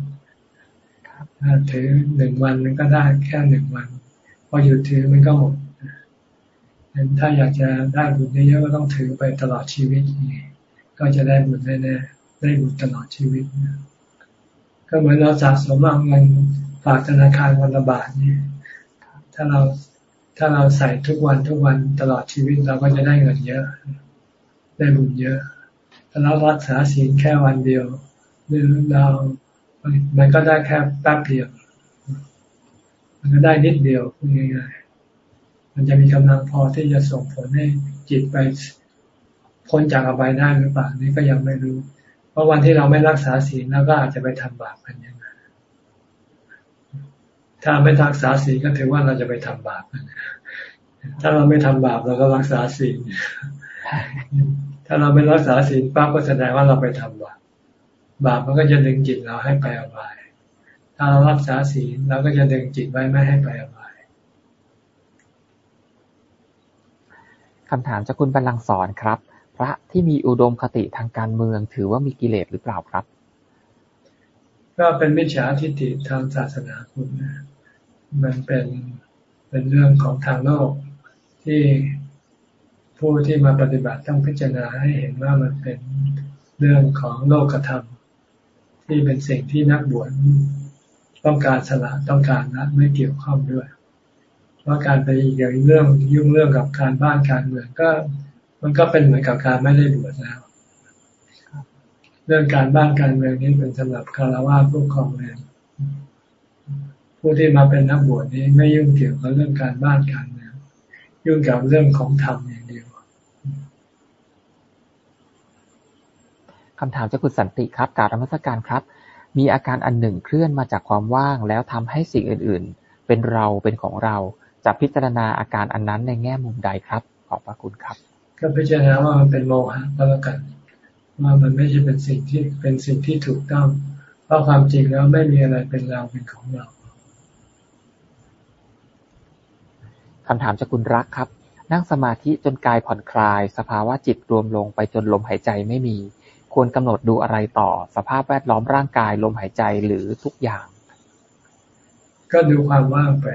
ถ้าถือหนึ่งวันมันก็ได้แค่หนึ่งวันพ อหยุดถือมันก็หมดถ้าอยากจะได้บุญเยอะก็ต้องถือไปตลอดชีวิตก็จะได้บุญแน่ๆได้บุญตลอดชีวิตก็เหมือนเราสะสมเอาเงินฝากธนาคารวันละบาทนี่ถ้าเราถ้าเราใส่ทุกวันทุกวันตลอดชีวิตเราก็จะได้เงินเยอะ ได้บุญเยอะถ้าเรารักษาศีลแค่วันเดียวหรือเรามันก็ได้แค่แป๊บเดียว มันก็ได้นิดเดียวพูดง่ายๆมันจะมีกำลังพอที่จะส่งผลให้จิตไปพ้นจากอบายได้หรือเปล่านี่ก็ยังไม่รู้ เพราะวันที่เราไม่รักษาศีลเราก็อาจจะไปทำบาปกันยังไงถ้าไม่รักษาศีลก็ถือว่าเราจะไปทำบาปถ้าเราไม่ทำบาปเราก็รักษาศีลถ้าเราไม่รักษาศีลปั๊บก็แสดงว่าเราไปทำบาปบาปมันก็จะดึงจิตเราให้ไปอบาย ถ้าเรารักษาศีลเราก็จะดึงจิตไว้ไม่ให้ไปอบายคำถามจากคุณบรรลังสอนครับ พระที่มีอุดมคติทางการเมืองถือว่ามีกิเลสหรือเปล่าครับ ก็เป็นมิจฉาทิฏฐิทางศาสนาคุณนะมันเป็นเป็นเรื่องของทางโลกที่ผู้ที่มาปฏิบัติต้องพิจารณาให้เห็นว่ามันเป็นเรื่องของโลกธรรมที่เป็นสิ่งที่นักบวช ต้องการสละต้องการนะไม่เกี่ยวข้องด้วย เพราะการไปเกี่ยวเรื่องยุ่งเรื่องกับการบ้านการเมืองก็ มันก็เป็นเหมือนกับการไม่ได้บวชแล้ว เรื่องการบ้านการเมืองนี้เป็นสำหรับคารวะผู้ครองเรือนผู้ที่มาเป็นนักบวชนี้ไม่ยุ่งเกี่ยวกับเรื่องการบ้านการเมืองยุ่งกับเรื่องของธรรมอย่างเดียวคำถามจากคุณสันติครับการรมสการครับ มีอาการอันหนึ่งเคลื่อนมาจากความว่างแล้วทำให้สิ่งอื่น ๆ เป็นเราเป็นของเรา จะพิจารณาอาการอันนั้นในแง่มุมใดครับ ขอบพระคุณครับ ก็พิจารณาว่ามันเป็นโมหะก็แล้วกัน ว่ามันไม่ใช่เป็นสิ่งที่เป็นสิ่งที่ถูกต้อง เพราะความจริงแล้วไม่มีอะไรเป็นเราเป็นของเราคำถามจากคุณรักครับ นั่งสมาธิจนกายผ่อนคลาย สภาวะจิตรวมลงไปจนลมหายใจไม่มี ควรกำหนดดูอะไรต่อ สภาพแวดล้อมร่างกาย ลมหายใจหรือทุกอย่าง ก็ดูความว่างไป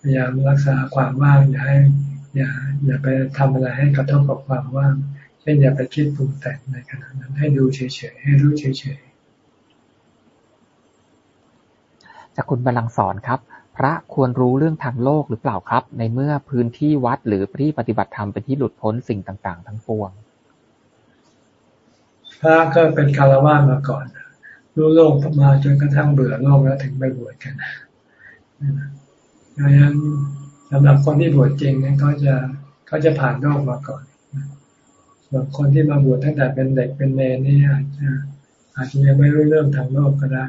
พยายามรักษาความว่างอย่าให้อย่าอย่าไปทำอะไรให้กระทบกับความว่าง เช่นอย่าไปคิดปรุงแต่งในขณะนั้น ให้ดูเฉยๆ ให้รู้เฉยๆ จากคุณบาลังสอนครับ พระควรรู้เรื่องทางโลกหรือเปล่าครับ ในเมื่อพื้นที่วัดหรือที่ปฏิบัติธรรมเป็นที่หลุดพ้นสิ่งต่าง ๆ ทั้งปวง พระก็เป็นคารวะมาก่อน รู้โลกมาจนกระทั่งเบื่อโลกแล้วถึงไปบวชกันดังนั้นสำหรับคนที่บวชจริงเนี่ยเขาจะเขาจะผ่านโลกมาก่อนส่วนคนที่มาบวชตั้งแต่เป็นเด็กเป็นเนนี่อาจจะอาจจะยังไม่รู้เรื่องทางโลกก็ได้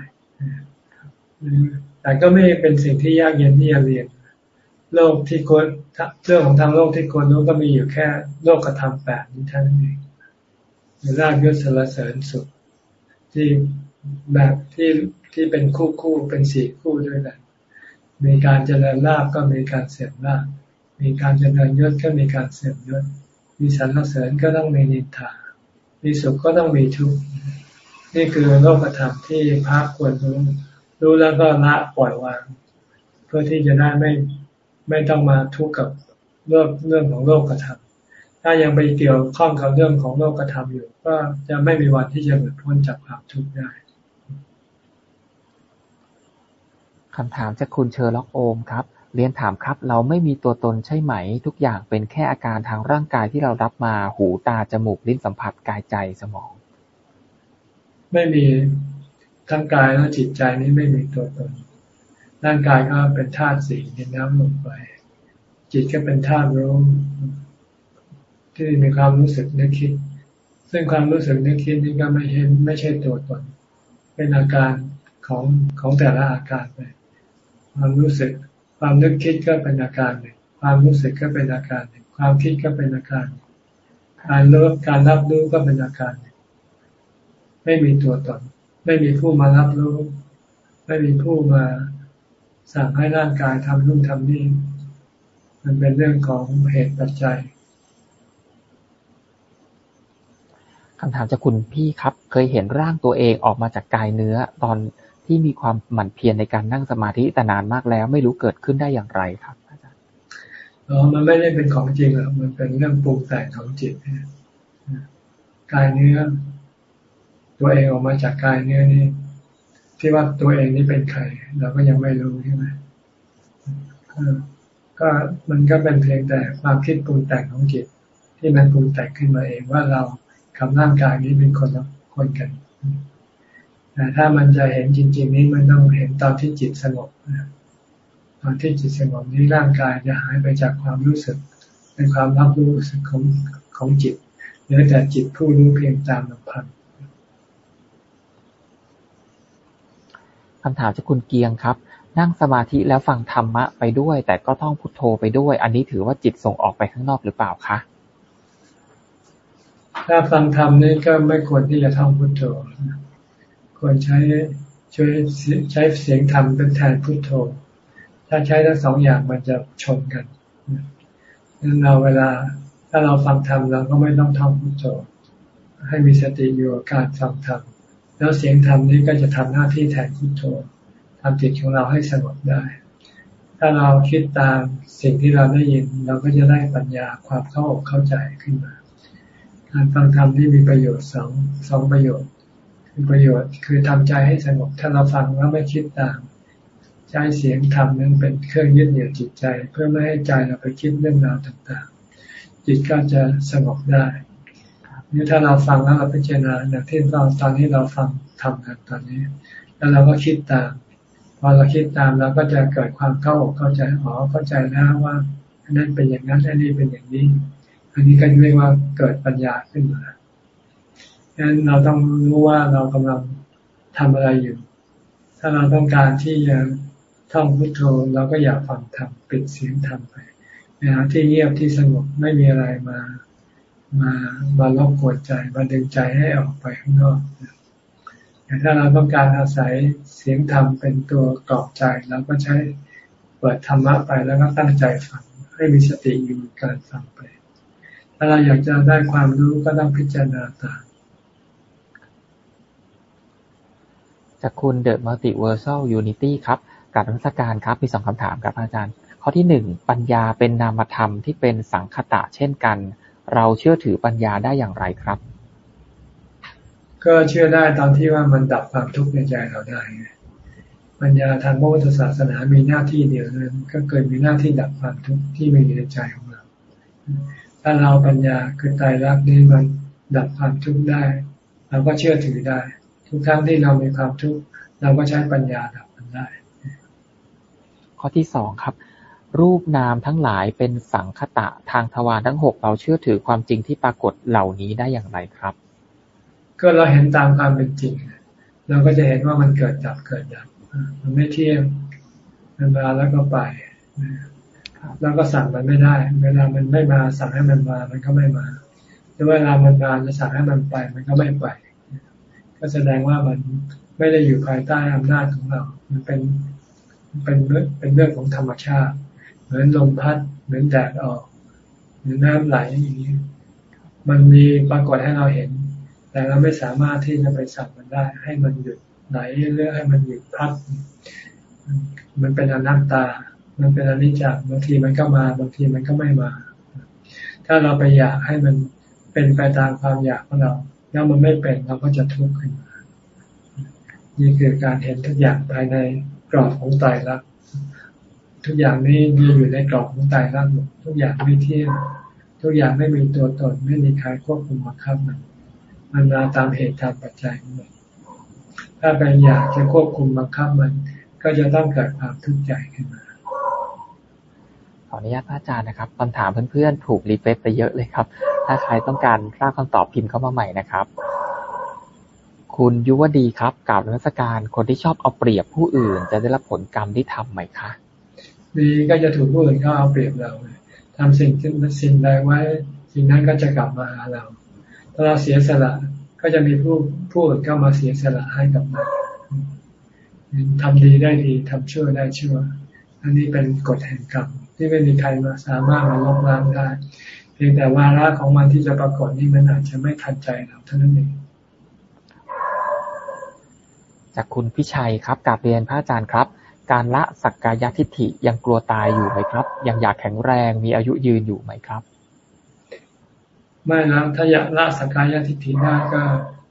แต่ก็ไม่เป็นสิ่งที่ยากเย็นที่จะเรียน โลกที่คนเรื่องของทางโลกที่คนรู้ก็มีอยู่แค่โลกกระทำแปดนี้เท่านั้นเอง มีลาบยศสารเสริญสุข ที่แบบที่ที่เป็นคู่คู่เป็นสี่คู่ด้วยกัน มีการเจริญลาบก็มีการเสื่อมลาบมีการเจริญยศก็มีการเสื่อมยศ มีสรรเสริญก็ต้องมีนินทา มีสุขก็ต้องมีทุกข์ นี่คือโลกธรรมที่พระควรรู้ รู้แล้วก็ละปล่อยวาง เพื่อที่จะได้ไม่ไม่ต้องมาทุกข์กับเรื่องเรื่องของโลกธรรม ถ้ายังไปเกี่ยวข้องกับเรื่องของโลกธรรมอยู่ ก็จะไม่มีวันที่จะหลุดพ้นจากความทุกข์ได้คำถามจากคุณเชอร์ล็อกโฮมครับ เรียนถามครับ เราไม่มีตัวตนใช่ไหม ทุกอย่างเป็นแค่อาการทางร่างกายที่เรารับมาหูตาจมูกลิ้นสัมผัสกายใจสมอง ไม่มีทั้งกายและจิตใจนี้ไม่มีตัวตน ร่างกายก็เป็นธาตุสี่ดินน้ำลมไฟจิตก็เป็นธาตุรู้ ที่มีความรู้สึกนึกคิด ซึ่งความรู้สึกนึกคิดนี้ก็ไม่ใช่ไม่ใช่ตัวตน เป็นอาการของของแต่ละอาการไปความรู้สึก ความนึกคิดก็เป็นอาการหนึ่งความรู้สึกก็เป็นอาการหนึ่งความคิดก็เป็นอาการ การรู้การรับรู้ก็เป็นอาการหนึ่งไม่มีตัวตน ไม่มีผู้มารับรู้ ไม่มีผู้มาสั่งให้ร่างกายทำนู่นทำนี่มันเป็นเรื่องของเหตุปัจจัย คำถามจากคุณพี่ครับ เคยเห็นร่างตัวเองออกมาจากกายเนื้อ ตอนที่มีความหมั่นเพียรในการนั่งสมาธิแต่นานมากแล้ว ไม่รู้เกิดขึ้นได้อย่างไรครับอาจารย์อ๋อมันไม่ได้เป็นของจริงหรอกมันเป็นเรื่องปรุงแต่งของจิตกายเนื้อ ตัวเองออกมาจากกายเนื้อนี่ที่ว่าตัวเองนี่เป็นใครเราก็ยังไม่รู้ใช่ไหมก็มันก็เป็นเพียงแต่ความคิดปรุงแต่งของจิต ที่มันปรุงแต่งขึ้นมาเองว่าเรา กับร่างกายนี้เป็นคนละคนกันแต่ถ้ามันจะเห็นจริง ๆ นี้มันต้องเห็นตอนที่จิตสงบตอนที่จิตสงบนี้ร่างกายจะหายไปจากความรู้สึกเป็นความรับรู้สึกของของจิตเหลือแต่จิตผู้รู้เพียงตามลำพังคำถามจากคุณเกียงครับ นั่งสมาธิแล้วฟังธรรมะไปด้วย แต่ก็ต้องพุทโธไปด้วย อันนี้ถือว่าจิตส่งออกไปข้างนอกหรือเปล่าคะ ถ้าฟังธรรมนี่ก็ไม่ควรที่จะท่องพุทโธควรใช้ช่วยใช้เสียงธรรมเป็นแทนพุทโธ ถ้าใช้ทั้งสองอย่างมันจะชนกันนั้นเราเวลา ถ้าเราฟังธรรมเราก็ไม่ต้องท่องพุทโธ ให้มีสติอยู่กับการฟังธรรมแล้วเสียงธรรมนี้ก็จะทำหน้าที่แทนพุทโธทำจิตของเราให้สงบได้ ถ้าเราคิดตามสิ่งที่เราได้ยิน เราก็จะได้ปัญญาความเข้าอกเข้าใจขึ้นมา การฟังธรรมที่มีประโยชน์สองสองประโยชน์ คือประโยชน์คือทำใจให้สงบถ้าเราฟังแล้วไม่คิดตาม ใช้เสียงธรรมนั้นเป็นเครื่องยึดเหนี่ยวจิตใจ เพื่อไม่ให้ใจเราไปคิดเรื่องราวต่างๆ จิตก็จะสงบได้นี่ถ้าเราฟังแล้วเราพิจารณาอย่างที่เราตอนที่เราฟังทำกันตอนนี้ แล้วเราก็คิดตาม พอเราคิดตามเราก็จะเกิดความเข้าอกเข้าใจอ๋อเข้าใจแล้วว่าอันนั้นเป็นอย่างนั้นอันนี้เป็นอย่างนี้ อันนี้ก็เรียกว่าเกิดปัญญาขึ้นมาดังนั้นเราต้องรู้ว่าเรากำลังทำอะไรอยู่ ถ้าเราต้องการที่จะท่องพุทโธเราก็อย่าฟังธรรมปิดเสียงธรรมไปนะที่เงียบที่สงบไม่มีอะไรมา มามาลบกวนใจมาดึงใจให้ออกไปข้างนอกแต่ถ้าเราต้องการอาศัยเสียงธรรมเป็นตัวกรอบใจเราก็ใช้เปิดธรรมะไปแล้วก็ตั้งใจฟังให้มีสติอยู่การฟังไป ถ้าเราอยากจะได้ความรู้ก็ต้องพิจารณาตามจากคุณ The Multiversal Unity ครับกราบนมัสการครับมีสองคำถามครับอาจารย์ ข้อที่หนึ่งปัญญาเป็นนามธรรมที่เป็นสังขตะเช่นกัน เราเชื่อถือปัญญาได้อย่างไรครับ ก็เชื่อได้ตอนที่ว่ามันดับความทุกข์ในใจเราได้ปัญญาทางพระพุทธศาสนามีหน้าที่เดียวนั้น ก็เกิดมีหน้าที่ดับความทุกข์ที่มีในใจของเรา ถ้าเราปัญญาคือใจรักนี้มันดับความทุกข์ได้ เราก็เชื่อถือได้ ทุกครั้งที่เรามีความทุกข์เราก็ใช้ปัญญาดับมันได้ ข้อที่สองครับ รูปนามทั้งหลายเป็นสังคตะทางทวารทั้งหกเราเชื่อถือความจริงที่ปรากฏเหล่านี้ได้อย่างไรครับ ก็เราเห็นตามความเป็นจริงเราก็จะเห็นว่ามันเกิดดับเกิดดับมันไม่เที่ยงมันมาแล้วก็ไป แล้วก็สั่งมันไม่ได้ เวลามันไม่มาสั่งให้มันมา มันก็ไม่มาหรือเวลามันมาจะสั่งให้มันไป มันก็ไม่ไป ก็แสดงว่ามันไม่ได้อยู่ภายใต้อำนาจของเรา มันเป็นเป็นเป็นเรื่องของธรรมชาติ เหมือนลมพัด เหมือนแดดออกหรือน้ำไหลอย่างนี้ มันมีปรากฏให้เราเห็น แต่เราไม่สามารถที่จะไปสั่งมันได้ ให้มันหยุดไหลหรือให้มันหยุดพัด มันเป็นอนัตตา มันเป็นอนิจจ์บางทีมันก็มาบางทีมันก็ไม่มา ถ้าเราไปอยากให้มันเป็นไปตามความอยากของเรา แล้วมันไม่เป็นเราก็จะทุกข์ขึ้นมานี่คือการเห็นทุกอย่างภายในกรอบของใจรักทุกอย่างนี้มีอยู่ในกรอบของใจรักทุกอย่างไม่เที่ยงทุกอย่างไม่มีตัวตนไม่มีใครควบคุมบังคับมัน มันมาตามเหตุตามปัจจัยของมันถ้าไปอยากจะควบคุมบังคับมัน ก็จะต้องเกิดความทุกข์ใจขึ้นมา ขออนุญาตพระอาจารย์นะครับคำถามเพื่อนๆ ถูกรีเฟซไปเยอะเลยครับ ถ้าใครต้องการทราบคำตอบพิมพ์เข้ามาใหม่นะครับ คุณยุวดีครับกล่าวนักการคนที่ชอบเอาเปรียบผู้อื่น จะได้รับผลกรรมที่ทำไหมคะดีก็จะถูกผู้อื่นเขาเอาเปรียบเราทำสิ่งที่สิ่งใดไว้ สิ่งนั้นก็จะกลับมาหาเรา ถ้าเราเสียสละก็จะมีผู้ผู้อื่นเข้ามาเสียสละให้กับเราทำดีได้ดีทำชั่วได้ชั่วอันนี้เป็นกฎแห่งกรรม ที่ไม่มีใครมาสามารถมาลบล้างได้เพียงแต่วาระของมันที่จะปรากฏนี่มันอาจจะไม่ทันใจเราเท่านั้นเองจากคุณพิชัยครับกาบเรียนพระอาจารย์ครับ การละสักกายทิฏฐิยังกลัวตายอยู่ไหมครับ ยังอยากแข็งแรงมีอายุยืนอยู่ไหมครับ ไม่นะถ้าอยากละสักกายทิฏฐิได้ก็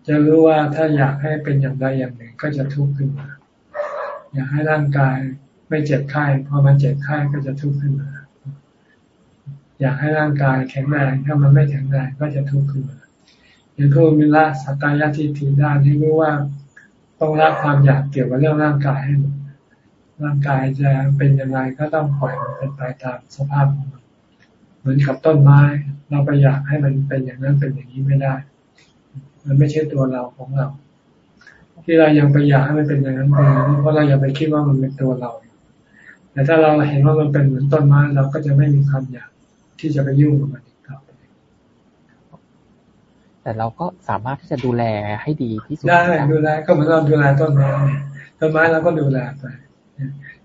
จะรู้ว่าถ้าอยากให้เป็นอย่างใดอย่างหนึ่งก็จะทุกข์ขึ้นมา อยากให้ร่างกาย ไม่เจ็บไข้พอมันเจ็บไข้ก็จะทุกข์ขึ้นมา อยากให้ร่างกายแข็งแรงถ้ามันไม่แข็งแรงก็จะทุกข์ขึ้นมาอย่างผู้มีละสักกายทิฏฐิได้ที่รู้ว่าต้องละความอยากเกี่ยวกับเรื่องร่างกายให้หมดร่างกายจะเป็นยังไงก็ต้องปล่อยมันเป็นไปตามสภาพของมันเหมือนกับต้นไม้ เราไปอยากให้มันเป็นอย่างนั้นเป็นอย่างนี้ไม่ได้ มันไม่ใช่ตัวเราของเรา ที่เรายังไปอยากให้มันเป็นอย่างนั้นเป็นอย่างนี้เพราะเรายังไปคิดว่ามันเป็นตัวเรา แต่ถ้าเราเห็นว่ามันเป็นเหมือนต้นไม้เราก็จะไม่มีความอยากที่จะไปยุ่งกับมันครับแต่เราก็สามารถที่จะดูแลให้ดีที่สุดได้ดูแลก็เหมือนเราดูแลต้นไม้ต้นไม้เราก็ดูแลไป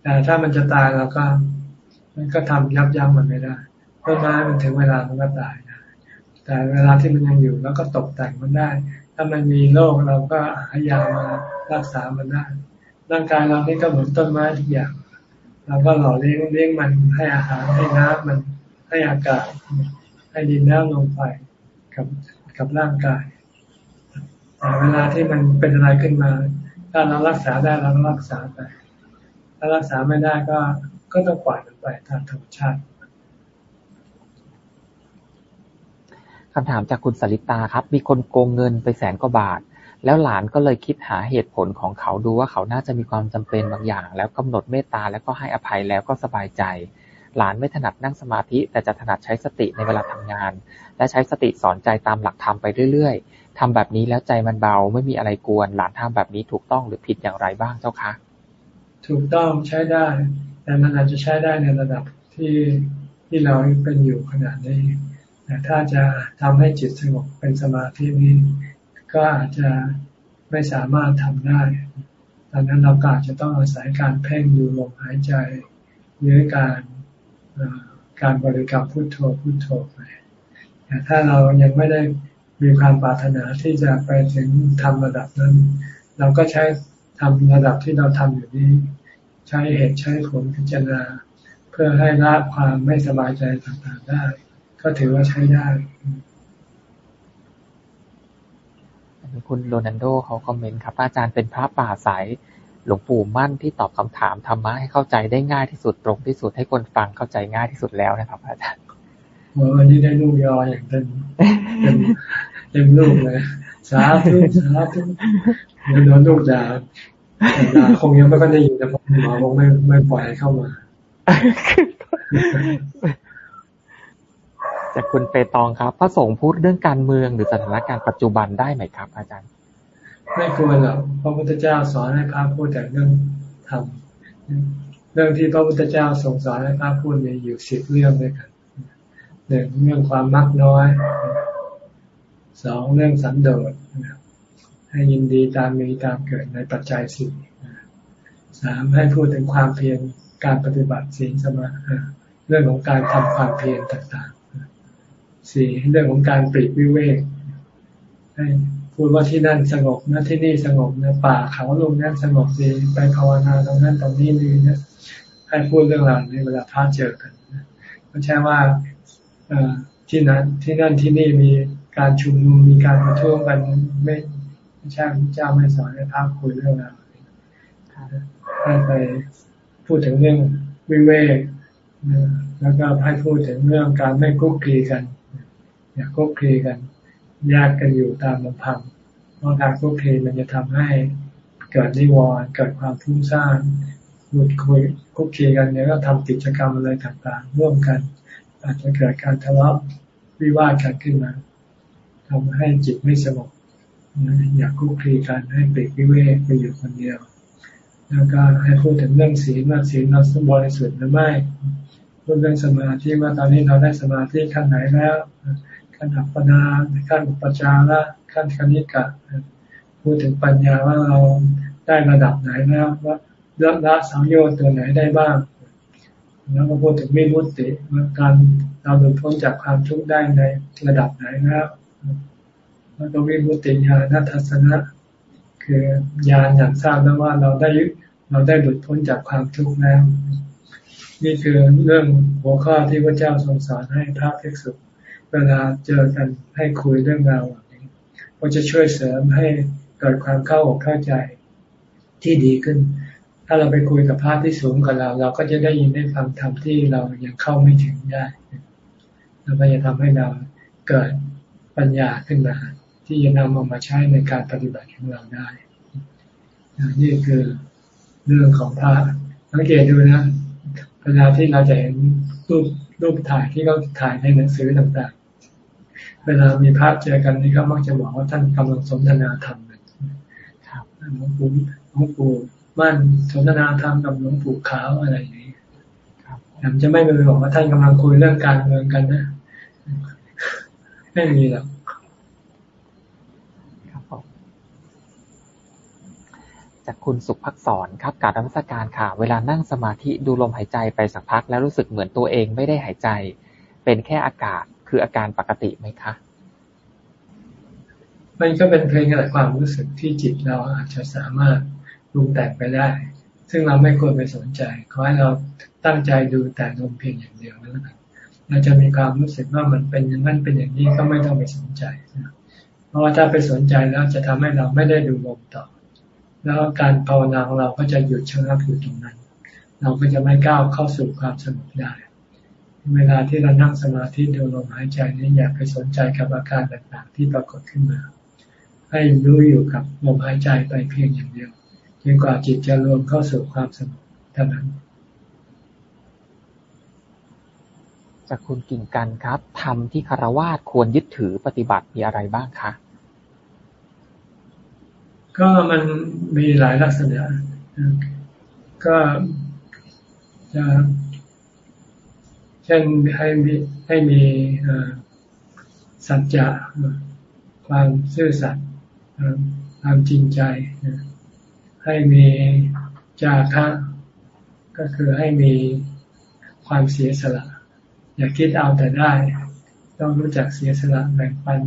แต่ถ้ามันจะตายเราก็ มันก็ทำยับยั้งมันไม่ได้ต้นไม้มันถึงเวลามันก็ตายนะแต่เวลาที่มันยังอยู่แล้วก็ตกแต่งมันได้ ถ้ามันมีโรคเราก็หายามารักษามันได้ร่างกายเรานี่ก็เหมือนต้นไม้ทุกอย่าง เราก็หล่อเลี้ยงเลี้ยงมันให้อาหารให้น้ำมันให้อากาศ ให้ดินน้ำลงไปกับกับร่างกายแต่เวลาที่มันเป็นอะไรขึ้นมา ถ้าเรารักษาได้เราก็รักษาไป ถ้ารักษาไม่ได้ก็ก็ต้องปล่อยมันไปตามธรรมชาติคำถามจากคุณสลิตาครับ มีคนโกงเงินไปแสนกว่าบาท แล้วหลานก็เลยคิดหาเหตุผลของเขาดูว่าเขาน่าจะมีความจำเป็นบางอย่าง แล้วกำหนดเมตตาแล้วก็ให้อภัยแล้วก็สบายใจ หลานไม่ถนัดนั่งสมาธิ แต่จะถนัดใช้สติในเวลาทำงาน และใช้สติสอนใจตามหลักธรรมไปเรื่อยๆทำแบบนี้แล้วใจมันเบาไม่มีอะไรกวน หลานทำแบบนี้ถูกต้องหรือผิดอย่างไรบ้างเจ้าคะถูกต้องใช้ได้ แต่มันอาจจะใช้ได้ในระดับที่ที่เราเป็นอยู่ขนาดนี้แต่ถ้าจะทำให้จิตสงบเป็นสมาธินี้ ก็อาจจะไม่สามารถทำได้ดังนั้นเราก็อาจจะต้องอาศัยการเพ่งดูลมหายใจหรือการการบริกรรมพุทโธพุทโธไปแต่ถ้าเรายังไม่ได้มีความปรารถนาที่จะไปถึงทำระดับนั้น เราก็ใช้ทำระดับที่เราทำอยู่นี้ ใช้เหตุใช้ผลพิจารณา เพื่อให้ละความไม่สบายใจต่างๆได้ ก็ถือว่าใช้ได้ คุณโรนันโดเขาคอมเมนต์ครับ อาจารย์เป็นพระป่าสายหลวงปู่มั่นที่ตอบคำถามธรรมะให้เข้าใจได้ง่ายที่สุดตรงที่สุดให้คนฟังเข้าใจง่ายที่สุดแล้วนะครับ อาจารย์วันนี้ได้ลูกยออย่างเต็มเต็มลูกเลยสาธุสาธุเดี๋ยวโดนลูกด่าด่าคงยังไม่ก็ได้ยินแต่ผมหมอคงไม่ไม่ปล่อยให้เข้ามา จากคุณเปตองครับ พระสงฆ์พูดเรื่องการเมืองหรือสถานการณ์ปัจจุบันได้ไหมครับ อาจารย์ ไม่ควรหรอกพระพุทธเจ้าสอนให้พระพูดแต่เรื่องธรรมเรื่องที่พระพุทธเจ้าทรงสอนให้พระพูดมีอยู่สิบเรื่องด้วยกันหนึ่งเรื่องความมักน้อยสองเรื่องสันโดษให้ยินดีตามมีตามเกิดในปัจจัยสี่สามให้พูดถึงความเพียรการปฏิบัติศีลสมาเรื่องของการทำความเพียรต่าง สี่เรื่องของการปลีกวิเวกให้พูดว่าที่นั่นสงบนะที่นี่สงบนะป่าเขาลงนั้นสงบดีไปภาวนาตรงนั้นตรงนี้ดีนะให้พูดเรื่องราวในเวลาพาเจอกันไม่ใช่ว่าที่นั้นที่นั่นที่นี่มีการชุมนุมมีการประท้วงกันไม่ไม่ใช่พระเจ้าไม่สอนให้พระคุยเรื่องอะไรให้ไปพูดถึงเรื่องวิเวกแล้วก็ให้พูดถึงเรื่องการไม่คุกคีกัน อย่าคุกคีกันแยกกันอยู่ตามลำพังเพราะการคุกคีมันจะทำให้เกิดนิวรณ์เกิดความฟุ้งซ่านพูดคุยคุกคีกันเนี่ยก็ทำกิจกรรมอะไรต่างๆ ร่วมกัน อาจจะเกิดการทะเลาะวิวาทกันขึ้นมาทำให้จิตไม่สงบอยากคุกคีกันให้เปิดวิเวกไปอยู่คนเดียว แล้วก็ให้พูดถึงเรื่องศีลว่าศีลเราสมบูรณ์สุดหรือไม่พูดเรื่องสมาธิว่าตอนนี้เราได้สมาธิขั้นไหนแล้ว ขั้นอัปปนาขั้นอุปจาระขั้นคณิกะพูดถึงปัญญาว่าเราได้ระดับไหนแล้วว่าเละละสังโยชน์ตัวไหนได้บ้าง แล้วก็พูดถึงมิมุติว่าการเราหลุดพ้นจากความทุกข์ได้ในระดับไหนแล้วแล้วก็วิมุตติญาณทัศนะ คือญาณอย่างทราบแล้วว่าเราได้เราได้หลุดพ้นจากความทุกข์แล้ว นี่คือเรื่องหัวข้อที่พระเจ้าทรงสอนให้พระภิกษุ เวลาเจอกันให้คุยเรื่องราวแบบนี้ก็จะช่วยเสริมให้เกิดความเข้าอกเข้าใจที่ดีขึ้น ถ้าเราไปคุยกับพระที่สูงกว่าเรา เราก็จะได้ยินได้ฟังธรรมที่เรายังเข้าไม่ถึงได้แล้วก็จะทำให้เราเกิดปัญญาขึ้นมา ที่จะนำเอามาใช้ในการปฏิบัติของเราได้นี่คือเรื่องของพระสังเกตดูนะเวลาที่เราจะเห็นรูปรูปถ่ายที่เขาถ่ายในหนังสือต่างๆ เวลามีพระเจอกันนี่เขามักจะบอกว่าท่านกำลังสนทนาธรรมกันหลวงปู่หลวงปู่มั่นสนทนาธรรมกับหลวงปู่ขาวอะไรอย่างนี้ผมจะไม่ไปบอกว่าท่านกำลังคุยเรื่องการเมืองกันนะ ไม่มีหรอกจากคุณสุขพักสอนครับการรัชการค่ะ เวลานั่งสมาธิดูลมหายใจไปสักพัก แล้วรู้สึกเหมือนตัวเองไม่ได้หายใจ เป็นแค่อากาศ คืออาการปกติไหมคะมันก็เป็นเพียงแต่ความรู้สึกที่จิตเราอาจจะสามารถรุงแต่งไปได้ ซึ่งเราไม่ควรไปสนใจ ขอให้เราตั้งใจดูแต่ลมเพียงอย่างเดียวแล้วกันเราจะมีความรู้สึกว่ามันเป็นอย่างนั้นเป็นอย่างนี้ก็ไม่ต้องไปสนใจ เพราะว่าถ้าไปสนใจแล้วจะทำให้เราไม่ได้ดูลมต่อ แล้วการภาวนาของเราก็จะหยุดชะงักอยู่ตรงนั้น เราก็จะไม่ก้าวเข้าสู่ความสงบได้ เวลาที่เรานั่งสมาธิดูลมหายใจนี้อย่าไปสนใจกับอาการต่างๆ ที่ปรากฏขึ้นมา ให้รู้อยู่กับลมหายใจไปเพียงอย่างเดียวจนกว่าจิตจะรวมเข้าสู่ความสงบเท่านั้น จากคุณกิ่งกันครับทำที่คารวาสควรยึดถือปฏิบัติมีอะไรบ้างคะก็มันมีหลายลักษณะ ก็จะ เช่นให้มีให้มีสัจจะความซื่อสัตย์ความจริงใจ ให้มีจาคะก็คือให้มีความเสียสละ อย่าคิดเอาแต่ได้ ต้องรู้จักเสียสละแบ่งปัน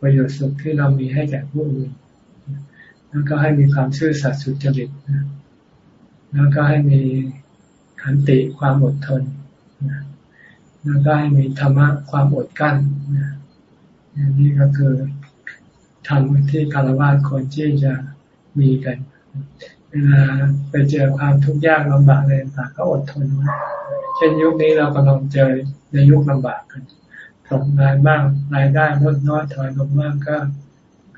ประโยชน์สุขที่เรามีให้แก่ผู้อื่นแล้วก็ให้มีความซื่อสัตย์สุจริตแล้วก็ให้มีขันติความอดทน แล้วก็ให้มีธรรมะความอดกั้นนี่ก็คือทำที่คารวะคนที่จะมีกัน เวลาไปเจอความทุกข์ยากลำบากอะไรต่างก็อดทนเช่นยุคนี้เรากำลังเจอในยุคลำบากกันตกงานบ้างรายได้ลดน้อยถอยลงบ้างก็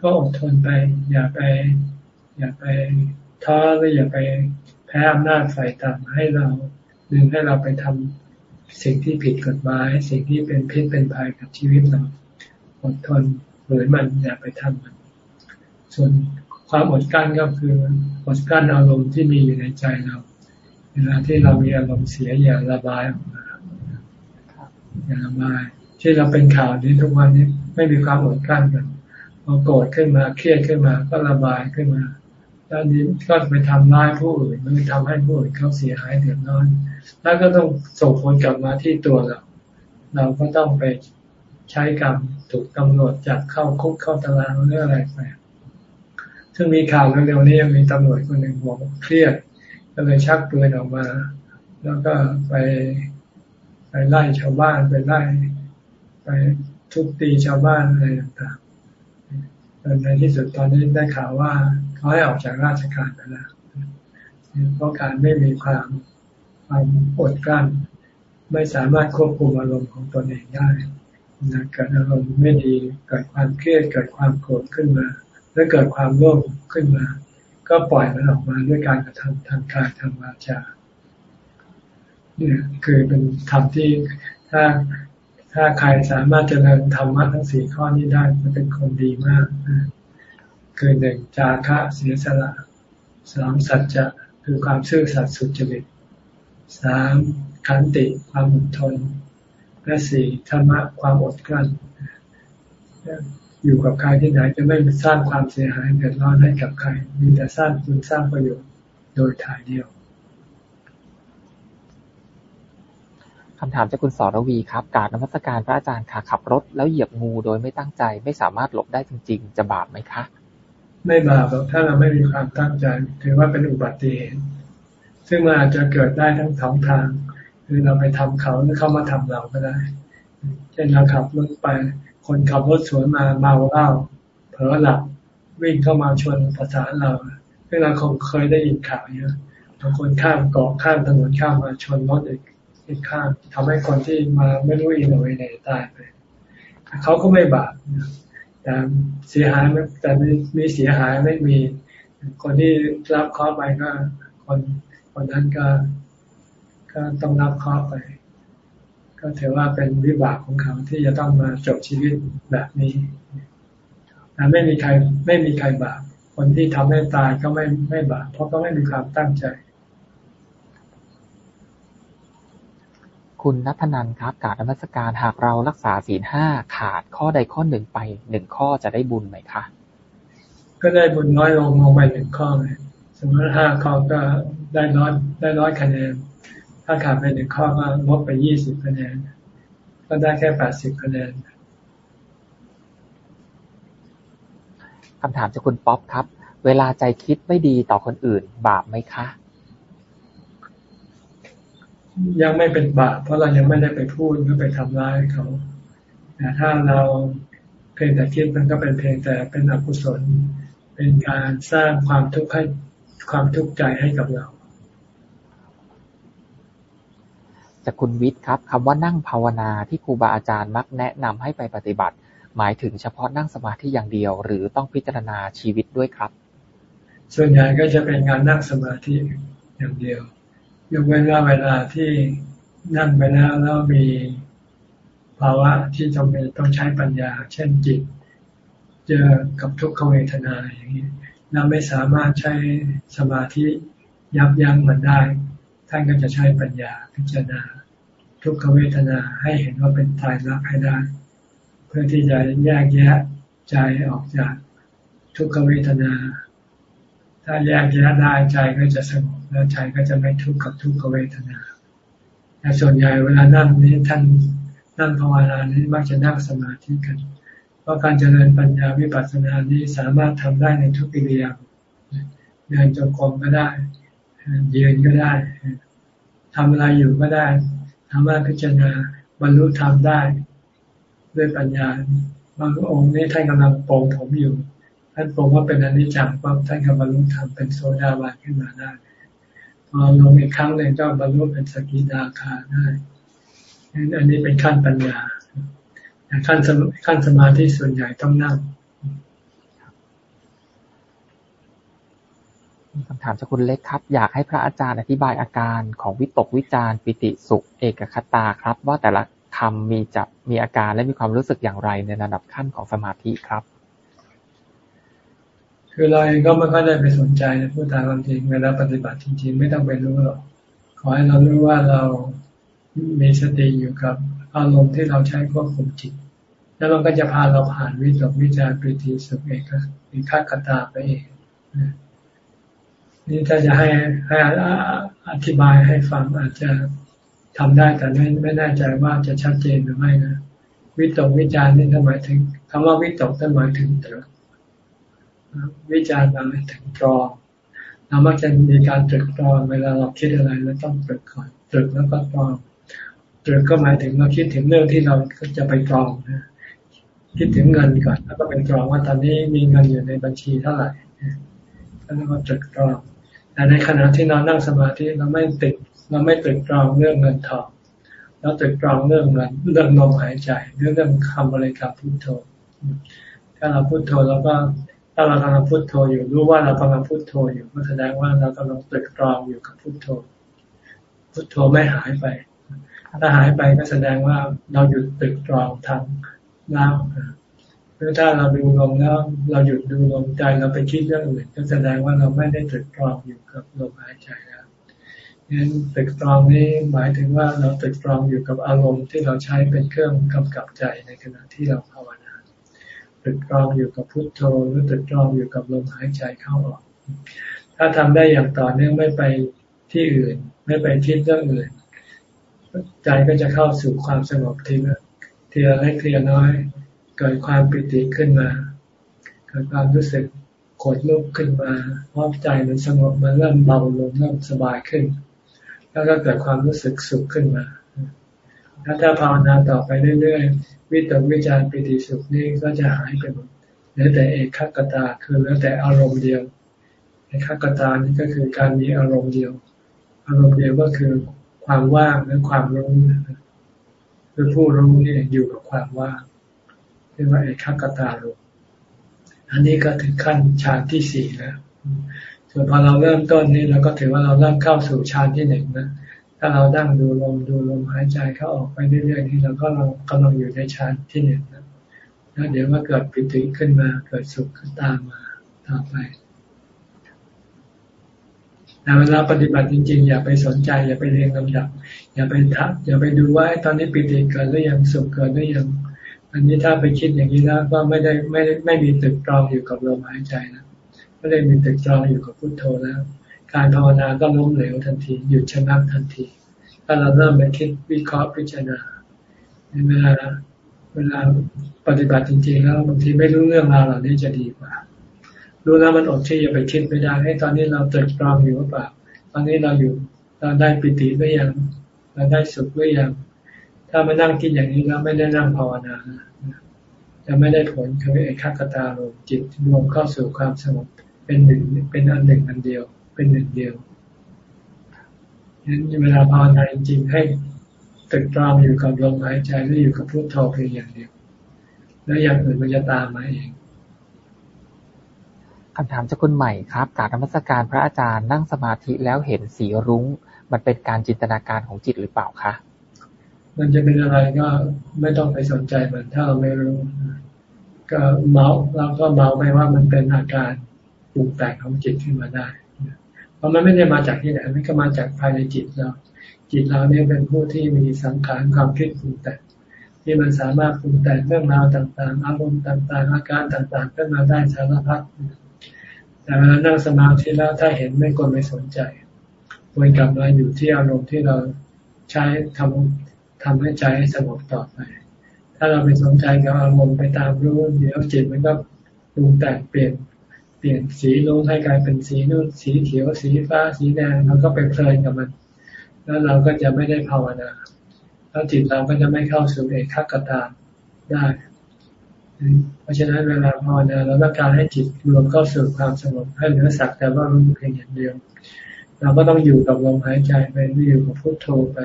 ก็อดทนไป อย่าไป อย่าไปท้อหรืออย่าไปแพ้อำนาจฝ่ายต่ำให้เราดึงให้เราไปทำ สิ่งที่ผิดกฎหมาย สิ่งที่เป็นพิษเป็นภัยกับชีวิตเราอดทนเหมือนมันอย่าไปทำมัน ส่วนความอดกั้นก็คืออดกั้นอารมณ์ที่มีอยู่ในใจเรา เวลาที่เรามีอารมณ์เสียอย่าระบายออกมาอย่าระบายที่เราเป็นข่าวนี้ทุกวันนี้ไม่มีความอดกั้นกันพอโกรธขึ้นมาเครียดขึ้นมาก็ระบายขึ้นมาแล้วนี้ก็ไปทำร้ายผู้อื่นมันทำให้ผู้อื่นเขาเสียหายเดือดร้อน แล้วก็ต้องส่งผลกลับมาที่ตัวเรา เราก็ต้องไปใช้กรรมถูกตำรวจจับเข้าคุกเข้าตารางเรื่องอะไรไปซึ่งมีข่าวเร็วๆนี้ยังมีตำรวจคนหนึ่งบอกเครียด ก็เลยชักปืนออกมา แล้วก็ไปไปไล่ชาวบ้านไปไล่ไปทุบตีชาวบ้านอะไรต่างๆในที่สุดตอนนี้ได้ข่าวว่าเขาให้ออกจากราชการไปแล้วเพราะการไม่มีความ ความอดกลั้น ไม่สามารถควบคุมอารมณ์ของตนเองได้นะเกิดอารมณ์ไม่ดีเกิดความเครียดเกิดความโกรธขึ้นมา แล้วเกิดความโลภขึ้นมา ก็ปล่อยมันออกมาด้วยการกระทำทางกายทางวาจาเนี่ยคือเป็นธรรมที่ถ้าถ้าใครสามารถเจริญธรรมะทั้งสี่ข้อนี้ได้มันเป็นคนดีมากคือหนึ่งจาคะเสียสละสองสัจจะคือความซื่อสัตย์สุจริต สามขันติความอดทน และสี่ธรรมะความอดกลั้น อยู่กับใครที่ไหนจะไม่สร้างความเสียหายเดือดร้อนให้กับใคร มีแต่สร้างคุณสร้างประโยชน์โดยถ่ายเดียวคำถามจากคุณสรวีครับ การนมัสการพระอาจารย์ค่ะขับรถ แล้วเหยียบงูโดยไม่ตั้งใจ ไม่สามารถหลบได้จริง ๆ จะบาปไหมคะ ไม่บาปหรอกถ้าเราไม่มีความตั้งใจถือว่าเป็นอุบัติเหตุ ซึ่งมันอาจจะเกิดได้ทั้งสองทาง คือเราไปทำเขาหรือเขามาทำเราก็ได้ เช่นเราขับรถไป คนขับรถสวนมาเมาเหล้าเผลอหลับวิ่งเข้ามาชนประสานเราซึ่งเราคงเคยได้ยินข่าวเยอะบางคนข้ามเกาะข้ามถนนข้ามมาชนรถอีกอีกข้างทำให้คนที่มาไม่รู้อินโนเวเนตายไปเขาก็ไม่บาปแต่เสียหายแต่มีเสียหายไม่มี คนที่รับข้อไปก็คน คนนั้นก็ก็ต้องรับข้อไป ก็ถือว่าเป็นวิบากของเขาที่จะต้องมาจบชีวิตแบบนี้แต่ไม่มีใครไม่มีใครบาปคนที่ทำให้ตายก็ไม่ไม่บาปเพราะก็ไม่มีความตั้งใจ คุณนัทนันครับการนมัสการหากเรารักษาศีลห้าขาดข้อใดข้อหนึ่งไปหนึ่งข้อจะได้บุญไหมคะ ก็ได้บุญน้อยลงลงไปหนึ่งข้อเลย สมมติห้าข้อก็ได้น้อยได้น้อยคะแนน ถ้าขาดไปหนึ่งข้อก็ลดไปยี่สิบคะแนน ก็ได้แค่แปดสิบคะแนนคำถามจากคุณป๊อปครับ เวลาใจคิดไม่ดีต่อคนอื่น บาปไหมคะ ยังไม่เป็นบาปเพราะเรายังไม่ได้ไปพูดหรือไปทำร้ายเขาแต่ถ้าเราเพียงแต่คิดมันก็เป็นเพียงแต่เป็นอกุศล เป็นการสร้างความทุกข์ให้ ความทุกข์ใจให้กับเราจากคุณวิทย์ครับคำว่านั่งภาวนาที่ครูบาอาจารย์มักแนะนำให้ไปปฏิบัติ หมายถึงเฉพาะนั่งสมาธิอย่างเดียว หรือต้องพิจารณาชีวิตด้วยครับ ส่วนใหญ่ก็จะเป็นงานนั่งสมาธิอย่างเดียวยกเว้นว่าเวลาที่นั่งไปแล้วแล้วมีภาวะที่จำเป็นต้องใช้ปัญญา เช่นจิต เจอกับทุกขเวทนาอย่างนี้ เราไม่สามารถใช้สมาธิยับยั้งมันได้ ท่านก็จะใช้ปัญญาพิจารณา ทุกขเวทนาให้เห็นว่าเป็นตายรักให้ได้ เพื่อที่จะแยกแยะใจออกจากทุกขเวทนา ถ้าแยกแยะได้ใจก็จะสงบแล้วใจก็จะไม่ทุกข์กับทุกขเวทนาแต่ส่วนใหญ่เวลานั่งนี้ท่านนั่งภาวนานี้มักจะนั่งสมาธิกันเราะการเจริญปัญญาวิปัสสนานี้สามารถทำได้ในทุกอิริยาบเดินจงกรมก็ได้ยืนก็ได้ทำอะไรอยู่ก็ได้สามารถพิจารณาบรรลุธรรมได้ ด้วยปัญญาบางองค์นี้ท่านกำลังปรงผมอยู่ท่านปรงว่าเป็นอนิจจังปั๊บท่านก็บรรลุธรรมเป็นโซดาบันขึ้นมาได้พอลงอีกครั้งหนึ่งก็บรรลุเป็นสกิดาคาได้อันนี้เป็นขั้นปัญญา ขั้นขั้นสมาธิส่วนใหญ่ต้องนั่งคำถามจากคุณเล็กครับ อยากให้พระอาจารย์อธิบายอาการของวิตกวิจารปิติสุขเอกคตาครับ ว่าแต่ละคำมีจะมีอาการและมีความรู้สึกอย่างไรในระดับขั้นของสมาธิครับ คือเราเองก็ไม่ค่อยได้ไปสนใจพูดตามความจริงเวลาปฏิบัติจริงๆไม่ต้องไปรู้หรอกขอให้เรารู้ว่าเรามีสติอยู่กับ อารมณ์ที่เราใช้ควบคุมจิต แล้วมันก็จะพาเราผ่านวิตกวิจารปิติสุขเอกอิคากตาไปเองนี่ถ้าจะให้ให้อธิบายให้ฟังอาจจะทำได้แต่ไม่ไม่แน่ใจว่าจะชัดเจนหรือไม่นะวิตกวิจารนี่หมายถึงคำว่าวิตกหมายถึงตรึกวิจารณ์อะไรถึงตรองเรามักจะมีการตรึกตรองเวลาเราคิดอะไรเราต้องตรึกก่อนตรึกแล้วก็ตรอง ตรึกก็หมายถึงเราคิดถึงเรื่องที่เราจะไปตรองนะคิดถึงเงินก่อน แล้วก็ไปตรองว่าตอนนี้มีเงินอยู่ในบัญชีเท่าไหร่แล้วก็ตรึกตรองแต่ในขณะที่เรานั่งสมาธิเราไม่ติดเราไม่ตรึกตรองเรื่องเงินทองเราตรึกตรองเรื่องเงินเรื่องลมหายใจเรื่องคำบริกรรมพุทโธถ้าเราพุทโธเราก็ถ้าเรากำลังพุทโธอยู่รู้ว่าเรากำลังพุทโธอยู่ก็แสดงว่าเรากำลังตรึกตรองอยู่กับพุทโธพุทโธไม่หายไป ถ้าหายไปก็แสดงว่าเราหยุดตรึกตรองทางแล้วหรือถ้าเราดูลมแล้ว เราหยุดดูลมใจเราไปคิดเรื่องอื่นก็แสดงว่าเราไม่ได้ตรึกตรองอยู่กับลมหายใจแล้วงั้นตรึกตรองนี้หมายถึงว่าเราตรึกตรองอยู่กับอารมณ์ที่เราใช้เป็นเครื่องกำกับใจในขณะที่เราภาวนาตรึกตรองอยู่กับพุทโธหรือตึกตรองอยู่กับลมหายใจเข้าออก ถ้าทำได้อย่างต่อเนื่องไม่ไปที่อื่น ไม่ไปคิดเรื่องอื่น ใจก็จะเข้าสู่ความสงบทีละทีละเล็กทีละน้อย เกิดความปิติขึ้นมา เกิดความรู้สึกขดลุกขึ้นมาพราะใจมันสงบมันเริ่มเบาลงเริ่มสบายขึ้น แล้วก็เกิดความรู้สึกสุขขึ้นมาถ้าถ้าภาวนาต่อไปเรื่อยๆ วิตกวิจารปิติสุขนี่ก็จะหายไปหมดเหลือแต่เอกขกตาคือเหลือแต่อารมณ์เดียวเอกขกตานี่ก็คือการมีอารมณ์เดียว อารมณ์เดียวก็คือ ความว่างหรือความรู้คือผู้รู้นี่อยู่กับความว่างเรียกว่าเอกขกตาลมอันนี้ก็ถึงขั้นฌานที่สี่แล้วส่วนพอเราเริ่มต้นนี้เราก็ถือว่าเราเริ่มเข้าสู่ฌานที่หนึ่งนะถ้าเราดั้งดูลมดูลมหายใจเข้าออกไปเรื่อยๆนี่เราก็เรากำลังอยู่ในชั้นที่หนึ่งนะแล้วเดี๋ยวว่าเกิดปิติขึ้นมาเกิดสุขขึ้นตามมาต่อไป แต่เวลาปฏิบัติจริงๆ อย่าไปสนใจ อย่าไปเรียงลำดับ อย่าไปทักอย่าไปดูว่าตอนนี้ปิติเกิดหรือยังสุขเกิดหรือยังอันนี้ถ้าไปคิดอย่างนี้แล้วก็ไม่ได้ไม่ไม่มีตึกตรองอยู่กับลมหายใจนะไม่ได้มีตึกตรองอยู่กับพุทโธแล้ว การภาวนาก็ล้มเหลวทันทีหยุดชะงักทันที ถ้าเราเริ่มไปคิดวิเคราะห์พิจารณาเวลาเวลาปฏิบัติจริงๆ แล้วบางทีไม่รู้เรื่องราวเหล่านี้จะดีกว่า รู้แล้วมันอดที่จะไปคิดไม่ได้ให้ตอนนี้เราตึกตรองอยู่หรือเปล่า ตอนนี้เราอยู่เราได้ปิติหรือยังเราได้สุขหรือยังถ้ามานั่งคิดอย่างนี้แล้วไม่ได้นั่งภาวนาจะไม่ได้ผลคือเอกขตาลมจิตรวมเข้าสู่ความสงบเป็นหนึ่งเป็นอันหนึ่งอันเดียว เป็นหนึ่งเดียวฉะนั้นเวลาภาวนาจริงๆให้ตึกตรองอยู่กับลมหายใจหรืออยู่กับพุทโธเพียงอย่างเดียว แล้วอย่างอื่นมันจะตามมาเอง คำถามจากคุณใหม่ครับการนมัสการพระอาจารย์ นั่งสมาธิแล้วเห็นสีรุ้ง มันเป็นการจินตนาการของจิตหรือเปล่าคะ มันจะเป็นอะไรก็ไม่ต้องไปสนใจมันถ้าเราไม่รู้ ก็เมาเราก็เมาไปว่ามันเป็นอาการปรุงแต่งของจิตขึ้นมาได้ เพราะมันไม่ได้มาจากที่ไหน มันก็มาจากภายในจิตเรา จิตเราเนี่ยเป็นผู้ที่มีสังขารความคิดปรุงแต่งที่มันสามารถปรุงแต่งเรื่องราวต่างๆ อารมณ์ต่างๆ อาการต่างๆขึ้นมาได้สารพัด แต่เวลานั่งสมาธิแล้วถ้าเห็นไม่กลไม่สนใจวนกลับมาอยู่ที่อารมณ์ที่เราใช้ทำทำให้ใจให้สงบต่อไป ถ้าเราไปสนใจกับอารมณ์ไปตามรู้เดี๋ยวจิตมันก็ปรุงแต่งเปลี่ยนเปลี่ยนสีลงให้กลายเป็นสีนู่นสีเขียว สีฟ้า สีแดงเราก็ไปเพลินกับมัน แล้วเราก็จะไม่ได้ภาวนา แล้วจิตเราก็จะไม่เข้าสู่เอกขกตาได้ เพราะฉะนั้นเวลาภาวนาเราต้องการให้จิตรวมเข้าสู่ความสงบให้เหลือสักแต่ว่ารู้เพียงอย่างเดียว เราก็ต้องอยู่กับลมหายใจไปอยู่กับพุทโธไป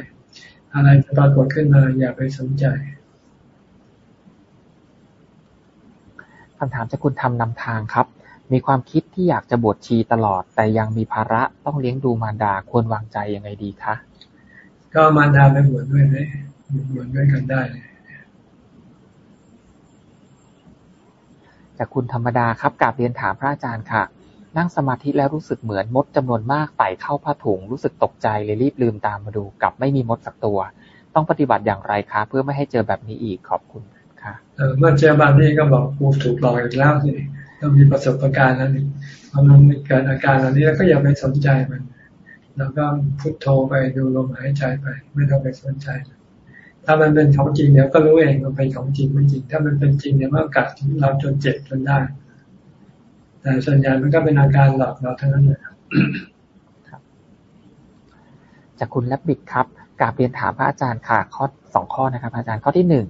อะไรจะปรากฏขึ้นมาอย่าไปสนใจคำถามจากคุณทำนำทางครับ มีความคิดที่อยากจะบวชชีตลอด แต่ยังมีภาระต้องเลี้ยงดูมารดาควรวางใจยังไงดีคะ ก็มารดาไปบวชด้วยเลยบวชด้วยกันได้เลย จากคุณธรรมดาครับกาบเรียนถามพระอาจารย์ค่ะ นั่งสมาธิแล้วรู้สึกเหมือนมดจำนวนมากไต่เข้าผ้าถุงรู้สึกตกใจเลยรีบลืมตามมาดูกับไม่มีมดสักตัว ต้องปฏิบัติอย่างไรคะเพื่อไม่ให้เจอแบบนี้อีกขอบคุณค่ะเมื่อเจอแบบนี้ก็บอกกูถูกหลอกอีกแล้วสิเรามีประสบการณ์นั้นพอมันเกิดอาการเหล่านี้แล้วก็อย่าไปสนใจมัน แล้วก็พุโทโธไปดูลมหายใจไป ไม่ต้องไปสนใจ ถ้ามันเป็นของจริงเดี๋ยวก็รู้เองมันเป็นของจริงไม่จริง ถ้ามันเป็นจริงเนี่ยมันกัดเราจนเจ็บจนได้ แต่ส่วนใหญ่มันก็เป็นอาการหลอกเราเท่านั้นเลยจากคุณแลบบิดครับกราบเรียนถามพระอาจารย์ค่ะข้อสองข้อนะครับ อาจารย์ข้อที่หนึ่ง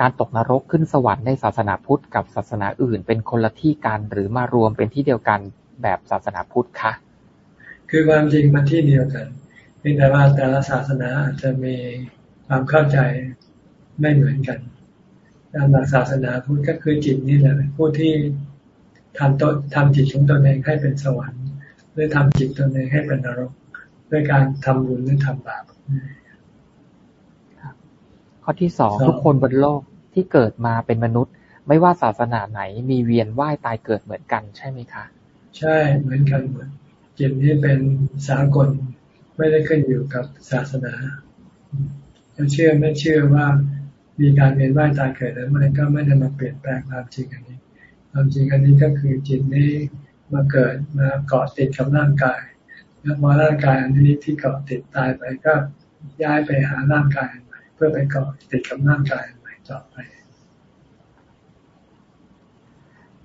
การตกนรกขึ้นสวรรค์ในศาสนาพุทธกับศาสนาอื่น เป็นคนละที่กันหรือมารวมเป็นที่เดียวกันแบบศาสนาพุทธคะคือความจริงมันที่เดียวกันเพียงแต่ว่าแต่ละศาสนาอาจจะมี ความเข้าใจไม่เหมือนกันตามหลักศาสนาพุทธก็คือจิตนี่แหละผู้ที่ทำตนทำจิตของตนเองให้เป็นสวรรค์หรือทำจิตตนเองให้เป็นนรก ด้วยการทำบุญหรือทำบาปข้อที่สองทุกคนบนโลกที่เกิดมาเป็นมนุษย์ ไม่ว่าศาสนาไหนมีเวียนว่ายตายเกิดเหมือนกันใช่ไหมคะ ใช่เหมือนกันหมดจิตนี้เป็นสากลไม่ได้ขึ้นอยู่กับศาสนา จะเชื่อไม่เชื่อว่ามีการเวียนว่ายตายเกิดแล้วมันก็ไม่ได้มาเปลี่ยนแปลงความจริงอันนี้ ความจริงอันนี้ก็คือจิตนี้มาเกิดมาเกาะติดกับร่างกาย แล้วพอร่างกายอันนี้ที่เกาะติดตายไปก็ย้ายไปหาร่างกายใหม่เพื่อไปเกาะติดกับร่างกายใหม่ต่อไป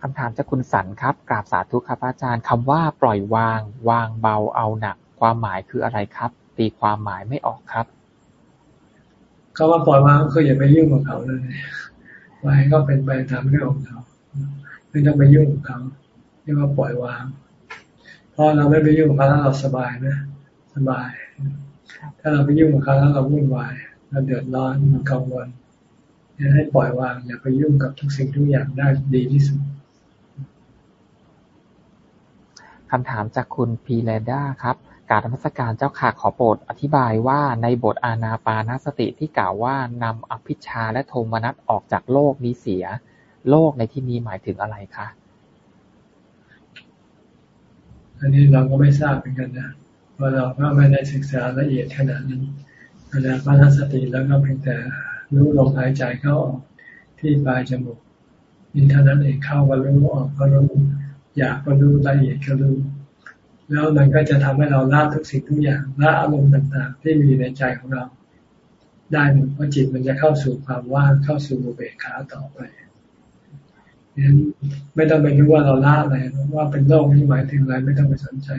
คำถามจากคุณสันครับกราบสาธุครับอาจารย์คำว่าปล่อยวาง วางเบาเอาหนัก ความหมายคืออะไรครับ ตีความหมายไม่ออกครับ ขาว่าปล่อยวางคืออย่าไปยุ่งกับเขาเลยไว้ก็เป็นไปตามเรื่องของเขาไม่ต้องไปยุ่งกับเขาเรียกว่าปล่อยวางพอเราไม่ไปยุ่งกับเขาแล้วเราสบายนะสบาย ถ้าเราไปยุ่งกับเขาแล้วเราวุ่นวายเราเดือดร้อนกังวลให้ปล่อยวางอย่าไปยุ่งกับทุกสิ่งทุกอย่างได้ดีที่สุดคำถามจากคุณพีเรด้าครับ การธรรมสการเจ้าค่ะ ขอโปรดอธิบายว่าในบทอานาปานสติที่กล่าวว่านำอภิชาและโทมนัสออกจากโลกนี้เสีย โลกในที่นี้หมายถึงอะไรคะอันนี้เราก็ไม่ทราบเหมือนกันนะเพราะเราก็ไม่ได้ศึกษาละเอียดขนาดนั้นอานาปานสติแล้วก็เพียงแต่รู้ลมหายใจเข้าออกที่ปลายจมูกอินเท่านั้นเองเข้าก็รู้ออกก็รู้อยากก็รู้ละเอียดก็รู้ แล้วมันก็จะทำให้เราละทุกสิ่งทุกอย่างละอารมณ์ต่างๆ ที่มีในใจของเรา ได้หมดเพราะจิตมันจะเข้าสู่ความว่างเข้าสู่อุเบกขาต่อไปนั้นไม่ต้องไปรู้ว่าเราละอะไรว่าเป็นโลกนี้หมายถึงอะไรไม่ต้องไปสนใจ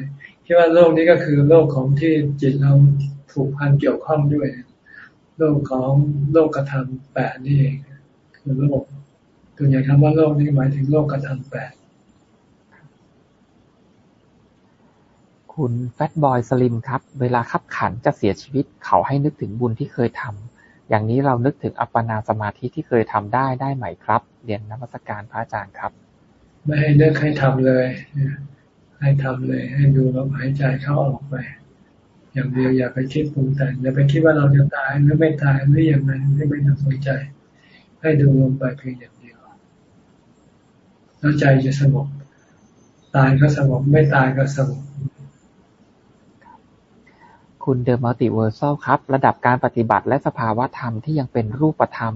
คิดว่าโลกนี้ก็คือโลกของที่จิตเราผูกพันเกี่ยวข้องด้วย โลกของโลกกระทำแปดนี่เองคือโลกตัวอย่างคำว่าโลกนี้หมายถึงโลกกระทำแปด คุณแฟตบอยสลิมครับ เวลาขับขันจะเสียชีวิต เขาให้นึกถึงบุญที่เคยทำ อย่างนี้เรานึกถึงอัปปนาสมาธิที่เคยทำได้ได้ไหมครับ เรียนนักสการพระอาจารย์ครับ ไม่ให้นึกให้ทำเลย ให้ทำเลย ให้ดูลมหายใจเข้าออกไป อย่างเดียวอย่าไปคิดปรุงแต่งอย่าไปคิดว่าเราจะตายหรือไม่ตายหรืออย่างไรไม่ไม่ต้องสนใจ ให้ดูลมไปเพียงอย่างเดียวแล้วใจจะสงบตายก็สงบไม่ตายก็สงบ คุณเดอะมัลติเวอร์ซัลครับ ระดับการปฏิบัติและสภาวะธรรมที่ยังเป็นรูปธรรม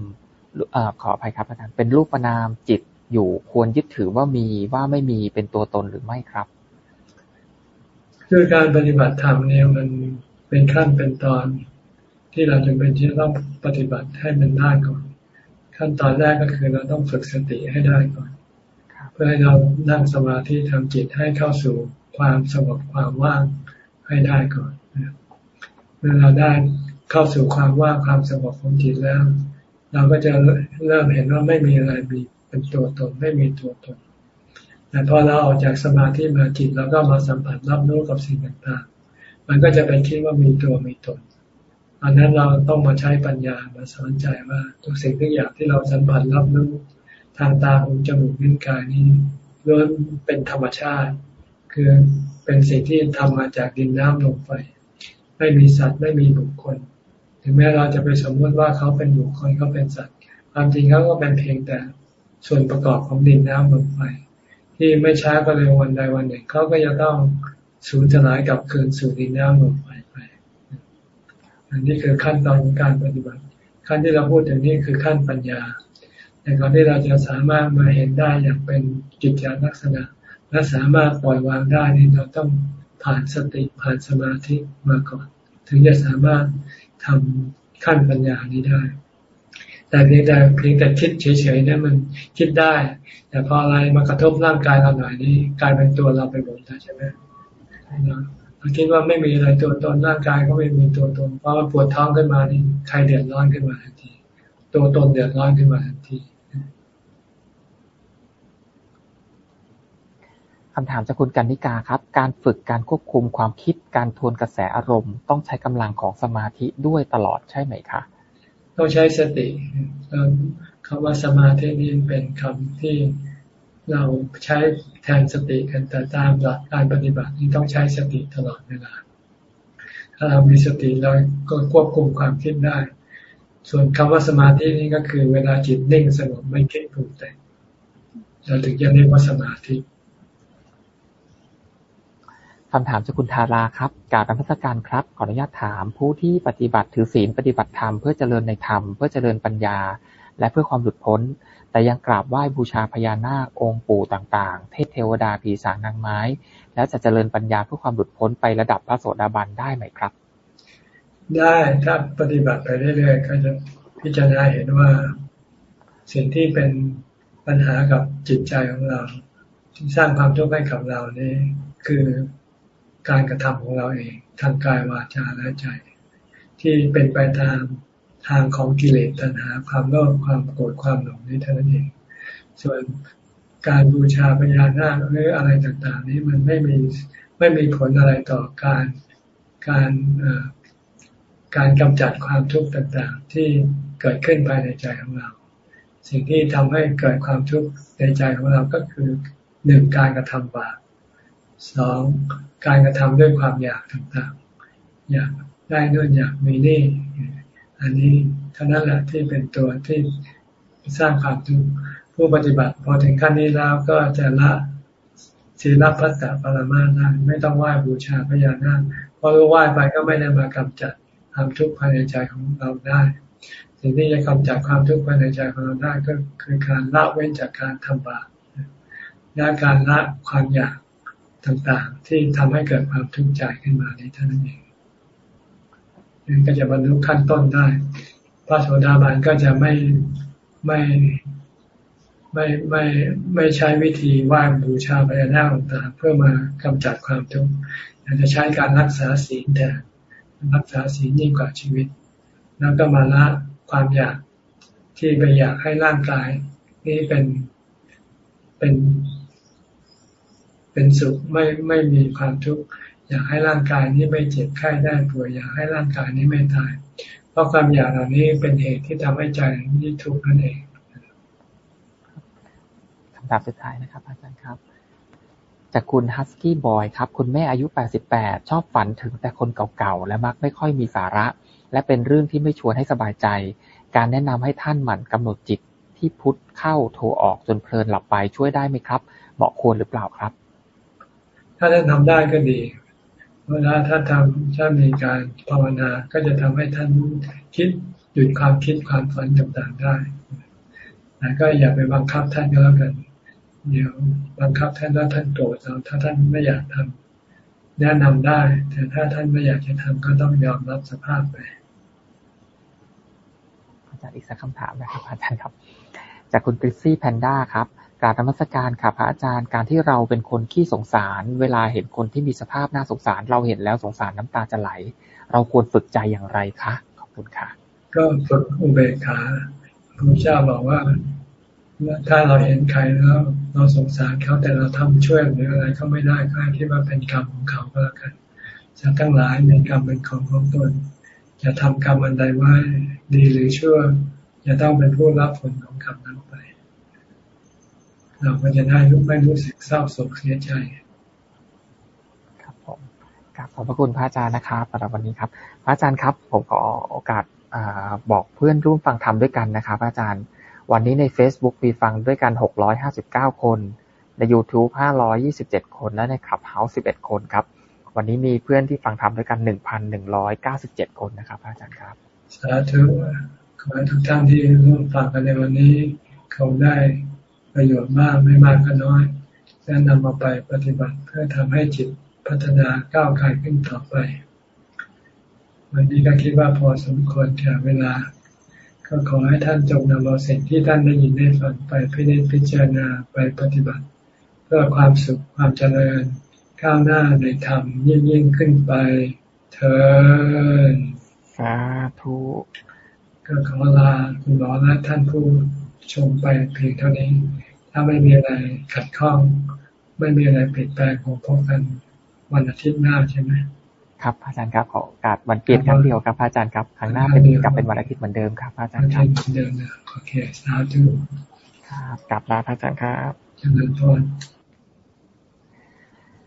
อขออภัยครับอาจารย์เป็นรูปนามจิตอยู่ควรยึดถือว่ามีว่าไม่มีเป็นตัวตนหรือไม่ครับ คือการปฏิบัติธรรมเนี่ยมันเป็นขั้นเป็นตอนที่เราจำเป็นที่ต้องปฏิบัติให้มันได้ก่อน ขั้นตอนแรกก็คือเราต้องฝึกสติให้ได้ก่อน เพื่อให้เรานั่งสมาธิทำจิตให้เข้าสู่ความสงบความว่างให้ได้ก่อน มื่อเราได้เข้าสู่ความว่างความสงบของจิตแล้ว เราก็จะเริ่มเห็นว่าไม่มีอะไรมีเป็นตัวตนไม่มีตัวตนแต่พอเราออกจากสมาธิมาจิตเราก็มาสัมผัสรับรู้กับสิ่งต่างๆ มันก็จะไปคิดว่ามีตัวมีตนอันนั้นเราต้องมาใช้ปัญญามาสอนใจว่าทุกสิ่งทุกอย่างที่เราสัมผัสรับรู้ทางตาหูจมูกลิ้นกายนี้ล้วนเป็นธรรมชาติ คือเป็นสิ่งที่ทำมาจากดินน้ำลมไฟ ไม่มีสัตว์ไม่มีบุคคล ถึงแม้เราจะไปสมมติว่าเขาเป็นบุคคลเขาเป็นสัตว์ ความจริงเขาก็เป็นเพียงแต่ส่วนประกอบของดินน้ำลมไฟที่ไม่ช้าก็เร็ววันใดวันหนึ่งเขาก็จะต้องสูญสลายกับคืนสู่ดินน้ำลมไฟไป อันนี้คือขั้นตอนของการปฏิบัติ ขั้นที่เราพูดถึงนี้คือขั้นปัญญาในการที่เราจะสามารถมาเห็นได้อย่างเป็นกิจจลักษณะ และสามารถปล่อยวางได้นี่เราต้อง ผ่านสติผ่านสมาธิมาก่อน ถึงจะสามารถทำขั้นปัญญานี้ได้ แต่เพียงแต่เพียงแต่คิดเฉยๆนี่มันคิดได้ แต่พออะไรมากระทบร่างกายเราหน่อยนี้กลายเป็นตัวเราไปหมดแล้วใช่ไหมเราคิดว่าไม่มีอะไรตัวตนร่างกายก็ไม่มีตัวตนเพราะว่าปวดท้องขึ้นมานี่ใครเดือดร้อนขึ้นมาทันที ตัวตนเดือดร้อนขึ้นมาทันที คำถามจากคุณกันนิกาครับ การฝึกการควบคุมความคิด การทวนกระแสอารมณ์ ต้องใช้กำลังของสมาธิด้วยตลอดใช่ไหมคะ ต้องใช้สติคำว่าสมาธินี่เป็นคำที่เราใช้แทนสติกันแต่ตามหลักการปฏิบัตินี่ต้องใช้สติตลอดเวลา ถ้าเรามีสติเราก็ควบคุมความคิดได้ ส่วนคำว่าสมาธินี่ก็คือเวลาจิตนิ่งสงบไม่คิดปรุงแต่งเราถึงจะเรียกว่าสมาธิ คำถามจากคุณทาราครับการรมพัฒการครับ ขออนุญาตถาม ผู้ที่ปฏิบัติถือศีลปฏิบัติธรรมเพื่อเจริญในธรรมเพื่อเจริญปัญญา และเพื่อความหลุดพ้น แต่ยังกราบไหว้บูชาพญานาคองค์ปู่ต่างๆ เทพเทวดาผีสางนางไม้ แล้วจะเจริญปัญญาเพื่อความหลุดพ้นไประดับพระโสดาบันได้ไหมครับ ได้ถ้าปฏิบัติไปเรื่อยๆก็จะพิจารณาเห็นว่า สิ่งที่เป็นปัญหากับจิตใจของเราที่สร้างความทุกข์ให้กับเรานี่คือ การกระทำของเราเองทางกายวาจาและใจ ที่เป็นไปตามทางของกิเลสตัณหา ความโลภความโกรธความหลงนี้เท่านั้นเอง ส่วนการบูชาพญานาคหรืออะไรต่างๆ นี้มันไม่มีไม่มีผลอะไรต่อการการการกำจัดความทุกข์ต่างๆ ที่เกิดขึ้นภายในใจของเรา สิ่งที่ทำให้เกิดความทุกข์ในใจของเราก็คือหนึ่งการกระทำบาป สองการกระทำด้วยความอยากต่างๆ อยากได้นู่นอยากมีนี่ อันนี้เท่านั้นแหละที่เป็นตัวที่สร้างความทุกข์ผู้ปฏิบัติพอถึงขั้นนี้แล้วก็จะละศีลพัตตปรมาได้ไม่ต้องไหว้บูชาพญานาคเพราะรู้ไหว้ไปก็ไม่ได้มากำจัดความทุกข์ภายในใจของเราได้สิ่งที่จะกำจัดความทุกข์ภายในใจของเราได้ก็คือการละเว้นจากการทำบาปและการละความอยาก ต่างๆ ที่ทำให้เกิดความทุกข์ใจขึ้นมาในท่านนั้นเองนั่นก็จะบรรลุขั้นต้นได้ พระโสดาบันก็จะไม่ไม่ไม่ไม่ไม่ใช้วิธีไหว้บูชาพญานาคต่างๆเพื่อมากำจัดความทุกข์จะใช้การรักษาศีลแทนรักษาศีลยิ่งกว่าชีวิต แล้วก็มาละความอยากที่ไปอยากให้ร่างกาย นี้เป็นเป็น เป็นสุขไม่ไม่มีความทุกข์อยากให้ร่างกายนี้ไม่เจ็บไข้ได้ป่วยอยากให้ร่างกายนี้ไม่ตาย เพราะความอยากเหล่านี้เป็นเหตุที่ทำให้ใจนี้ทุกข์นั่นเองคำถามสุดท้ายนะครับ อาจารย์ครับ จากคุณฮัสกี้บอยครับ คุณแม่อายุ 88 ชอบฝันถึงแต่คนเก่าๆ และมักไม่ค่อยมีสาระ และเป็นเรื่องที่ไม่ชวนให้สบายใจ การแนะนำให้ท่านหมั่นกำหนดจิตที่พุทธเข้าโทรออกจนเพลินหลับไปช่วยได้ไหมครับ เหมาะควรหรือเปล่าครับ ถ้าท่านทำได้ก็ดี เวลาท่านทำถ้ามีการภาวนาก็จะทำให้ท่านคิดหยุดความคิดความฝันต่างๆได้แต่ก็อย่าไปบังคับท่านก็แล้วกัน เดี๋ยวบังคับท่านแล้วท่านโกรธเราถ้าท่านไม่อยากทำแนะนำได้ แต่ถ้าท่านไม่อยากจะทำก็ต้องยอมรับสภาพไปอาจารย์อีกสักคำถามนะครับอาจารย์ครับ จากคุณกริซซี่แพนด้าครับ ราบธรรมสการค่ะพระอาจารย์การที่เราเป็นคนขี้สงสาร เวลาเห็นคนที่มีสภาพน่าสงสาร เราเห็นแล้วสงสารน้ำตาจะไหล เราควรฝึกใจอย่างไรคะขอบคุณค่ะ ก็ฝึกอุเบกขาพระเจ้าบอกว่าถ้าเราเห็นใครแล้ว เราสงสารเขาแต่เราทำช่วยหรืออะไรเขาไม่ได้ก็คิดว่าเป็นกรรมของเขาก็แล้วกันสัตว์ทั้งหลายมีกรรมเป็นของของตนจะทำกรรมอันใดไว้ดีหรือชั่วจะต้องเป็นผู้รับผลของกรรมนั้นไป เราก็จะได้ไม่รู้สึกเศร้าโศกเสียใจครับผมกราบขอบพระคุณพระอาจารย์นะครับสำหรับวันนี้ครับ พระอาจารย์ครับผมขอโอกาสอบอกเพื่อนร่วมฟังธรรมด้วยกันนะครับพระอาจารย์ วันนี้ใน Facebook มีฟังด้วยกัน 659 คน ใน YouTube 527 คนและในคลับเฮาส์11 คนครับ วันนี้มีเพื่อนที่ฟังธรรมด้วยกัน 1,197 คนนะครับพระอาจารย์ครับ สาธุขอให้ทุกท่านที่ร่วมฟังกันในวันนี้ เขาได้ ประโยชน์มากไม่มากก็น้อยและนำมาไปปฏิบัติเพื่อทำให้จิตพัฒนาก้าวไกลขึ้นต่อไป วันนี้ก็คิดว่าพอสมควรแก่เวลา ก็ขอให้ท่านจงนำเอาสิ่งที่ท่านได้ยินได้ฟังไปพิจิตพิจารณาไปปฏิบัติ เพื่อความสุขความเจริญแก้าวหน้าในธรรมยิ่งยิ่งขึ้นไปเถิดสาธุก็ขอลาคุณหมอและท่านผู้ชมไปเพียงเท่านี้ ถ้าไม่มีอะไรขัดข้อง ไม่มีอะไรเปลี่ยนแปลงของพบกันวันอาทิตย์หน้าใช่ไหมครับอาจารย์ครับขอโอกาสวันเปลี่ยนครั้งเดียวครับอาจารย์ครับครั้งหน้าเป็นกลับเป็นวันอาทิตย์เหมือนเดิมครับอาจารย์ครับเดิมนะโอเคสาธุครับกลับลาอาจารย์ครับเจริญพร